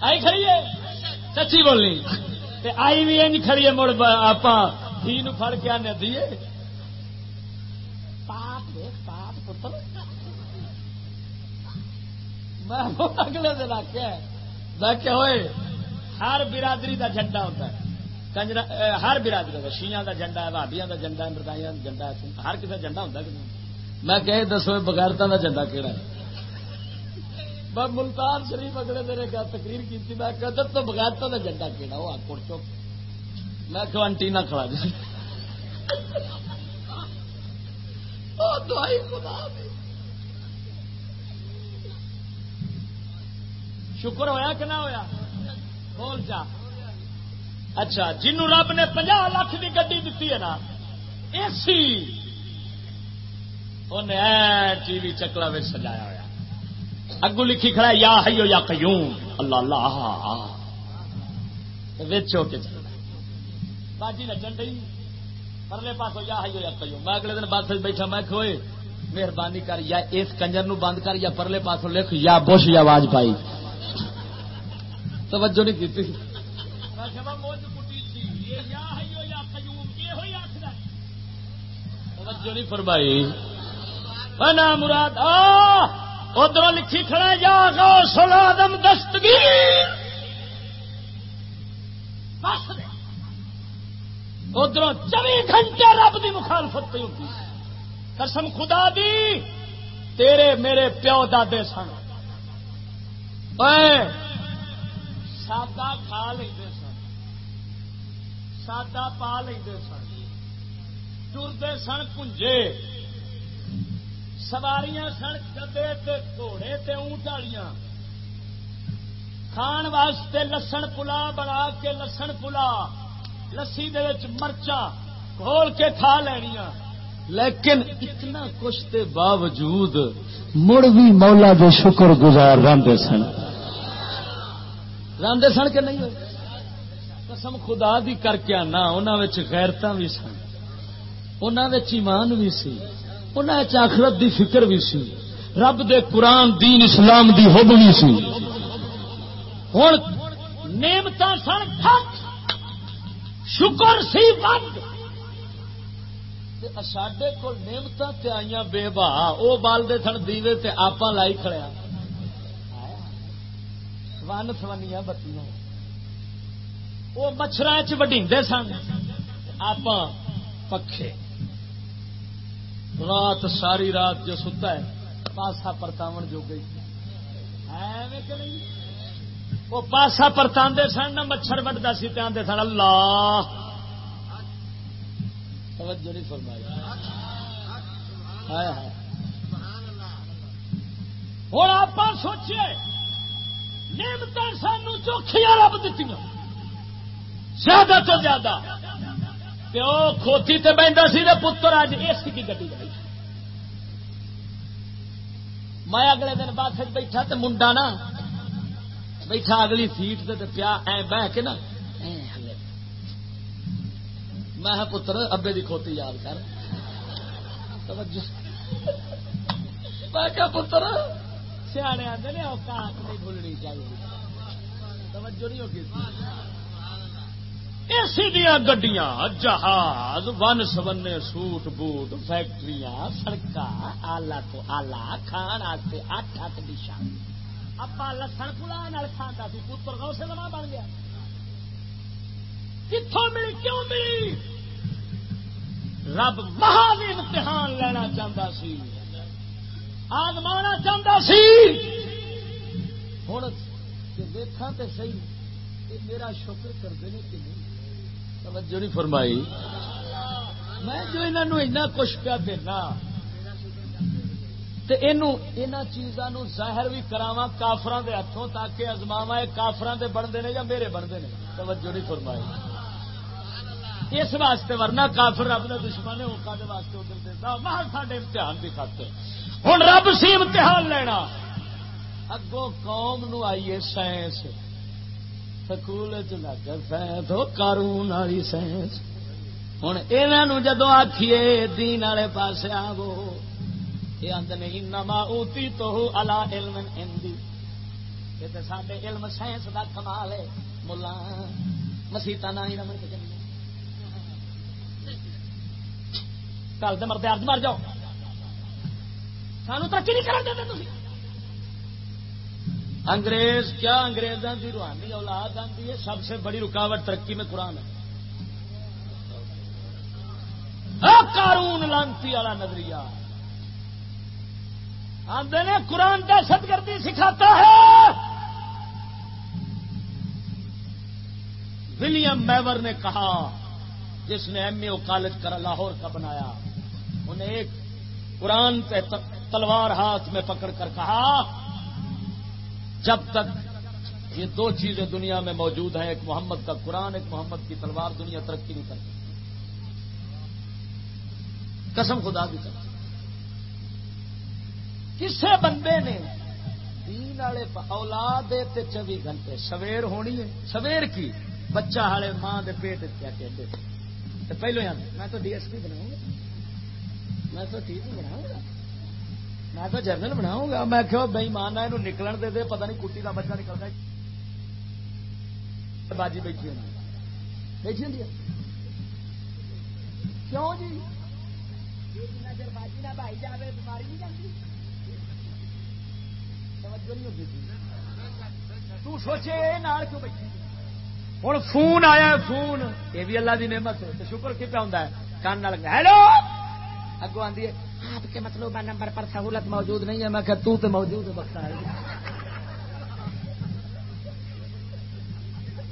آئی کھڑی ہے؟ سچی بولنی۔ آئی بھی این کھڑی ہے مڑ آپ ہی فڑ کے آنے دیے پاپ پاپ پتر۔ میں اگلے دن آخیا میں کہ ہوئے، ہر برادری دا جھنڈا ہوتا ہے۔ کنجرا ہر برادری کا شیاں دا جھنڈا ہے بھابیاں دا جھنڈا ہے، مردائیاں دا جھنڈا ہے ہر کسی جھنڈا ہوتا کہ نہیں؟ میں کہ دسو بغیرتا دا جھنڈا کہڑا ہے؟ میں ملتان شریف اگلے دن کا تقریر کی تھی میں قدر تو بغیرتا دا جھنڈا کہڑا وہ آکڑ چوک میں کہ انٹی نہ کھڑا جائے۔ <laughs> دعائی خدا دی۔ شکر ہویا کہ نہ ہویا؟ بول جا۔ اچھا جنو رب نے پنجا لاکھ کی گڈی دیتی ہے نا، اے سی۔ انہیں ٹی وی چکلا میں سجایا ہوا اگو لکھی کھڑا یا ہیو یا قیوم۔ اللہ اللہ ویچو کے چل باجی نچن ڈی پرلے پاسو یا ہیو یا قیوم۔ میں اگلے دن بس بیٹھا، میں کھوئے مہربانی کر، یا اس کنجر نو بند کر، یا پرلے پاسو لکھ، یا بش، یا آواز پائی۔ توجہ نہیں کی توجہ نہیں فرمائی۔ بنا مراد ادھر لکھی کھڑا یا گو سلادم دستگیر۔ ادھر چوبی گھنٹے رب کی مخالفت پہ ہوتی قسم خدا دی، تیرے میرے پیو دادے سن۔ سادہ کھا لیں سن سادہ پا لیں سن ٹرتے سن کنجے سواریاں سن گدے گھوڑے تے اونٹ والیاں کھان واسطے لسن پلا بنا کے لسن پلا لسی مرچا گھول کے کھا لینیا لیکن اتنا کچھ کے باوجود مڑ بھی مولا دے شکر گزار رہتے سن راندے سن کے نہیں قسم خدا دی کر کے آنا انہوں غیرت بھی سن انہوں ایمان بھی سی انہوں آخرت دی فکر بھی سی، رب دے قرآن، دین اسلام دی حب بھی سی۔ ہوں نعمت سن شکر سی بند سڈے کو نعمت آئی بے با وہ بالتے سن دیوے تے آپ لائی کھڑیا ون سونیا بتیاں وہ مچھر چڈیے سن. آپ پکھے. رات ساری رات جو ستا ہے، پاسا پرتاو جو گئی. وہ پاسا پرتا سن، نہ مچھر وڈتا سی آدھے سن، اللہ! توجہ نہیں فرمائی. ہوں آپ سوچے! نعمت سانو چوکھیا رب دیتی زیادہ تو زیادہ۔ پیو کھوتی تے بہتا سی پتر اج اس کی گڈی میں اگلے دن بعد بیٹھا تے منڈا نا، بیٹھا اگلی سیٹ تے پیا ای بہ کے نا۔ میں پتر، ابے دی کھوتی یاد کر۔ میں پتر سیانے آتے نے اوقات نہیں بھولنی چاہیے۔ توجہ نہیں ہوگی اسی دیا گڈیاں، جہاز، ون سبنے، سوٹ بوٹ فیکٹری سڑک آلہ تو آلہ، کھان آتے اٹھ اٹھ ڈشا ابا لسن پلا کھانا سی، پتر گاؤں سے لما بن گیا۔ کتوں ملی، کیوں ملی؟ رب مہان امتحان لینا چاہتا سی۔ آزمانا چاہتا سی۔ ہوں دیکھا تو صحیح میرا شکر کرتے ہیں کہ نہیں۔ توجہ نہیں فرمائی۔ میں جو انہوں کچھ پیا دینا چیزوں ظاہر بھی کراوا کافران دے ہاتھوں تاکہ ازماوا کافران دے بنتے ہیں یا میرے بنتے ہیں توجہ نہیں فرمائی۔ اس واسطے ورنہ کافر رب کا دشمن ہے وہ واسطے ادھر دیتا مہر ساڈے امتحان بھی کھاتے ہوں رب سی امتحان لینا۔ اگوں قوم نو آئیے سائنس۔ سکول چ لگ سائنس کارون والی سائنس۔ ہوں یہ جدو آخیے دین والے پاس آو یہ آدھے نما اوتی تو الا علم ہندی یہ سارے علم سائنس کا کمال ہے ملا مسیطا نہ ہی رمن کے کل تو مرد ارد مر جاؤ۔ سانو ترقی نہیں کرا دیں انگریز، کیا انگریزوں کی روحانی اولاد آتی ہے؟ سب سے بڑی رکاوٹ ترقی میں قرآن ہے۔ قارون لانتی والا نظریہ۔ آدھے نے قرآن دہشت گردی سکھاتا ہے۔ ولیم میور نے کہا، جس نے ایم اے او کالج کرا لاہور کا بنایا، انہیں ایک قرآن پہ تلوار ہاتھ میں پکڑ کر کہا، جب تک یہ دو چیزیں دنیا میں موجود ہیں، ایک محمد کا قرآن، ایک محمد کی تلوار، دنیا ترقی نہیں کرتی۔ قسم خدا بھی کر کسے بندے نے دین والے اولاد چوبی گھنٹے، سویر ہونی ہے۔ سویر کی؟ بچہ والے ماں دے پیٹ کیا کہتے پہلو یاد میں تو ڈی ایس پی بناؤں گا۔ میں تو ٹی وی بناؤں گا۔ میں تو جرنل بناؤں گا۔ میں کہ بئی مان ہے نکلن دے دے، پتہ نہیں کٹی کا بچہ نکلتا باجی بیٹھی ہوں بیٹھی ہوں کیوں جی؟ تو سوچے کیوں بیٹھی ہوں فون آیا، فون۔ یہ بھی اللہ کی نعمت ہے۔ شکر کی پہ ہوں کان لگا ہیلو اگو آدھی ہے۔ آپ کے مطلب نمبر پر سہولت موجود نہیں ہے، میں کہ تو تے موجود ہے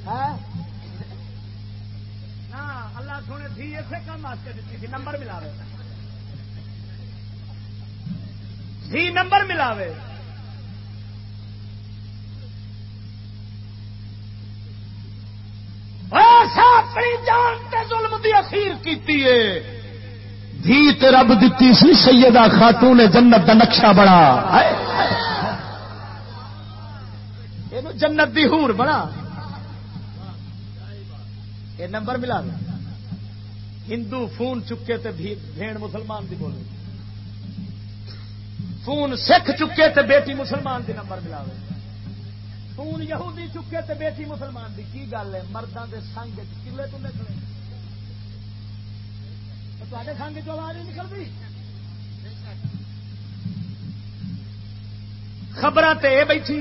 ہاں؟ اللہ سونے تھی اسے کم واسطے دیتی تھی، نمبر ملا رہے تھی نمبر ملاوے۔ اپنی جان تے ظلم دی اخیر کیتی ہے۔ دھی تے رب دتی سی، سیدہ خاتون جنت دا نقشہ بڑا۔ جنت دی ہور بڑا۔ یہ نمبر ملا ہندو فون چکے تے بھیڑ مسلمان دی بولے۔ فون سکھ چکے تے بیٹی مسلمان دی نمبر ملاوے خون یہودی چکے تے بیٹی مسلمان دی۔ کی گل ہے؟ مردوں کے سنگ کلے تو نکلے۔ تے سنگ چ آواز نہیں نکلتی خبر تے بیٹھی۔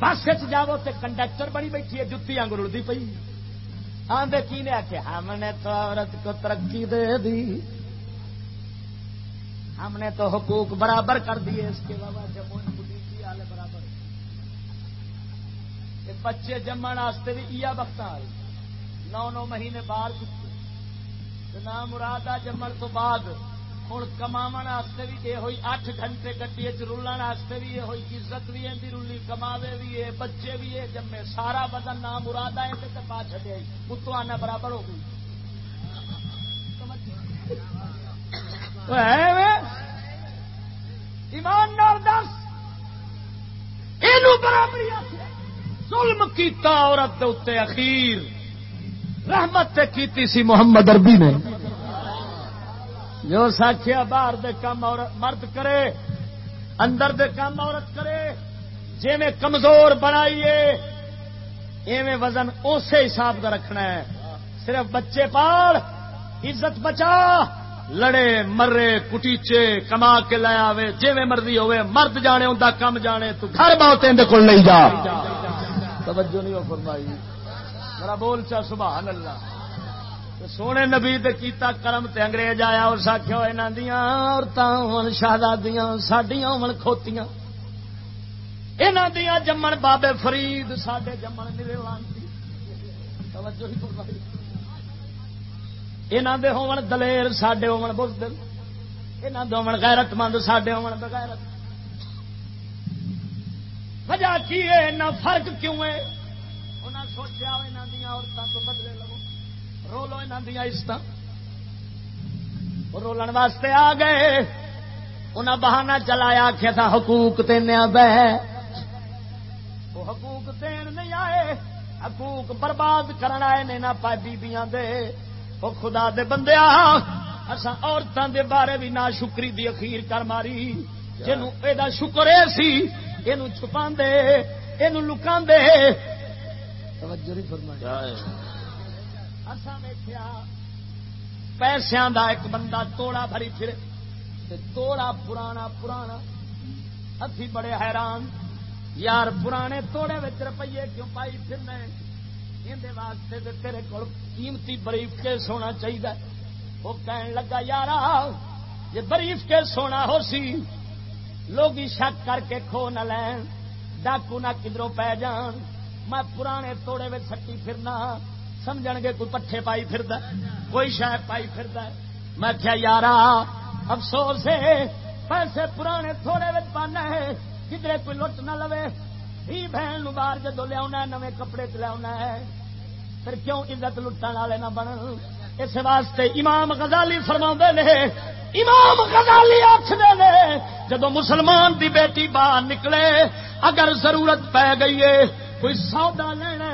بس جاو تے کنڈکٹر بڑی بیٹھی ہے، جتی آنگ رڑتی پی آدھے کی نے آخیا ہم نے تو عورت کو ترقی دے دی۔ ہم نے تو حقوق برابر کر دیے، اس کے بابا جموں کی حال برابر؟ بچے جمن واسطے بھی یہ وقت آئی نو نو مہینے باہر چکے نہ مراد آ جمن تو بعد ہوں کما بھی یہ ہوئی اٹھ گھنٹے گڈی رولن بھی یہ ہوئی عزت بھی ہے رولی کماوے بھی ہے بچے بھی ہے جمے سارا بدن نہ مراد آئے تو پا چڑیا اتو آنا برابر ہو گئی۔ ایمان دس۔ یہ برابری ظلم کیتا عورت اخیر۔ رحمت کیتی سی محمد اربی نے۔ جو ساکھیا باہر دے کام مرد کرے، اندر دے کام عورت کرے۔ جی میں کمزور بنائیے، ایویں وزن اسی حساب کا رکھنا ہے۔ صرف بچے پال عزت بچا، لڑے، مرے، کٹیچے، کما کے لے آوے۔ جی مرضی ہوے مرد جانے ان کم جانے، تو گھر بہت اندر کول نہیں جا۔ توجہ نہیں ہو فرمائی۔ میرا بول چا، سبحان اللہ۔ سونے نبی تے کیتا کرم تے انگریز آیا اور ساکھو انہاں دیاں عورتاں ہون، شہزادیاں، ساڈیاں ہون، کھوتیاں۔ انہاں دیاں جمن بابے فرید، ساڈے جمن میرے لانتی۔ توجہ ہی فرمائی۔ انہاں دے ہون دلیر، ساڈے ہون بزدل۔ انہاں دے ہون غیرت مند ساڈے ہون بغیرت۔ وجہ کی ہے؟ نہ فرق کیوں ہے؟ انہاں سوچیا انہاں دیاں عورتاں تو بدلے لو رولو انہاں دیاں عزت رولن واسطے آ گئے۔ انہاں بہانہ چلایا آخیا تھا حقوق تینیا بہ۔ وہ حقوق دین نہیں آئے۔ حقوق برباد کرن آئے نے نہ پائے بیبیاں دے۔ وہ خدا دے بندے اسا عورتوں دے بارے بھی نہ شکری دی اخیر کر ماری۔ جنوں اے دا شکر اے سی اینو چھپا دے اینو لکا دے توجہ نہیں فرمائی۔ اسا ویکھیا، پیسیاں دا ایک بندہ توڑا بھری پھر تے توڑا پرانا پرانا اتھی بڑے حیران، یار پرانے توڑے وچ روپیے کیوں پائی پھرنے؟ اندے واسطے تے تیرے کول قیمتی بریف کے سونا چاہیے وہ کہن لگا یار یہ بریف کے سونا ہو سی لوگ شک کر کے کھو نہ لین، ڈاکو نہ کدرو پی جان، میں پرانے توڑے میں سٹی پھرنا سمجھ گے کوئی پٹھے پائی پھر کوئی شہ پائی پھر میں کیا یار افسوس ہے، پیسے پرانے تھوڑے میں پانا ہے کدھر کوئی لٹ نہ لوے۔ ہی بہن باہر جدو لیا نویں کپڑے چ لیا ہے۔ پھر کیوں عزت لٹن والے نہ بن اس واسطے امام غزالی فرما نے، امام غزالی آخر نے جدو مسلمان دی بیٹی باہر نکلے، اگر ضرورت پی گئی ہے، کوئی سودا لینا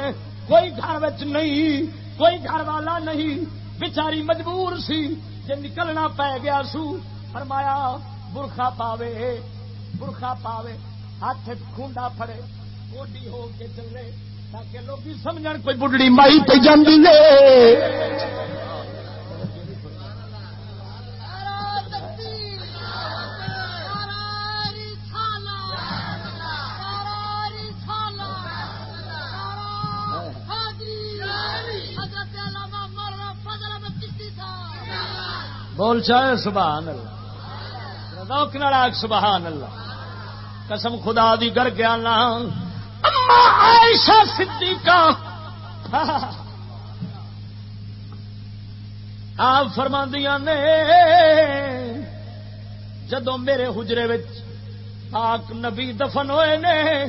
کوئی گھر نہیں، کوئی گھر والا نہیں بچاری مجبور سی جی نکلنا پی گیا سو۔ فرمایا، برخا پاوے برخا پاوے، ہاتھ کھونڈا پھڑے، گوڈی ہو کے چلے، تاکہ لوگ سمجھ کوئی بڑھڑی مائی پہ جاندی بول چاہے سبحان اللہ۔ روک نڑاک سبحان اللہ۔ قسم خدا دی گر گیا نا۔ عائشہ صدیقہ۔ آپ فرماندیاں نے جدو میرے حجرے پاک نبی دفن ہوئے نے،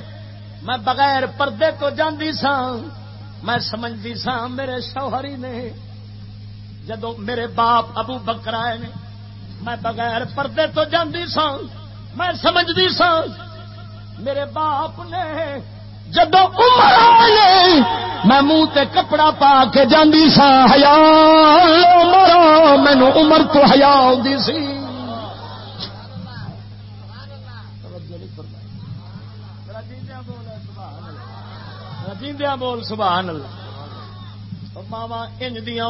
میں بغیر پردے تو جاندی سا میں سمجھتی سا میرے شوہری نے۔ جدو میرے باپ ابو بکر آئے نے، میں بغیر پردے تو جاندی سا، میں سمجھتی سا، میرے باپ نے جدو عمر آئے، میں منہ تے کپڑا پا کے جاندی سا ہیا عمر مینو عمر تو ہیا آتی سی۔ جیندیا بول، سبحان اللہ۔ ماوا انج دیا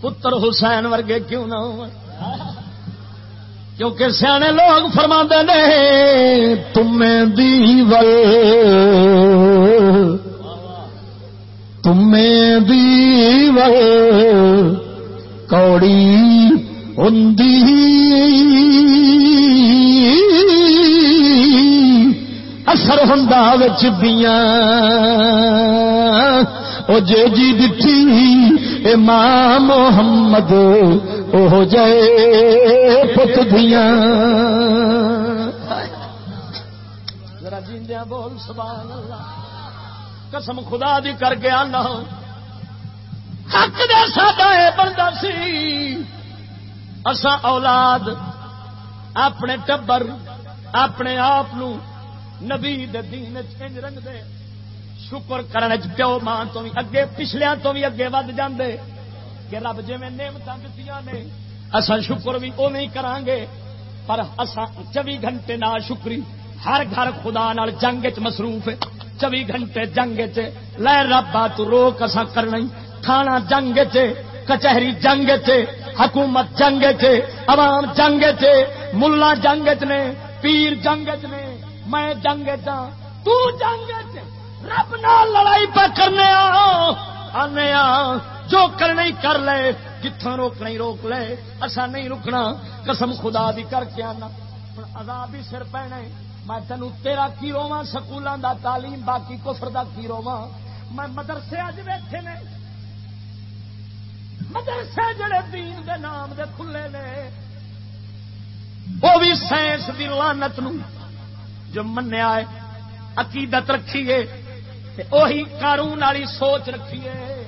پتر حسین ورگے کیوں نہ ہو؟ کیونکہ سیانے لوگ فرما نے تمہیں دیول تمہیں دیول، کوڑی ہوں اثر ہوں بیاں، او جے جی دھی ماں محمد او جائے پت دیا ذرا جیندیا بول، سبحان اللہ۔ قسم خدا دی کر کے آنا۔ حق دے ساڈا اے بندہ سی۔ اسا اولاد اپنے ٹبر، اپنے آپ نبی دین چنج رنگ دے شکر کرنے پیو ماں تو بھی اگے پچھلیا تو بھی اگے ود جاندے۔ کہ رب جی میں نعمت دیتی نے اصا شکر بھی او نہیں کران گے۔ پر اصا چوبی گھنٹے نہ شکری، ہر گھر خدا نال جنگ چ مصروف چوبی گھنٹے جنگ چ لے ربا تو روک اصا کرنا کھانا جنگ چ کچہری جنگ چ حکومت جنگ چ عوام جنگ چ ملا جنگ چ نے، پیر جنگ چ نے، میں جنگ چاں تو جنگ چ رب نال لڑائی پہ کرنے آنے جو کرنا ہی کر لے جتوں روکنا ہی روک لے اصا نہیں رکنا، قسم خدا دی کر کے آنا۔ عذاب ہی سر پینے میں تینوں تیرا کی رواں سکولوں دا تعلیم، باقی کفر دا کی رواں میں مدرسے اج ویٹے نے۔ مدرسے جڑے دین دے نام دے کھلے نے۔ وہ بھی سائنس دی لانت نو جو منیا ہے، عقیدت رکھیے۔ وہی والی سوچ رکھیے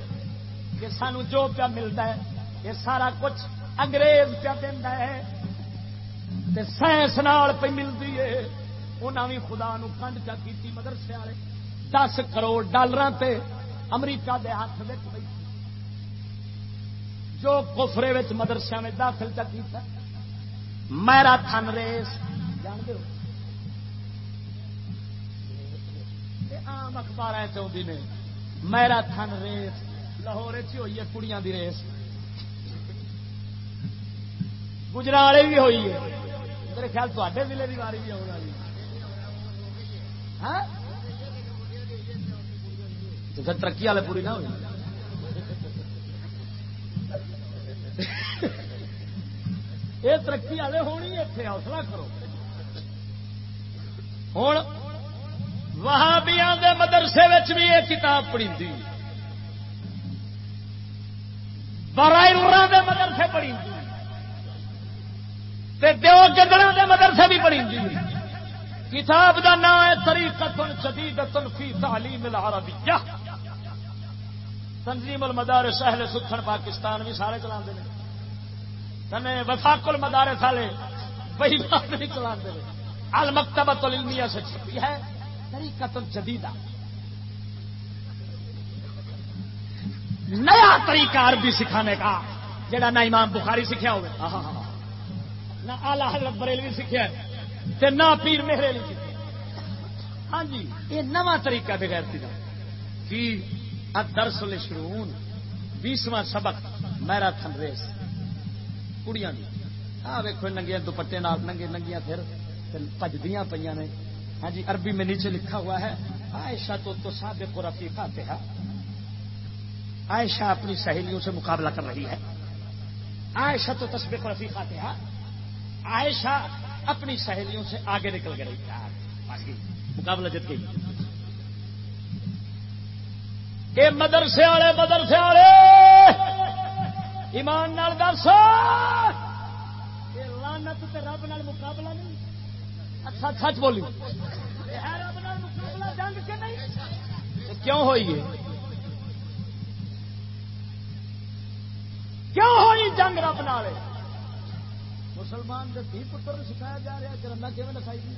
کہ سانو جو پیا ملتا ہے، یہ سارا کچھ انگریز پیا دینا ہے۔ سائنس نال پہ ملتی ہے۔ انہیں بھی خدا نو کنڈ چا کی مدرسے والے۔ دس کروڑ ڈالر تے امریکہ دے ہاتھ میں جو کفرے مدرسے میں داخل چا کیتا میرا تھن ریس عام اخبار چاہتی نے۔ میرا تھن ریس، لاہور چ ہوئی ہے، کڑیاں دی ریس۔ گجرالے بھی ہوئی ہے۔ میرے خیال تے ضلع کی باری بھی آنے والی۔ ہاں؟ پھر ترقی والے پوری نہ ہوئی۔ یہ ترقی والے ہونی اتنے حوصلہ کرو۔ ہوں وہابیاں دے مدرسے بھی یہ کتاب پڑھی برائے دے مدرسے پڑھی دیو گدڑا دے مدرسے بھی پڑھی کتاب دا نام ہے طریقت شدیدت فی تعلیم العربیہ۔ تنظیم المدارس اہل سکھن پاکستان بھی سارے چلا وفاق المدارس والے وہی بات نہیں چلا دے المکتبت العلمیہ سے چھپی ہے۔ طریقت جدیدہ۔ نیا طریقہ عربی سکھانے کا، جڑا نہ امام بخاری سیکھا ہوگا نہ آلہ حضرت بریلوی سیکھا تے نہ پیر مہرے سیکھا ہاں جی یہ نواں طریقہ بغیر تھی کہ درس شرون بیسواں سبق میرا تھن ریس۔ کڑیاں ہاں ویکو ننگیا دوپٹے نال، ننگے ننگیاں پھر پجدیاں پہ نے۔ ہاں جی عربی میں نیچے لکھا ہوا ہے، عائشہ تو تو سابق و رفیقہ پہ ہاں۔ عائشہ اپنی سہیلیوں سے مقابلہ کر رہی ہے۔ عائشہ تو تصبیق و رفیقہ پہ ہاں۔ عائشہ اپنی سہیلیوں سے آگے نکل کے رہی ہے ہاں۔ جی، مقابلہ جت گئی یہ مدرسے والے مدرسے والے، ایمان نال دس۔ لانت رب نال مقابلہ نہیں۔ سچ بولی۔ کیوں ہوئی ہے کیوں ہوئی جنگ رب نال؟ مسلمان کے دھی پتر سکھایا جا رہا کہ رنگا کیون دکھائی دی؟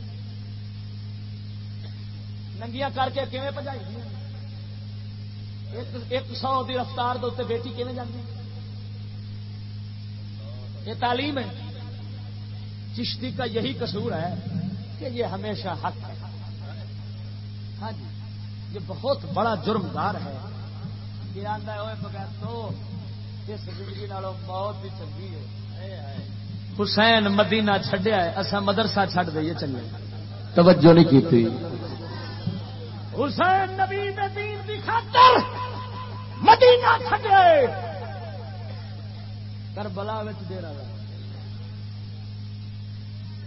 ننگیاں کر کے کیون پجائی ایک سو کی رفتار دے بیٹی کیون جاتی یہ تعلیم ہے۔ چشتی کا یہی قصور ہے۔ کہ یہ ہمیشہ حق ہے۔ ہاں جی یہ بہت بڑا جرمدار ہے۔ یہ آتا بغیر تو اس زندگی موت بھی چنگی ہے۔ حسین مدینہ چڈیا ہے اصا مدرسہ چڈ دئیے چنگے۔ توجہ نہیں کی حسین نبی دین دی خاطر مدینہ کربلا دے رہا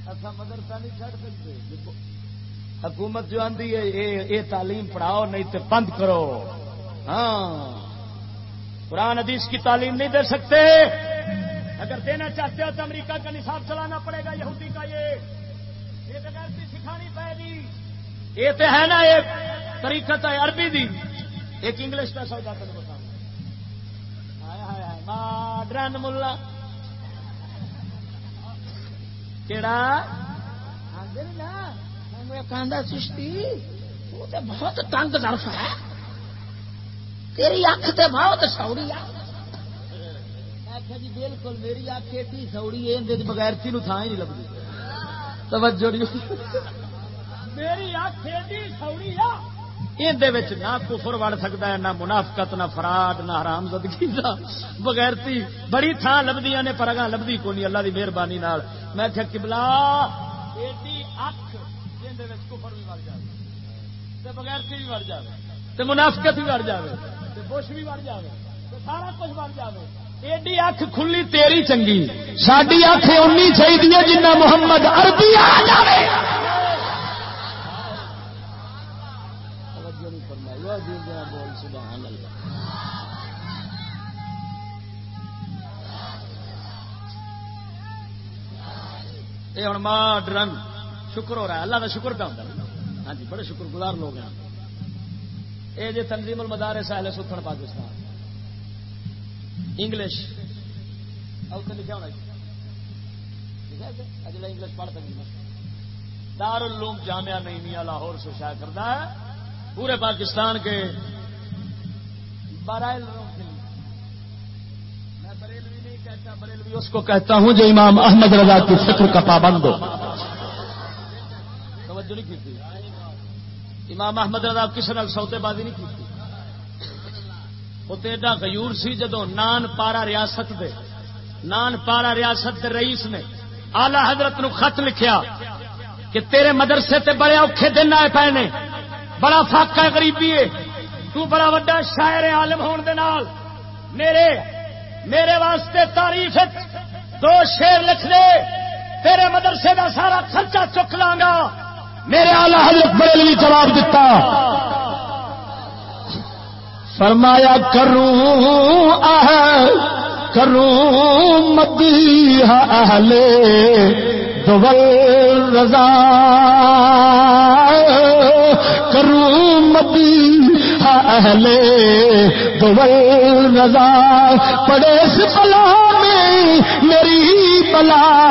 اصا مدرسہ نہیں چڑھ سکتے۔ حکومت جو آدھی ہے یہ تعلیم پڑھاؤ، نہیں تو بند کرو۔ ہاں۔ قرآن حدیث کی تعلیم نہیں دے سکتے۔ اگر دینا چاہتے ہو تو امریکہ کا نصاب چلانا پڑے گا، یہودی کا یہ۔ سکھانی پڑے گی۔ یہ تو ہے نا، ایک طریقت ہے عربی دی۔ ایک انگلش کا سودا کر بتا ماڈرن ملا۔ کہڑا چشتی وہ تو بہت تنگ درف ہے۔ تیری اکھ تے بہت سوڑی جی بالکل میری اکھ ایڈی سوڑی ہے بغیر تین تھان ہی نہیں لگتی توجہ میری اکھ ایڈی سوڑی آ یہ نہ کفر وڑ سکتا ہے، نہ منافقت، نہ فراڈ، نہ حرام زدگی نہ بغیرتی بڑی تھان لبدیاں نے، پر اگاں لبدی کو نہیں اللہ کی مہربانی نال۔ میں کہ کبلا ایڈی اکھ جیندے وچ کفر بھی وڑ جائے بغیرتی بھی وڑ جائے منافقت بھی وڑ جائے بش بھی وڑ جائے سارا کچھ وڑ جائے ایڈی اکھ کھلی تیری چنگی ساری اکھ اونی چاہیے جنہ محمد عربی آ جاوے۔ جائے یہ ہوں ماں ڈرن شکر ہو رہا ہے۔ اللہ کا شکر پہ ہوتا ہے۔ ہاں جی بڑے شکر گزار لوگ ہیں۔ یہ جی تنظیم المدار سہل ستھن پاکستان۔ انگلش۔ لکھا ہونا انگلش پڑھ سکیں دار العلوم جامعہ نہیں میاں لاہور سے شائع کرتا ہے۔ پورے پاکستان کے بارہ بریلوی اس کو کہتا ہوں جو امام احمد رضا کی فکر کا پابند ہو۔ توجہ نہیں کی امام احمد رضا کسی نال سوتے بازی نہیں کی وہ تو ایڈا غیور سی جدو نان پارا ریاست دے، نان پارا ریاست دے رئیس نے آلہ حضرت نو خط لکھیا کہ تیرے مدرسے تے بڑے اوکھے دن آئے پے نے۔ بڑا فاقہ غریبی ہے۔ تو بڑا وڈا شاعر عالم ہون دے نال میرے میرے واسطے تعریف دو شیر لکھ دے، تیرے مدرسے کا سارا خرچہ چک لاں گا۔ میرے آلہ حضرت بریلوی جواب دیتا۔ فرمایا، کروں آہ کروں مدی اہل دول رضا۔ کروں اہل دول رضا پڑے بلا میں میری بلا۔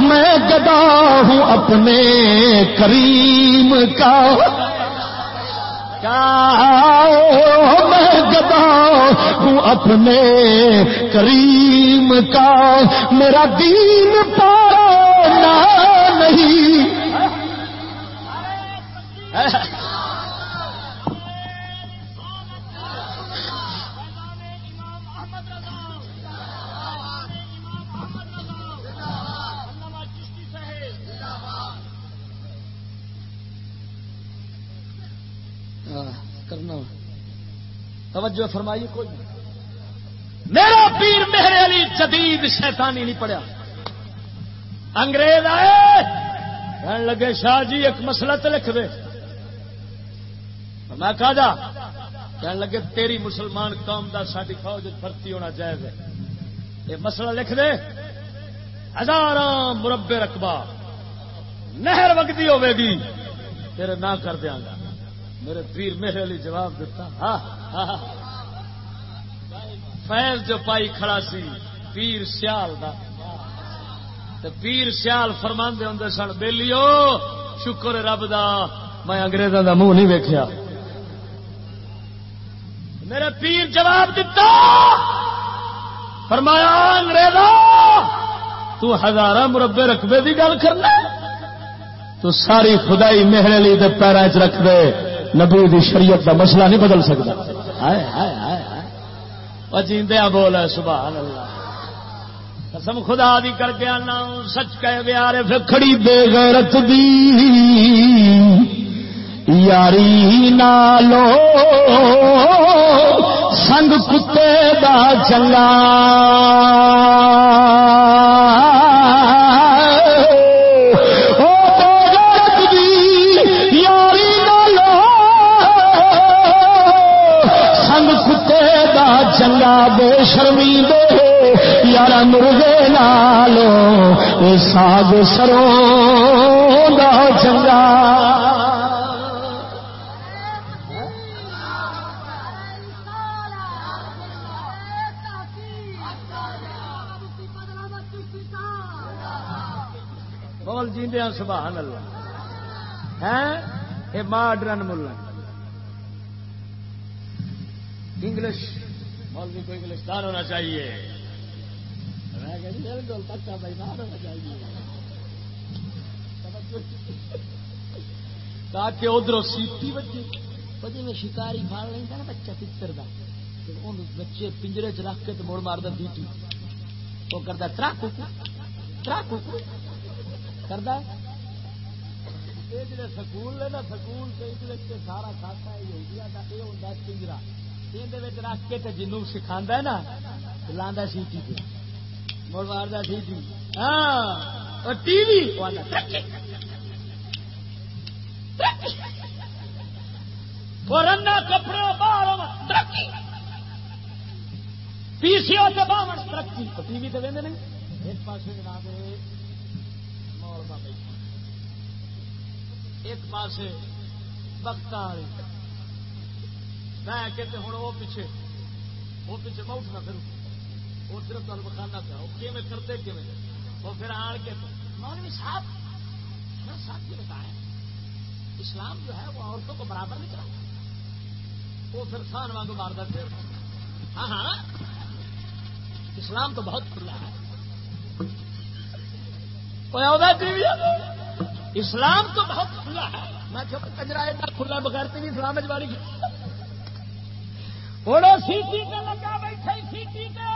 میں گدا ہوں اپنے کریم کا۔ میں گدا ہوں اپنے کریم کا۔ میرا دین پارا نہیں۔ توجہ فرمائیے کوئی میرا پیر میرے علی جدید شیطانی نہیں پڑیا انگریز آئے۔ کہنے لگے، شاہ جی ایک مسئلہ تو لکھ دے۔ میں کہا جا۔ کہنے لگے، تیری مسلمان قوم دا ساری فوج بھرتی ہونا جائز ہے۔ یہ مسئلہ لکھ دے۔ ہزار مربے رقبہ۔ نہر وگتی ہوے گی۔ تیرے نہ کر دیا گا۔ میرے پیر میرے لیے جواب دیتا ہاں۔ فیض جو پائی کھڑا سی، پیر سیال دا۔ پیر سیال فرما ہوں سن بےلیو شکر رب دا، میں انگریزوں دا منہ نہیں ویکیا میرے پیر جواب دیتا فرمایا انگریز تو ہزار مربے رقبے کی گل کرنا تو ساری خدائی میرے لیے پیروں چ رکھ دے۔ نبی دی شریعت دا مسئلہ نہیں بدل سکتا۔ جیندیا بول سبحان اللہ قسم خدا دی کر کے آنا، سچ کہہ گیا رے پھر کھڑی بے غیرت دی۔ یاری نالو، سنگ کتے دا چنگا۔ بے شرمی دے یار مرغے نالو ساگ سرو دا چنگا۔ بول جیندیا سبحان اللہ۔ ہے یہ ماڈرن ملک۔ انگلش۔ مولوی کو انگلشدان ہونا چاہیے۔ تاکہ ادھر سیٹی بچے بجے میں شکاری پھاڑ لینا نا بچہ پتر کا بچے پنجرے چ رکھ کے مڑ مار سیٹی وہ کرتا ترک ترک کرتا سکول نا سکول سارا کھاتا یہ ہوتا پنجرا۔ رکھ کے جنوب سکھا نا لا سیٹی پہ مڑ مار سیٹی ہاں ٹی وی رنا کپڑا باہر ترقی پی سی او سے باہر ترقی ٹی وی ہاں، تو وہدے نہیں۔ ایک پاس جناب مول بابا ایک پاس بخت والی میں کہتے ہوں، وہ پیچھے وہ پیچھے میں اٹھنا پھر وہ صرف تمہیں بخانا پیا، وہ کیون کرتے کیون وہ پھر آن کے مولوی صاحب صاحب کی بتایا اسلام جو ہے وہ عورتوں کو برابر نہیں چلاتا وہ پھر خان واگ مارتا پھر۔ ہاں،, ہاں ہاں اسلام تو بہت کھلا ہے۔ اسلام تو بہت کھلا ہے۔ میں کجرا ایڈا کھلا بغیر تھی اسلام والی سیٹی کے لگا بیٹھے سیٹی کے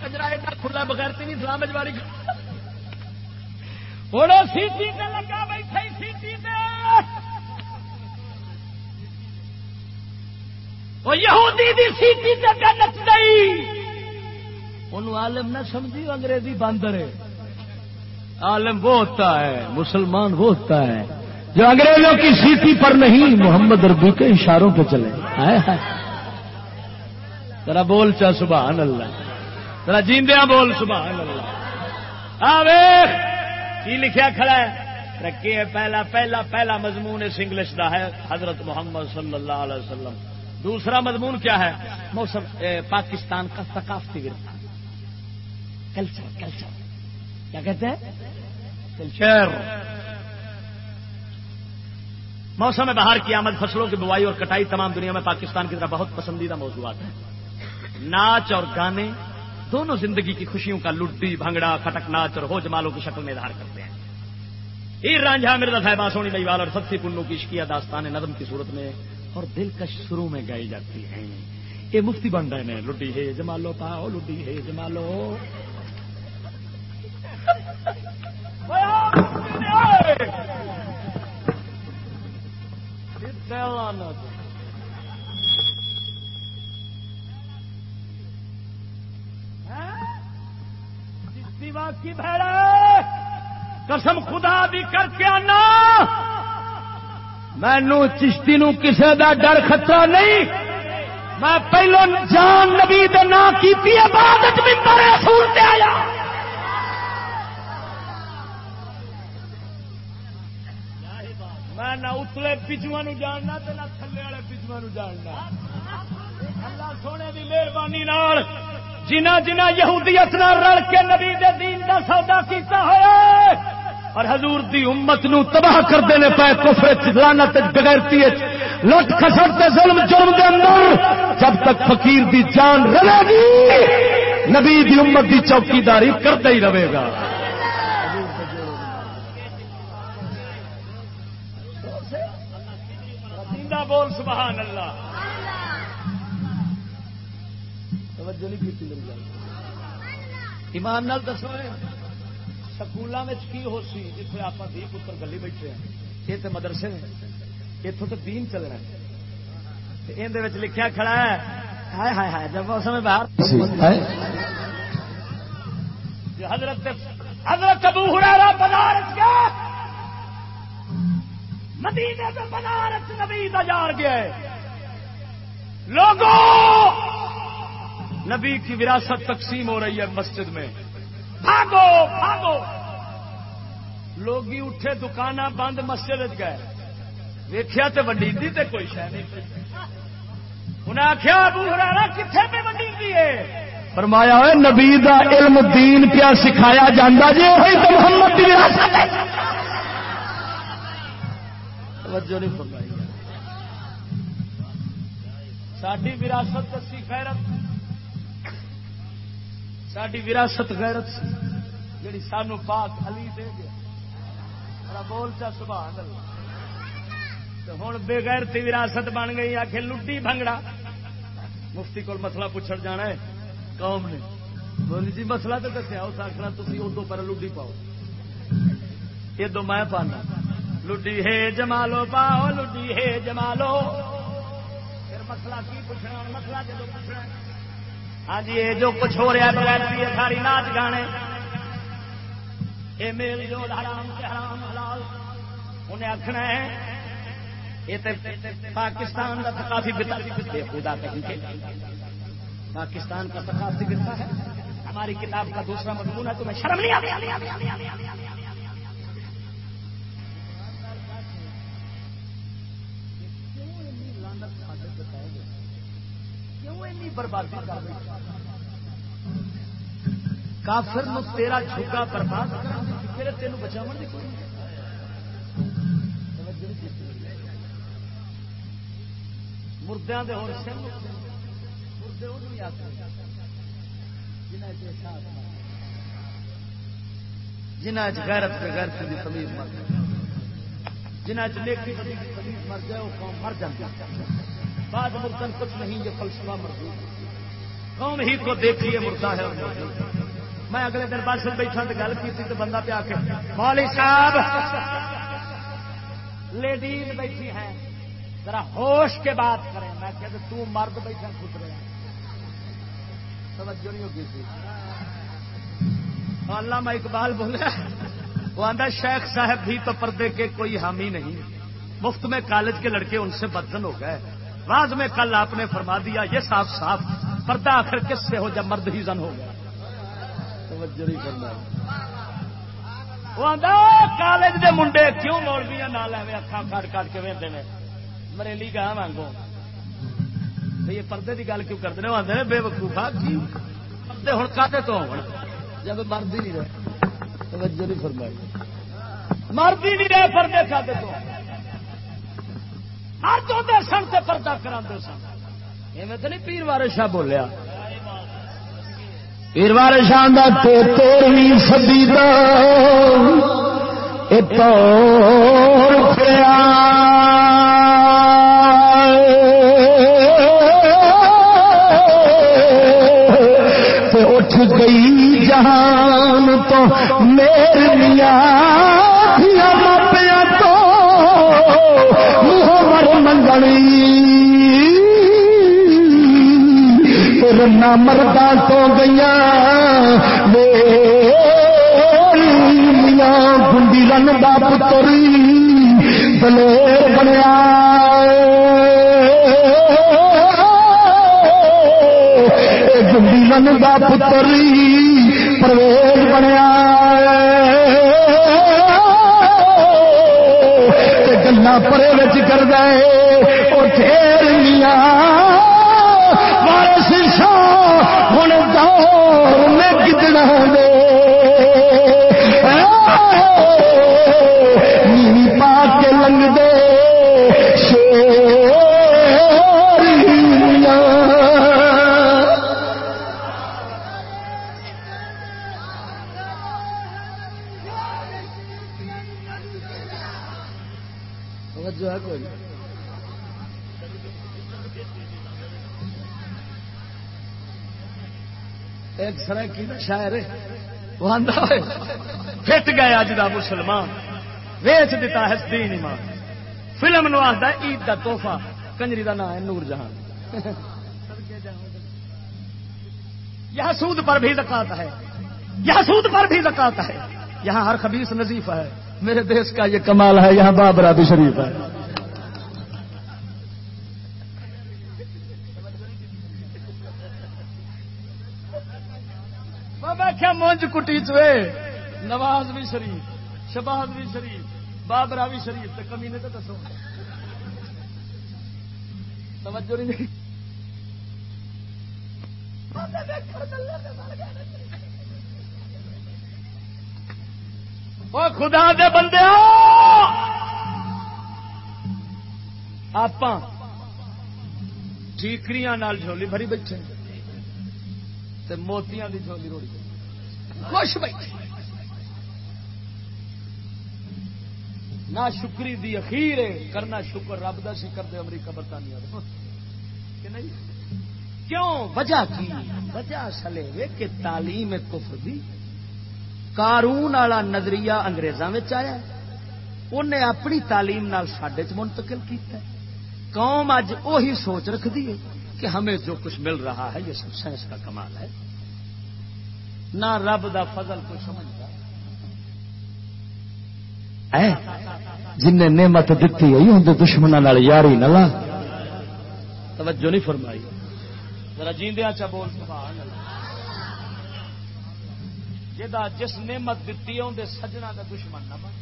کجرا ایڈا کھلا بغیر تین اسلام جواری ہوں سیٹی لگا بیٹھے سیٹی سیٹی نچ گئی عالم نہ سمجھی، انگریزی باندر ہے۔ عالم وہ ہوتا ہے، مسلمان وہ ہوتا ہے۔ جو انگریزوں کی سیٹی پر نہیں، محمد اربی کے اشاروں پہ چلے۔ ذرا بول چا، سبحان اللہ۔ ذرا جیندیا بول، سبحان اللہ۔ کی لکھیا کھڑا ہے؟ رکھے پہلا پہلا پہلا مضمون اس انگلش کا ہے، حضرت محمد صلی اللہ علیہ وسلم۔ دوسرا مضمون کیا ہے؟ موسم پاکستان کا ثقافتی ورثہ کلچر کلچر۔ کیا کہتے ہیں؟ کلچر۔ موسم بہار کی آمد، فصلوں کی بوائی اور کٹائی تمام دنیا میں پاکستان کی طرح بہت پسندیدہ موضوعات ہیں۔ ناچ اور گانے دونوں زندگی کی خوشیوں کا لڈی بھنگڑا کھٹک ناچ اور ہو جمالوں کی شکل میں اظہار کرتے ہیں۔ ہیر رانجھا مرزا صاحبہ سونی بھائی اور ستھی پنو کی شکیا داستان نظم کی صورت میں اور دلکش شروع میں گائی جاتی ہیں۔ یہ مفتی بن رہے ہیں۔ لڈی ہے جمالو پاؤ لڈی ہے جمالو۔ کی بھڑے قسم خدا بھی کر کے آنا۔ مینو چشتی نو کسے دا ڈر خطرہ نہیں۔ میں پہلو جان نبی دے نہ کی عبادت بھی پڑے سورتے آیا۔ میں نہ اتلے پچوا جاننا تے نہ تھلے والے پچوا جاننا۔ اللہ سونے کی مہربانی جنا جنا یہودیت نہ رل کے نبی دے دین دا سودا کیتا ہوئے اور حضور دی امت نو تباہ کر دینے پائے کفر چلانت بغیرتی لٹ خسر تے ظلم، جرم دے اندر۔ جب تک فقیر دی جان رہے گی، نبی دی امت دی چوکی داری کرتا ہی رہے گا۔ بول، سبحان اللہ۔ توجہ نہیں کی میری گل۔ ایمان نال دسو سکولوں میں کی ہو سی؟ جتنے آپ دھی پتر گلی بیٹھے ہیں۔ یہ تو مدرسے اتوں تو دین چلنا یہ لکھا کھڑا ہے ہائے ہائے ہائے جب موسم باہر حضرت حضرت ابو ہرارا بنارس گیا مدینے سے بنارس نبی کا جار گیا لوگوں نبی کی وراثت تقسیم ہو رہی ہے مسجد میں۔ بھاگو بھاگو۔ لوگ اٹھے دکان بند مسجد گئے۔ ویخیا تو ونڈی تے کوئی شہ نہیں۔ انہیں آخیا ابو ہرارا کتنے پہ ونڈی ہے؟ فرمایا ہوئے نبی دا علم دین پیا سکھایا جاندہ جی وہی تو محمد دی وراثت ہے۔ توجہ نہیں فرمائی۔ ساری وراثت دسی غیرت ساری وراثت غیرت سی جی سانو پاک علی دے گیا۔ بول چا، سبحان اللہ۔ ہوں بے غیرتی وراثت بن گئی آخر لٹی بھنگڑا۔ مفتی کو مسئلہ پوچھڑ جانا ہے، قوم نے۔ بولی جی مسئلہ تو دسیا، اس آخر تھی ادو پر لڈی پاؤ۔ یہ دو میں پانا۔ لڈی ہے جمالو، پاؤ لڈی ہے جمالو۔ پھر مسئلہ کی پوچھنا، مسئلہ جب پوچھنا ہاں جی یہ جو کچھ ہو رہا ہے بغیر ساری ناچ گانے۔ یہ میل جو حرام کے حرام حلال۔ انہیں آخنا ہے، یہ پاکستان کا کافی خدا کہیں گے پاکستان کا ثقافتی ورثہ ہے۔ ہماری کتاب کا دوسرا مضمون ہے تو میں شرم نہیں آتی؟ بربادی کافر نو تیرا جھکا برباد پھر تینوں بچاؤ مردوں کے ہو جنہ غیرت غیرت کی تمیز مر جنہ نیکی کی تمیز مر جائے وہ قوم مر جاتی بعد مردن کچھ نہیں، یہ فلسفہ مرضی قوم ہی کو دیکھیے، مردہ ہے میں اگلے دن بس بیٹھا تو گل کی تو بندہ پہ آ کے مولوی صاحب، لیڈیز بیٹھی ہیں، ذرا ہوش کے بات کریں۔ میں کہ تو مرد بیٹھا خود رہا توجہ نہیں ہوگی تھی۔ علامہ اقبال بولے، وہ آدھا شیخ صاحب بھی تو پردے کے کوئی حامی نہیں۔ مفت میں کالج کے لڑکے ان سے بدن ہو گئے۔ راز میں کل آپ نے فرما دیا، یہ صاف صاف پردہ آخر کس سے ہو جب مرد ہی زن ہو گیا؟ کالج دے منڈے کیوں مولویا نہ لے اکھان کاٹ کاٹ کے وے مریلی گاہ مانگو یہ پردے کی گل کیوں کرتے ہیں آتے بے وقوفا کی پردے ہوں کاتے تو ہو جب مرد ہی نہیں رہے۔ توجہ نہیں فرمائی۔ مرد ہی نہیں رہے، پردے کھاتے تو مرد ہوتے سن سے پردہ کرا سن۔ ایویں تو نہیں پیر وار شاہ بولیا۔ پیر وار شاہ تیرہویں سدی تو گئی جہان تو میرے میاں۔ مر منگنی رنا مردا تو گئی میاں گنڈی رن کا پتری دلیر بنیا۔ من کا پتری پرویز بنیا۔ گلا پرے بچ کر دے۔ پھیر ٹھیر میاں بارش شاہ ہوں دور میں کتنا دے ایک سرکی کا شاعر وہ آدھا پھٹ گئے اج کا مسلمان۔ ویچ دیتا ہے دین ایمان۔ فلم نو آتا عید کا توحفہ کنجری کا نام ہے نور جہاں یہ سود پر بھی زکات ہے۔ یہ سود پر بھی زکات ہے۔ یہاں ہر خبیص نظیف ہے۔ میرے دیش کا یہ کمال ہے، یہاں بابرا بھی شریف ہے۔ کیا مونج کٹی چوے نواز بھی شریف شباز بھی شریف بابرا بھی شریف کمی نے تو دسو۔ توجہ نہیں وہ خدا دے بندے آپ ٹھیکریاں جھولی بھری بیٹھے موتیاں دی جھولی روڑی۔ خوش بیٹھے نہ شکری دی اخیر ہے، کرنا شکر، رب دا سی کر دے امریکہ برطانیہ کہ نہیں؟ کیوں؟ وجہ کی؟ وجہ سلے وے کہ تعلیم کفر دی۔ قارون والا نظریہ انگریزوں میں آیا انہیں اپنی تعلیم نال سڈے چ منتقل کیتا ہے۔ قوم اج وہی سوچ رکھ دی ہے کہ ہمیں جو کچھ مل رہا ہے، یہ سب سائنس کا کمال ہے۔ نہ رب دا فضل کوئی سمجھتا جن نے نعمت دیتی ہے اندر دشمنوں یاری نہ لا توجہ نہیں فرمائی۔ ذرا جیندیا چا بول سبحان اللہ۔ جس نعمت دیتی ہے اندر سجنا کا دشمن نہ بن۔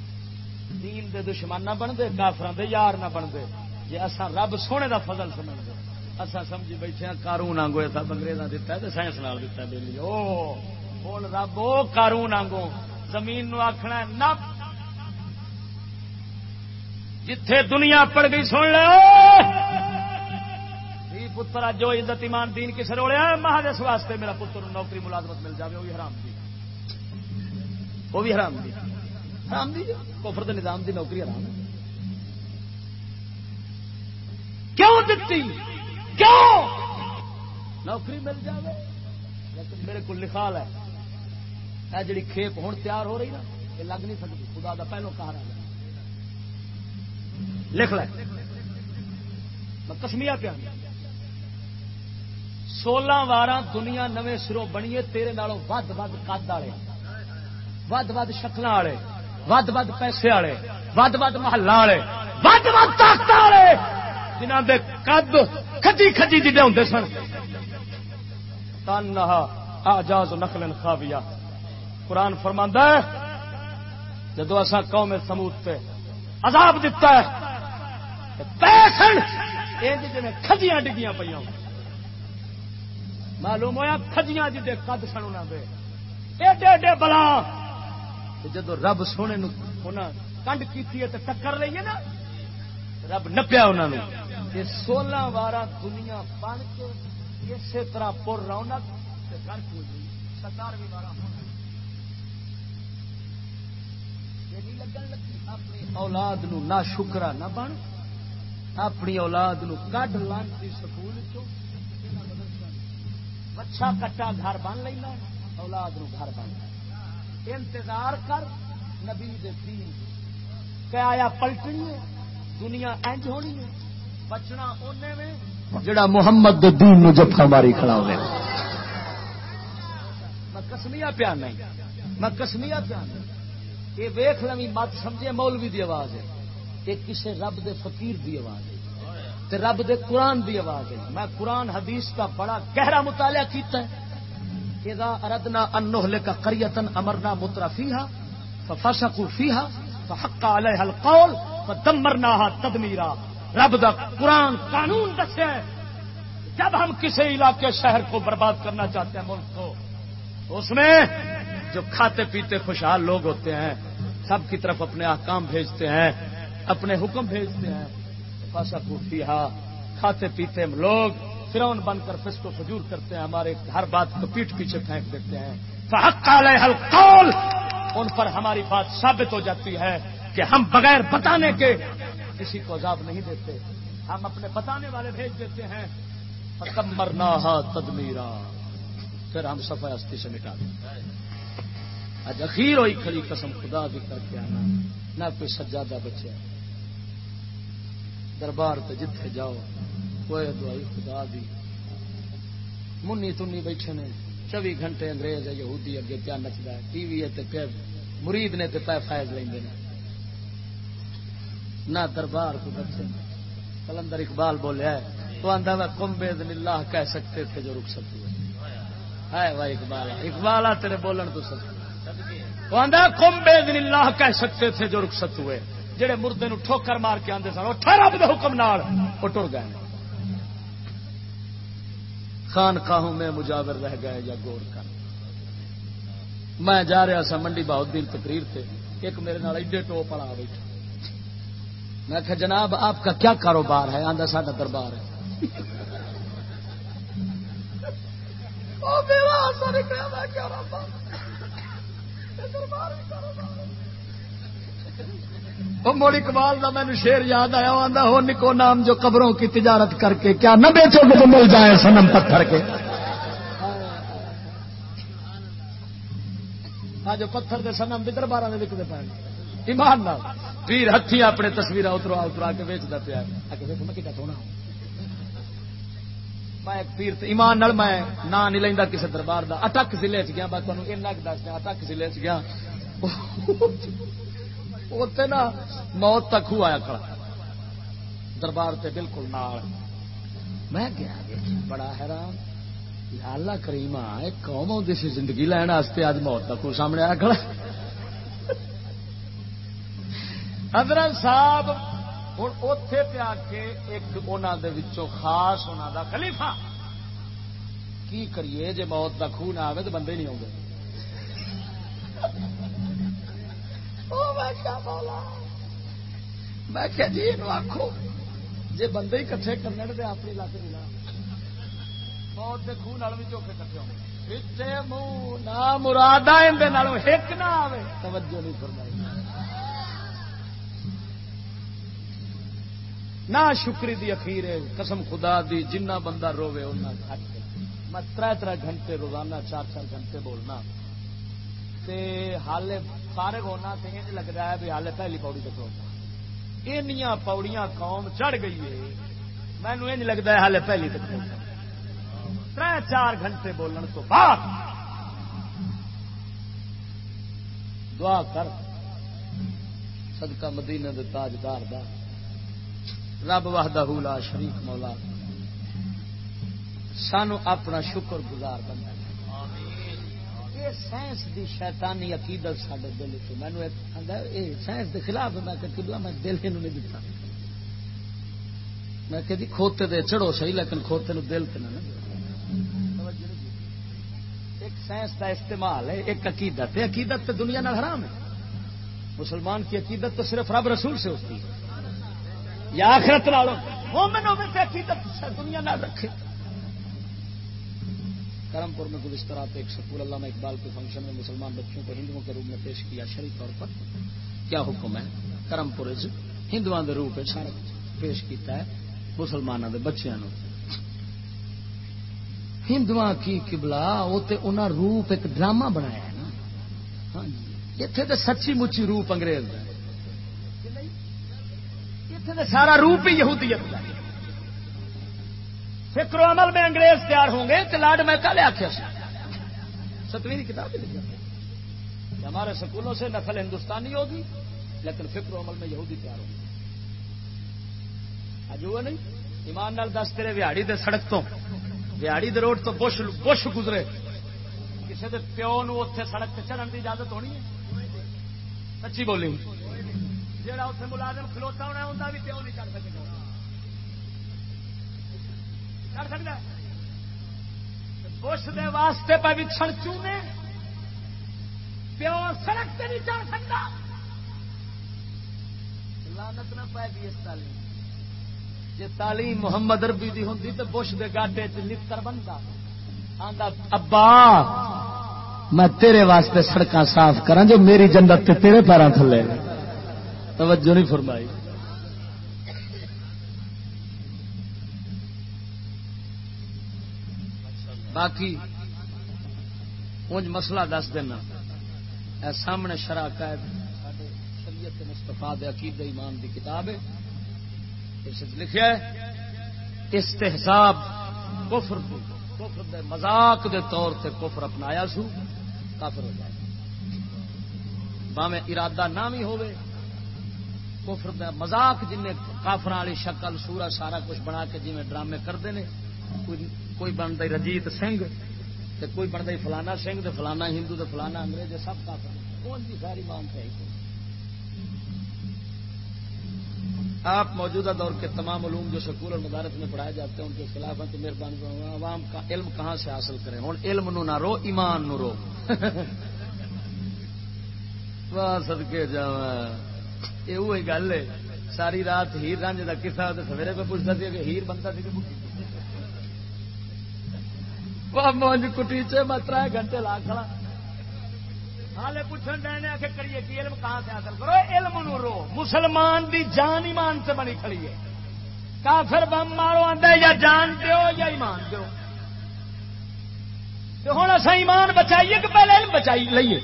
دین دے دشمن نہ بنتے کافر دے یار نہ بنتے جی اصا رب سونے دا فضل سمجھتے اصا سمجھی بیٹھے کارون آنگو سب انگریزا دتا ہے سائنس نال دتا بہلی او بول رب او کارون آنگو زمین نو آخنا نہ جتھے دنیا پڑ گئی سن لو پتر جو عزت ایمان دین کسے روڑیا مہادس واسطے میرا پتر نوکری ملازمت مل جائے وہ بھی حرام دی وہ بھی حرام دی حرام دی کفر دے نظام دی نوکری حرام کیوں دیتی کیوں نوکری مل جائے لیکن میرے کو لکھا ہے یہ جڑی کھیپ ہوں تیار ہو رہی نا، یہ لگ نہیں سکتی۔ خدا دا پہلو کہا رہا لکھ لے۔ کسمیا پیا سولہ وار دنیا نویں سروں بنیے، تیرے نالوں ود ود کد والے ود ود شکل والے ود ود پیسے والے ود ود محلہ والے ود ود طاقت والے جنہ کے کد کجی کجی جی ہوں سن۔ تن آجاز نقل خابیا قرآن فرما ہے، جدو اصا قوم سموت پہ عذاب دتا ہے پیسن جی کجیاں ڈگیاں پہ معلوم ہوا کجیاں جی کد سن انہوں ایڈے ایڈے بلا۔ جدو رب سونے کنڈ کی ٹکر لیے نا، رب نپیا انہوں یہ سولہ بارہ دنیا بن کے اسی طرح پور رونق ستارویں بارہ لگن لگی اپنی اولاد نو نہ شکرا نہ بن اپنی اولاد نو کڈ لانتی سکول بچا کٹا گھر بن لینا اولاد نو گھر بن انتظار کر نبی دین کیا آیا پلٹنی ہے دنیا انج ہونی ہے بچنا اونے میں جڑا محمد دین نو جفا ماری کھڑا ہوئے۔ میں کسمیا پیا نہیں، میں کسمیا پیا نہیں۔ یہ ویخ لمی مت سمجھے، مولوی دی آواز ہے۔ یہ کسے رب دے فقیر دی آواز ہے تے رب دے قرآن دی آواز ہے۔ میں قرآن، حدیث کا بڑا گہرا مطالعہ کیتا ہے۔ اذا اردنا ان نهلك قريه امرنا مترفيها ففسقوا فيها فحق عليها القول فدمرناها تدميرا۔ رب دا قرآن قانون دسے جب ہم کسی علاقے، شہر کو برباد کرنا چاہتے ہیں، ملک کو اس میں جو کھاتے پیتے خوشحال لوگ ہوتے ہیں، سب کی طرف اپنے احکام بھیجتے ہیں، اپنے حکم بھیجتے ہیں۔ فاسا فیہا، کھاتے پیتے لوگ فرون بن کر فسکو فجور کرتے ہیں، ہمارے ہر بات کو پیٹ پیچھے پھینک دیتے ہیں۔ القول، ان پر ہماری بات ثابت ہو جاتی ہے کہ ہم بغیر بتانے کے کسی کو عذاب نہیں دیتے۔ ہم اپنے بتانے والے بھیج دیتے ہیں۔ مرنا تدمیرا۔ پھر ہم صفحہ ہستی سے مٹا دیں اج اخیر ہوئی کھڑی قسم خدا بھی کر کے آنا۔ نہ کوئی سجادہ بچے۔ دربار تے جتھے جاؤ، کوئی دعائی خدا دی۔ منی تنی بیٹھے نے۔ چوبی گھنٹے انگریز ہے یہودی اگے پیا نچتا ہے۔ ٹی وی پہ مرید نے پہ فائد لیں نہ دربار کو بچے کلندر اقبال بولیا ہے، تو آدھا میں کمبے دن اللہ کہہ سکتے تھے جو رک سکتے ہے بھائی اقبال اقبال تیرے بولن تو سکتے وہ آدھا کمبے دن اللہ کہہ سکتے تھے جو رخصت ہوئے۔ جہے مردے نو ٹھوکر مار کے آدھے سن، وہ رب دے حکم نال، وہ ٹر گئے۔ خان کہوں میں مجاور رہ گئے یا گور کر۔ میں جا رہا سا منڈی بہت دن تقریر تھے ایک میرے نال ایڈے ٹوپ پڑا بیٹھا۔ میں کہ جناب، آپ کا کیا کاروبار ہے؟ آندہ سا دربار ہے۔ <laughs> موڑی کمال کا مینو شیر یاد آیا آدھا ہو نکو نام جو قبروں کی تجارت کر کے، کیا نہ بیچو گے تو مل جائے سنم پتھر کے۔ ہاں جو پتھر دے سنم بھی دربار میں وکتے پائے ایمان نہ پیر ہاتھی اپنے تصویر اتروا اترا کے ویچتا پیا۔ میں کتا سونا۔ میں پیر ایمان نال میں نہ نہیں لینا کسی دربار دا۔ اٹک ضلع چ گیا میں تمہیں ایسا دس دیا اٹک ضلع چ گیا۔ اتنے نا موت تک ہوا آیا کھڑا۔ دربار تے بالکل نال۔ میں گیا بڑا حیران۔ اللہ کریم ایک قوم آتی سی زندگی لین واسطے اج موت تک سامنے آیا کھڑا۔ حضرت صاحب ہوں اتے پیا کے ایک انہوں خاص انہوں دا خلیفہ۔ کی کریے جی موت کا خون آئے تو بندے نہیں <laughs> آؤ میں کیا جی آخو جی بندے ہی کٹھے کرنے تو اپنی لگ ملا موت کے خون بھی چوکھے کٹھے ہو پچھے منہ نہ مراد ایک نہ آئے توجہ نہیں فرمائی۔ نہ شکری دی اخیر ہے، قسم خدا دی، جنہ بندہ روے گھٹ میں تر تر گھنٹے روزانہ، چار چار گھنٹے بولنا۔ تے حالے فارغ ہونا تے انج لگ رہا ہے بھی حالے پہلی پوڑی تک ہوتا اینیاں پوڑیاں قوم چڑھ گئی ہے مینو انج لگتا ہے حالے پہلی تک تر چار گھنٹے بولن تو بعد۔ دعا کر، صدقہ مدینہ دے تاجدار دا۔ رب وحدہ لا شریک مولا۔ سانو اپنا شکر گزار بننا یہ سائنس دی شیطانی عقیدت سارے دل چ مینو یہ سائنس دے خلاف میں کبلا میں دل ہی نہیں دتا۔ میں کہ کھوتے دے چڑھو صحیح، لیکن کھوتے نو دل تو نہ ایک سائنس دا استعمال ہے، ایک عقیدت ہے۔ عقیدت تو دنیا نہ حرام ہے۔ مسلمان کی عقیدت تو صرف رب رسول سے ہوتی ہے۔ یا آخرت لالو مومن ہوگی تو عقیدت دنیا نہ رکھے۔ کرم پور میں گزشتہ ایک سکول علامہ اقبال کے فنکشن میں مسلمان بچوں کو ہندوؤں کے روپ میں پیش کیا۔ شریف طور پر کیا حکم ہے؟ کرم پور ہندو کے روپ سارا پیش کیتا ہے مسلمانوں کے بچوں ہندو کی کبلا وہ انہیں روپ ایک ڈرامہ بنایا ہے نا۔ ہاں جی۔ اتنے تو سچی مچی روپ انگریز کا سارا روپ ہی یہودیت کا فکر و عمل میں انگریز تیار ہوں گے تو لاڈ میں کل آخیا ستویں کتاب لکھا ہمارے سکولوں سے نسل ہندوستانی ہوگی، لیکن فکر و عمل میں یہودی تیار ہوگی آج وہ نہیں؟ ایمان نال دس تیرے وہاڑی دے سڑک تو وہاڑی دے روڈ تو بش بش گزرے۔ کسی دے پیو نو اتنے سڑک چڑھن کی اجازت ہونی ہے؟ سچی بولی۔ جہاں اتنے ملازم کھلوتا ہونا انہیں بھی پیو نہیں چڑھ سکتا چڑھ سکتا بش دے واسطے پہ وچھڑ چونے پیو سڑک سے نہیں چڑھ سکتا لانت نہ پائے گی اس تعلیم۔ جی تعلیم محمد اربی دی ہوں تو بش دے گاڈے چ لکر بنتا آندا، ابا، میں تیرے واسطے سڑکاں صاف کرا جو میری جنت تیرے پیروں تھلے توجہ نہیں فرمائی۔ باقی انج مسئلہ دس دینا۔ اے سامنے شرح قائد شریعت مستفا عقید ایمان دی کتاب ہے۔ اس لکھا ہے استحساب کفر کفر دے مذاق دے طور سے کفر اپنایا سو، کافر ہو جائے۔ باویں ارادہ نہ بھی ہوئے کفر دا مذاق جن کافر والی شکل سورا سارا کچھ بنا کے جی ڈرامے کرتے ہیں۔ کوئی بنتا رجیت سنگھ تے کوئی بنتا فلانا سنگھ تے فلانا ہندو تے فلانا انگریز سب کافر کون کی ساری مانتے ہیں آپ موجودہ دور کے تمام علوم جو سکول اور مدارت میں پڑھائے جاتے ہیں، ان کے خلاف ہیں، تو مہربانی عوام کا علم کہاں سے حاصل کریں؟ ہوں، علم نو نہ رو، ایمان نو رو۔ <laughs> سدکے جا یہ گل ہے ساری رات ہیر رنج کا کسا تو سویرے پہ پوچھتا تھی کہ ہیر بنتا سی تھی مونج کٹیچے میں تر گھنٹے لا کھڑا ہالے پوچھنے ڈے آ کریے کہ علم کہاں سے حاصل کرو علم نو رو مسلمان دی جان ایمان سے بنی کھڑی ہے کافر بم مارو آدھا یا جان دیو یا ایمان دیو ہوں اصا ایمان بچائیے کہ پہلے علم بچائی لئیے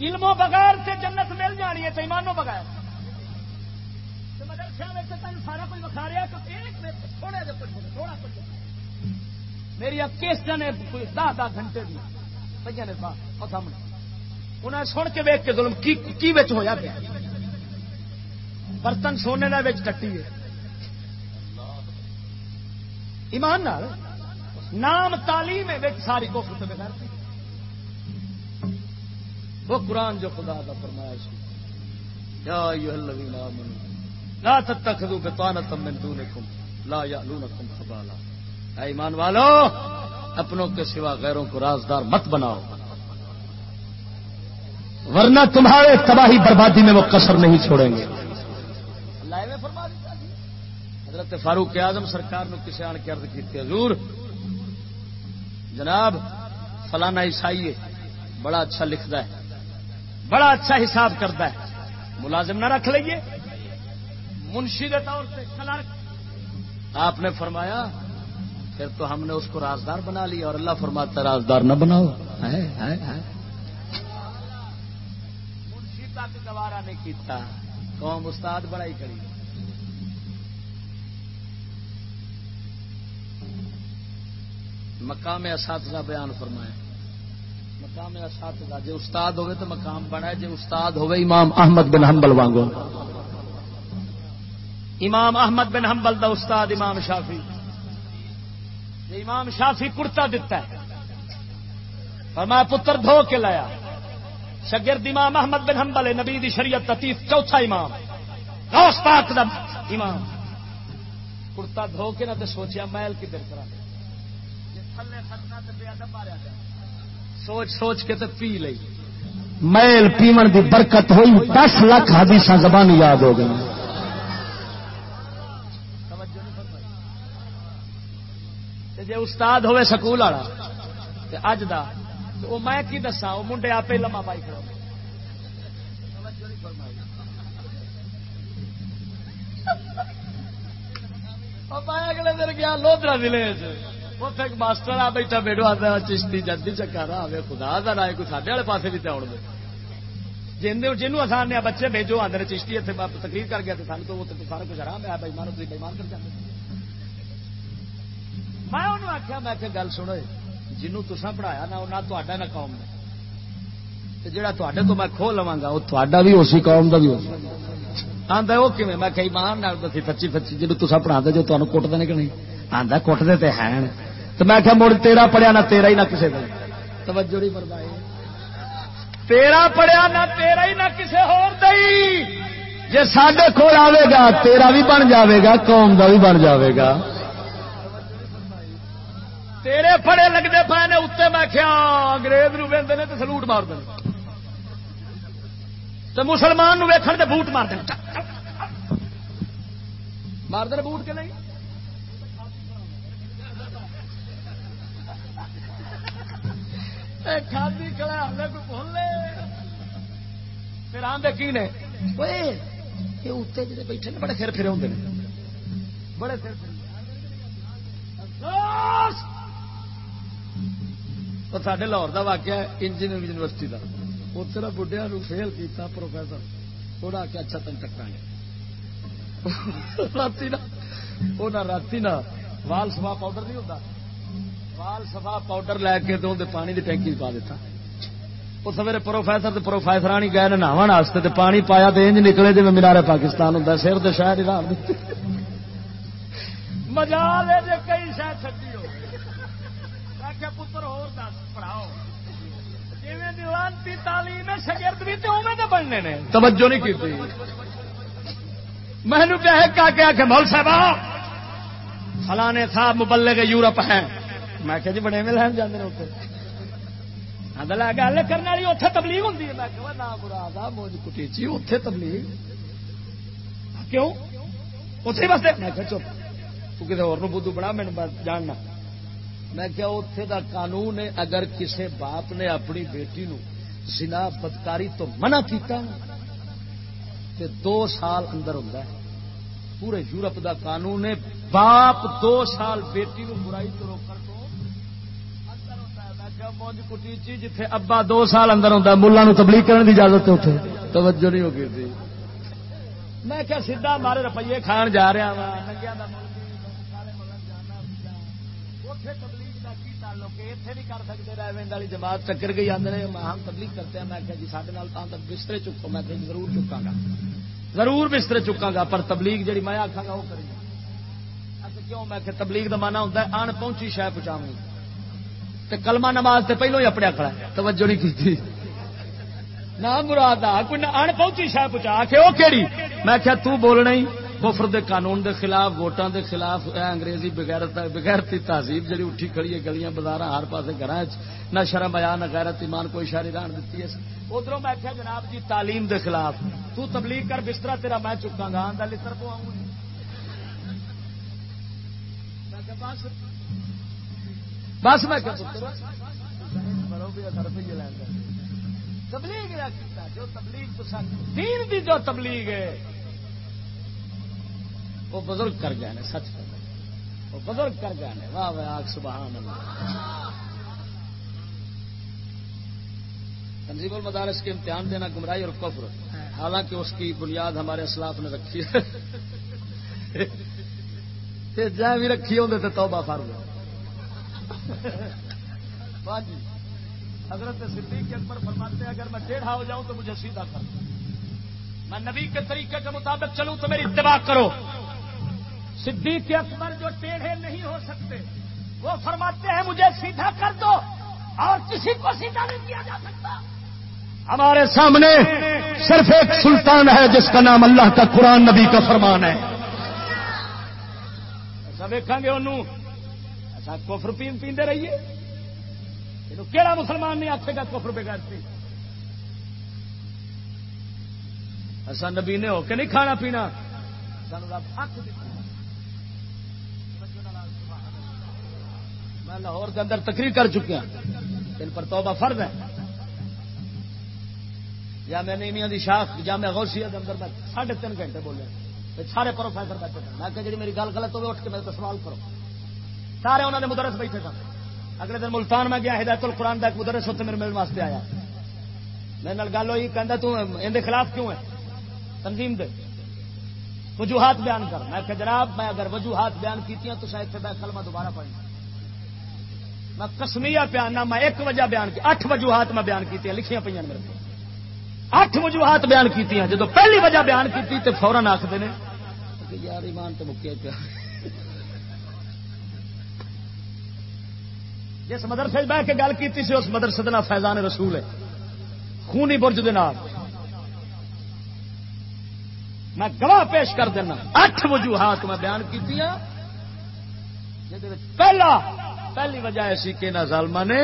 علموں بغیر سے جنت مل جانی ہے تو ایمانوں بغیر. سارا کچھ بخا رہا تھوڑا تھوڑا میری کس جنے دہ دہ گھنٹے دی پہ نے سامنے. انہیں سن کے ویک کے ظلم کی کی بچ ہویا پیا؟ برتن سونے کا بچ کٹی ہے۔ ایمان نام تعلیم ہے ساری کو بغیر وہ قرآن جو خدا کا فرمایا لا تتخذوا بطانة من دونكم لا يعلونكم خبالا۔ اے ایمان والو، اپنوں کے سوا غیروں کو رازدار مت بناؤ۔ ورنہ تمہارے تباہی بربادی میں وہ کسر نہیں چھوڑیں گے۔ حضرت فاروق اعظم سرکار نے کسی آن کے عرض کی حضور، جناب، فلانا عیسائی بڑا اچھا لکھتا ہے۔ بڑا اچھا حساب کرتا ہے۔ ملازم نہ رکھ لیے منشی کے طور سے کلرک آپ نے فرمایا، پھر تو ہم نے اس کو رازدار بنا لیا اور اللہ فرماتا رازدار نہ بناؤ۔ منشی تک گوارا نہیں کیتا۔ قوم استاد بڑا ہی کری۔ مقام اساتذہ بیان فرمائے۔ مقام اساتذہ جی استاد ہوئے تو مقام بنا جی استاد ہوئے امام احمد بن حنبل وانگو۔ امام احمد بن حنبل دا استاد امام شافی جی امام شافی کرتا دتا ہے، فرمایا پتر دھو کے لایا۔ شگرد امام احمد بن حنبل نبی دی شریعت تتیف چوتھا امام۔ غوث پاک دا امام۔ کرتا دھو کے نہ تو سوچیا محل کدھر کرا تھلے خطنا تے بے ادب ماریا جائے۔ سوچ سوچ کے تو پی لئی۔ میل پیمن دی برکت ہوئی دس لاکھ حدیث زبان یاد ہو گئی جی استاد ہوئے سکول والا اج دا وہ میں کی دسا وہ منڈے آپ لما پائی کھڑا اگلے دن گیا لودرا ضلع اتنے ایک ماسٹر آ بیٹھا بیٹھو آتا چشتی جلدی چکر آئے خدا کا رائے کوئی سارے والے پاس بھی آن دے جن جنوب آسان نے بچے بھیجو آدھے چشتی اتنے تقریر کر گیا سن تو سارا کچھ آرام ہے بھائی مارو بےمان کر جاتے میں انہوں آخیا میں کہ گل سنو جنوں تسا پڑھایا نہ نہ تا نہ قوم نے جہاں تے تو میں کھو لوا گا وہ تا بھی اسی قوم کا بھی ہو آتا وہ کھے میں کئی مان دسی سچی سچی جنوب تسا پڑھا جو تمہیں کٹتے نہیں کہ نہیں آتا کٹتے تو ہیں تو میں کہ مڑ تیرا پڑھیا نہ تیرا ہی نہ کسی کا توجہ نہیں فرمائی۔ تیرا پڑھیا نہ تیرا ہی نہ کسی ہور دئی جی سڈے کول آئے گا تیرا بھی بن جاوے گا قوم کا بھی بن جاوے گا۔ تیرے پڑے لگتے پے نے اتنے میں کیا انگریز نو وے تو سلوٹ مار دیں تو مسلمان ویکھن دے بوٹ مار دیں مار دیں بوٹ کے نہیں؟ کھادی کھڑا ہمیں کوئی پھر آدھے کی نے؟ یہ اتنے جی بیٹھے بڑے پھر پھر ہوں بڑے پھر وہ سارے لاہور کا واقعہ انجینئرنگ یونیورسٹی کا اتنا بڑھیا فیل کیا پروفیسر۔ تھوڑا آ کے اچھا تین ٹکا گے۔ رات رات وال سفا پاؤڈر نہیں ہوتا وال سفا پاؤڈر لے کے تو پانی کی ٹینکی پا دیتا وہ سویرے پروفیسر پروفیسر گئے نہاو واسطے پانی پایا تو انج نکلے جی مینارے پاکستان ہوں سر تو شاید ہی رام مزا لے جی کئی شاید چکی ہو پتر ہو دس پڑھاؤ تعلیم شگرد بھی بننے نے توجہ نہیں کی میں کیا کہ مول صاحب فلانے صاحب مبلے کے یورپ ہیں میں کہ جی بڑے میں لین جانے اتنے گل کرنے والی اتنے تبلیغ ہوتی ہے۔ میں نام مراد موج کٹیچی اتے تبلیغ۔ کیوں؟ اتنے واسطے میں کہ چپ۔ تو کسی اور بدھو بڑا میں جاننا۔ میں کیا اتے دا قانون ہے، اگر کسی باپ نے اپنی بیٹی نو زنا بدکاری تو منع کیتا، تے دو سال اندر ہوں پورے یورپ دا قانون ہے، باپ دو سال بیٹی نو برائی تو روکن مونج کٹیچی جتھے ابا دو سال اندر ہوتا ملا نو تبلیغ کرنے کی اجازت ہے اتنے توجہ نہیں ہوگی تھی۔ میں کیا سیدا مارے روپیے کھان جا رہا وا کر ریونڈ والی جماعت۔ چکر گئی آدھے ہم تبلیغ کرتے ہیں۔ میں جی سارے تک بسترے چکو میں کہ ضرور چکا گا ضرور بسترے چکا گا پر تبلیغ جی میں آخا گا وہ کری کیوں؟ میں کہ تبلیغ کا مانا ہوتا ہے آن پہنچی شاید پہنچاؤں کلمہ نماز تے پہلو ہی اپنے کھڑا توجہ نہیں کی نہ مراد کوئی ان پہنچی شاہ پہنچا کے وہ کہڑی میں کیا تو بولنا ہی کفر دے قانون دے خلاف، ووٹاں دے خلاف، اے انگریزی بغیرت، بغیرتی تہذیب جڑی اٹھی کھڑی ہے گلیاں بازار ہر پاسے گھر نہ شرم آیا، نہ غیرت ایمان کوئی شاری ران دیتی ہے۔ ادھر میں کیا جناب جی تعلیم دے خلاف۔ تو تبلیغ کر بستر تیرا میں چکا گا آدھا لڑ پو آؤں بس بس میں تبلیغ جو تبلیغ دین دی جو تبلیغ ہے، وہ بزرگ کر گئے نے، سچ کر وہ بزرگ کر گئے نے۔ واہ واہ، آگ، سبحان اللہ۔ تنظیم المدارس کے امتحان دینا گمراہی اور کفر۔ حالانکہ اس کی بنیاد ہمارے اسلاف نے رکھی ہے۔ <laughs> جہاں بھی رکھی ہوں تو توبہ فرض ہے جی۔ حضرت صدیق اکبر فرماتے ہیں، اگر میں ٹیڑھا ہو جاؤں تو مجھے سیدھا کر۔ میں نبی کے طریقے کے مطابق چلوں تو میری اتباع کرو۔ صدیق اکبر جو ٹیڑھے نہیں ہو سکتے، وہ فرماتے ہیں، مجھے سیدھا کر دو اور کسی کو سیدھا نہیں کیا جا سکتا۔ ہمارے سامنے صرف ایک سلطان ہے، جس کا نام اللہ کا قرآن نبی کا فرمان ہے۔ ایسا دیکھیں گے انہوں۔ اچھا، کفر پین پیندے رہیے۔ کہڑا مسلمان نہیں آخے گا کفر بغیر پی نبی نے ہو کے نہیں کھانا پینا۔ میں لاہور کے اندر تقریر کر چکیا ہاں۔ ان پر توبہ فرض ہے۔ یا میں نے دی شاخ، یا میں غوثیہ کے اندر میں ساڑھے تین گھنٹے بولے۔ سارے پروفیسر بیٹھے میں کہ جی میری گل غلط ہوگی اٹھ کے میرے سوال کرو۔ سارے انہوں نے مدرس بیٹھے سن۔ اگلے دن ملتان میں گیا، ہدایت القرآن کا ایک مدرس ہوتے میرے ملنے واسطے آیا۔ میرے گل ہوئی کہ خلاف کیوں ہے؟ تنظیم دے۔ وجوہات بیان کر۔ میں کہ جناب، میں اگر وجوہات بیان کی تو شاید میں کلمہ دوبارہ پڑھی میں کسمیا پیانا میں ایک وجہ بیان کی، اٹھ وجوہات میں بیان کی لکھیاں پہ میرے کو۔ اٹھ وجوہات بیان کی جب پہلی وجہ بیان کی تو فورن آخر یار ایمان تو مکیا پیا جس مدرسے بہ کے گل کی اس مدرسے کا فیضان رسول ہے۔ خونی برج میں گواہ پیش کر دینا، اٹھ وجوہات میں بیان کی پہلا، پہلی وجہ ایسی کہ نہ ظالما نے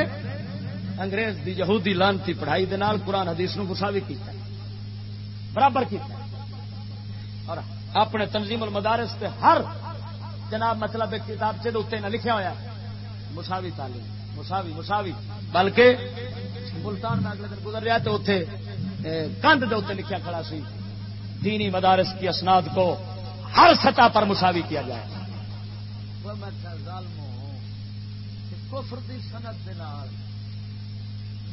انگریز دی یہودی لانتی پڑھائی دے نال قرآن حدیث نو مساوی کیتا۔ برابر کیتا۔ اور اپنے تنظیم المدارس تے ہر جناب مطلب کتاب سے لکھا ہوا مساوی تعلیم۔ مساوی مساوی۔ بلکہ ملتان میں اگلے دن گزر رہا تو اتنے کندھ کے اتنے لکھا کھڑا سی۔ دینی مدارس کی اسناد کو ہر سطح پر مساوی کیا جائے۔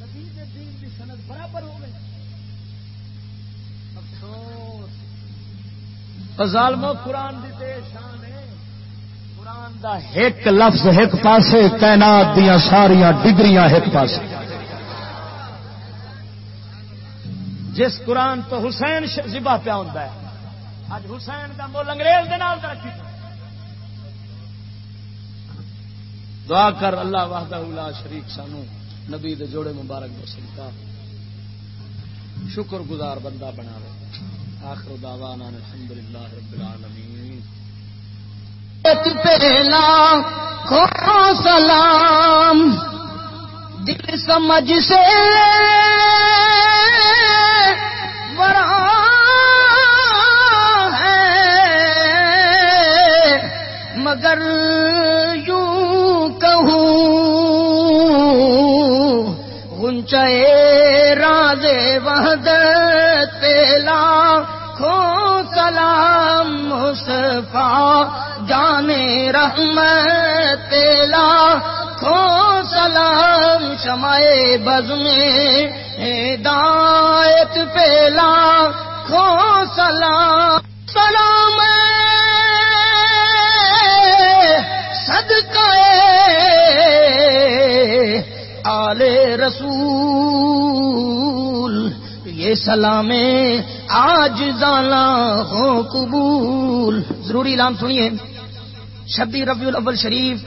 نبی دے دین دی سند برابر ہو گئی افسوس۔ ظالمو قرآن دی شان۔ قرآن دا ایک لفظ ایک پاسے، کائنات دیا ساریا ڈگریاں ایک پاسے۔ جس قرآن تو حسین ذبح پیا ہوتا ہے۔ اج حسین کا مول انگریز دے نال رکھی دعا کر اللہ وحدہ لا شریک سانو، نبی دے جوڑے مبارک دو سلطا شکر گزار بندہ بنا رہے آخر دعوانا الحمدللہ رب العالمین۔ پہلا کھو سلام۔ دل سمجھ سے بڑا ہے۔ مگر یوں کہوں گنچے راز وحدت پہلا کھو سلام مصفا جانے رحمت پہلا کھو سلام شمائے بز میں ہدایت پہلا کھو سلام سلام صدقہ آل رسول۔ یہ سلام آج زانا ہو قبول۔ ضروری اعلان سنیے۔ شبی ربیع الاول شریف،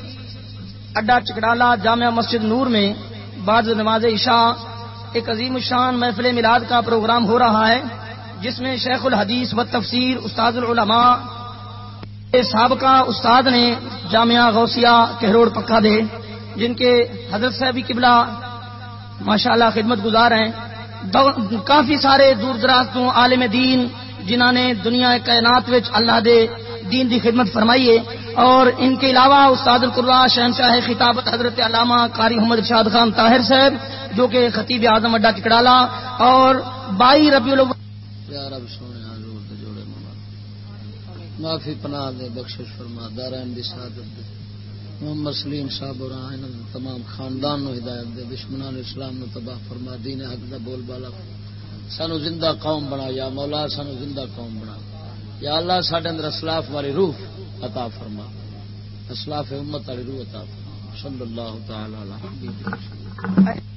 اڈا چکڑالا جامعہ مسجد نور میں بعد نماز عشاء، ایک عظیم الشان محفل میلاد کا پروگرام ہو رہا ہے، جس میں شیخ الحدیث و تفسیر استاد العلماء سابقہ استاد نے جامعہ غوثیہ کہروڑ پکا دے، جن کے حضرت صاحبی قبلہ ماشاء اللہ خدمت گزار ہیں۔ کافی سارے دور دراز تو عالم دین، جنہوں نے دنیا کائنات وچ اللہ دے دین دی خدمت فرمائی ہے اور ان کے علاوہ استاد القرا شہنشاہ خطابت حضرت علامہ قاری محمد ارشاد خان طاہر صاحب، جو کہ خطیب اعظم اڈا چکڑالا اور بائی ربیع الاول۔ معافی پناہ دے، بخشش فرما دارین دی سعادت دے۔ محمد سلیم صاحب اور انہاں دے تمام خاندان نو ہدایت دے۔ دشمنان اسلام نو تباہ فرما، دین حق دا بول بالا۔ سانو زندہ قوم بنا، یا مولا سانو زندہ قوم بنا۔ یا اللہ ساڈے اندر اسلاف والی روح عطا فرما۔ اسلاف امت والی روح عطا فرما۔ صلی اللہ تعالی علیہ وسلم۔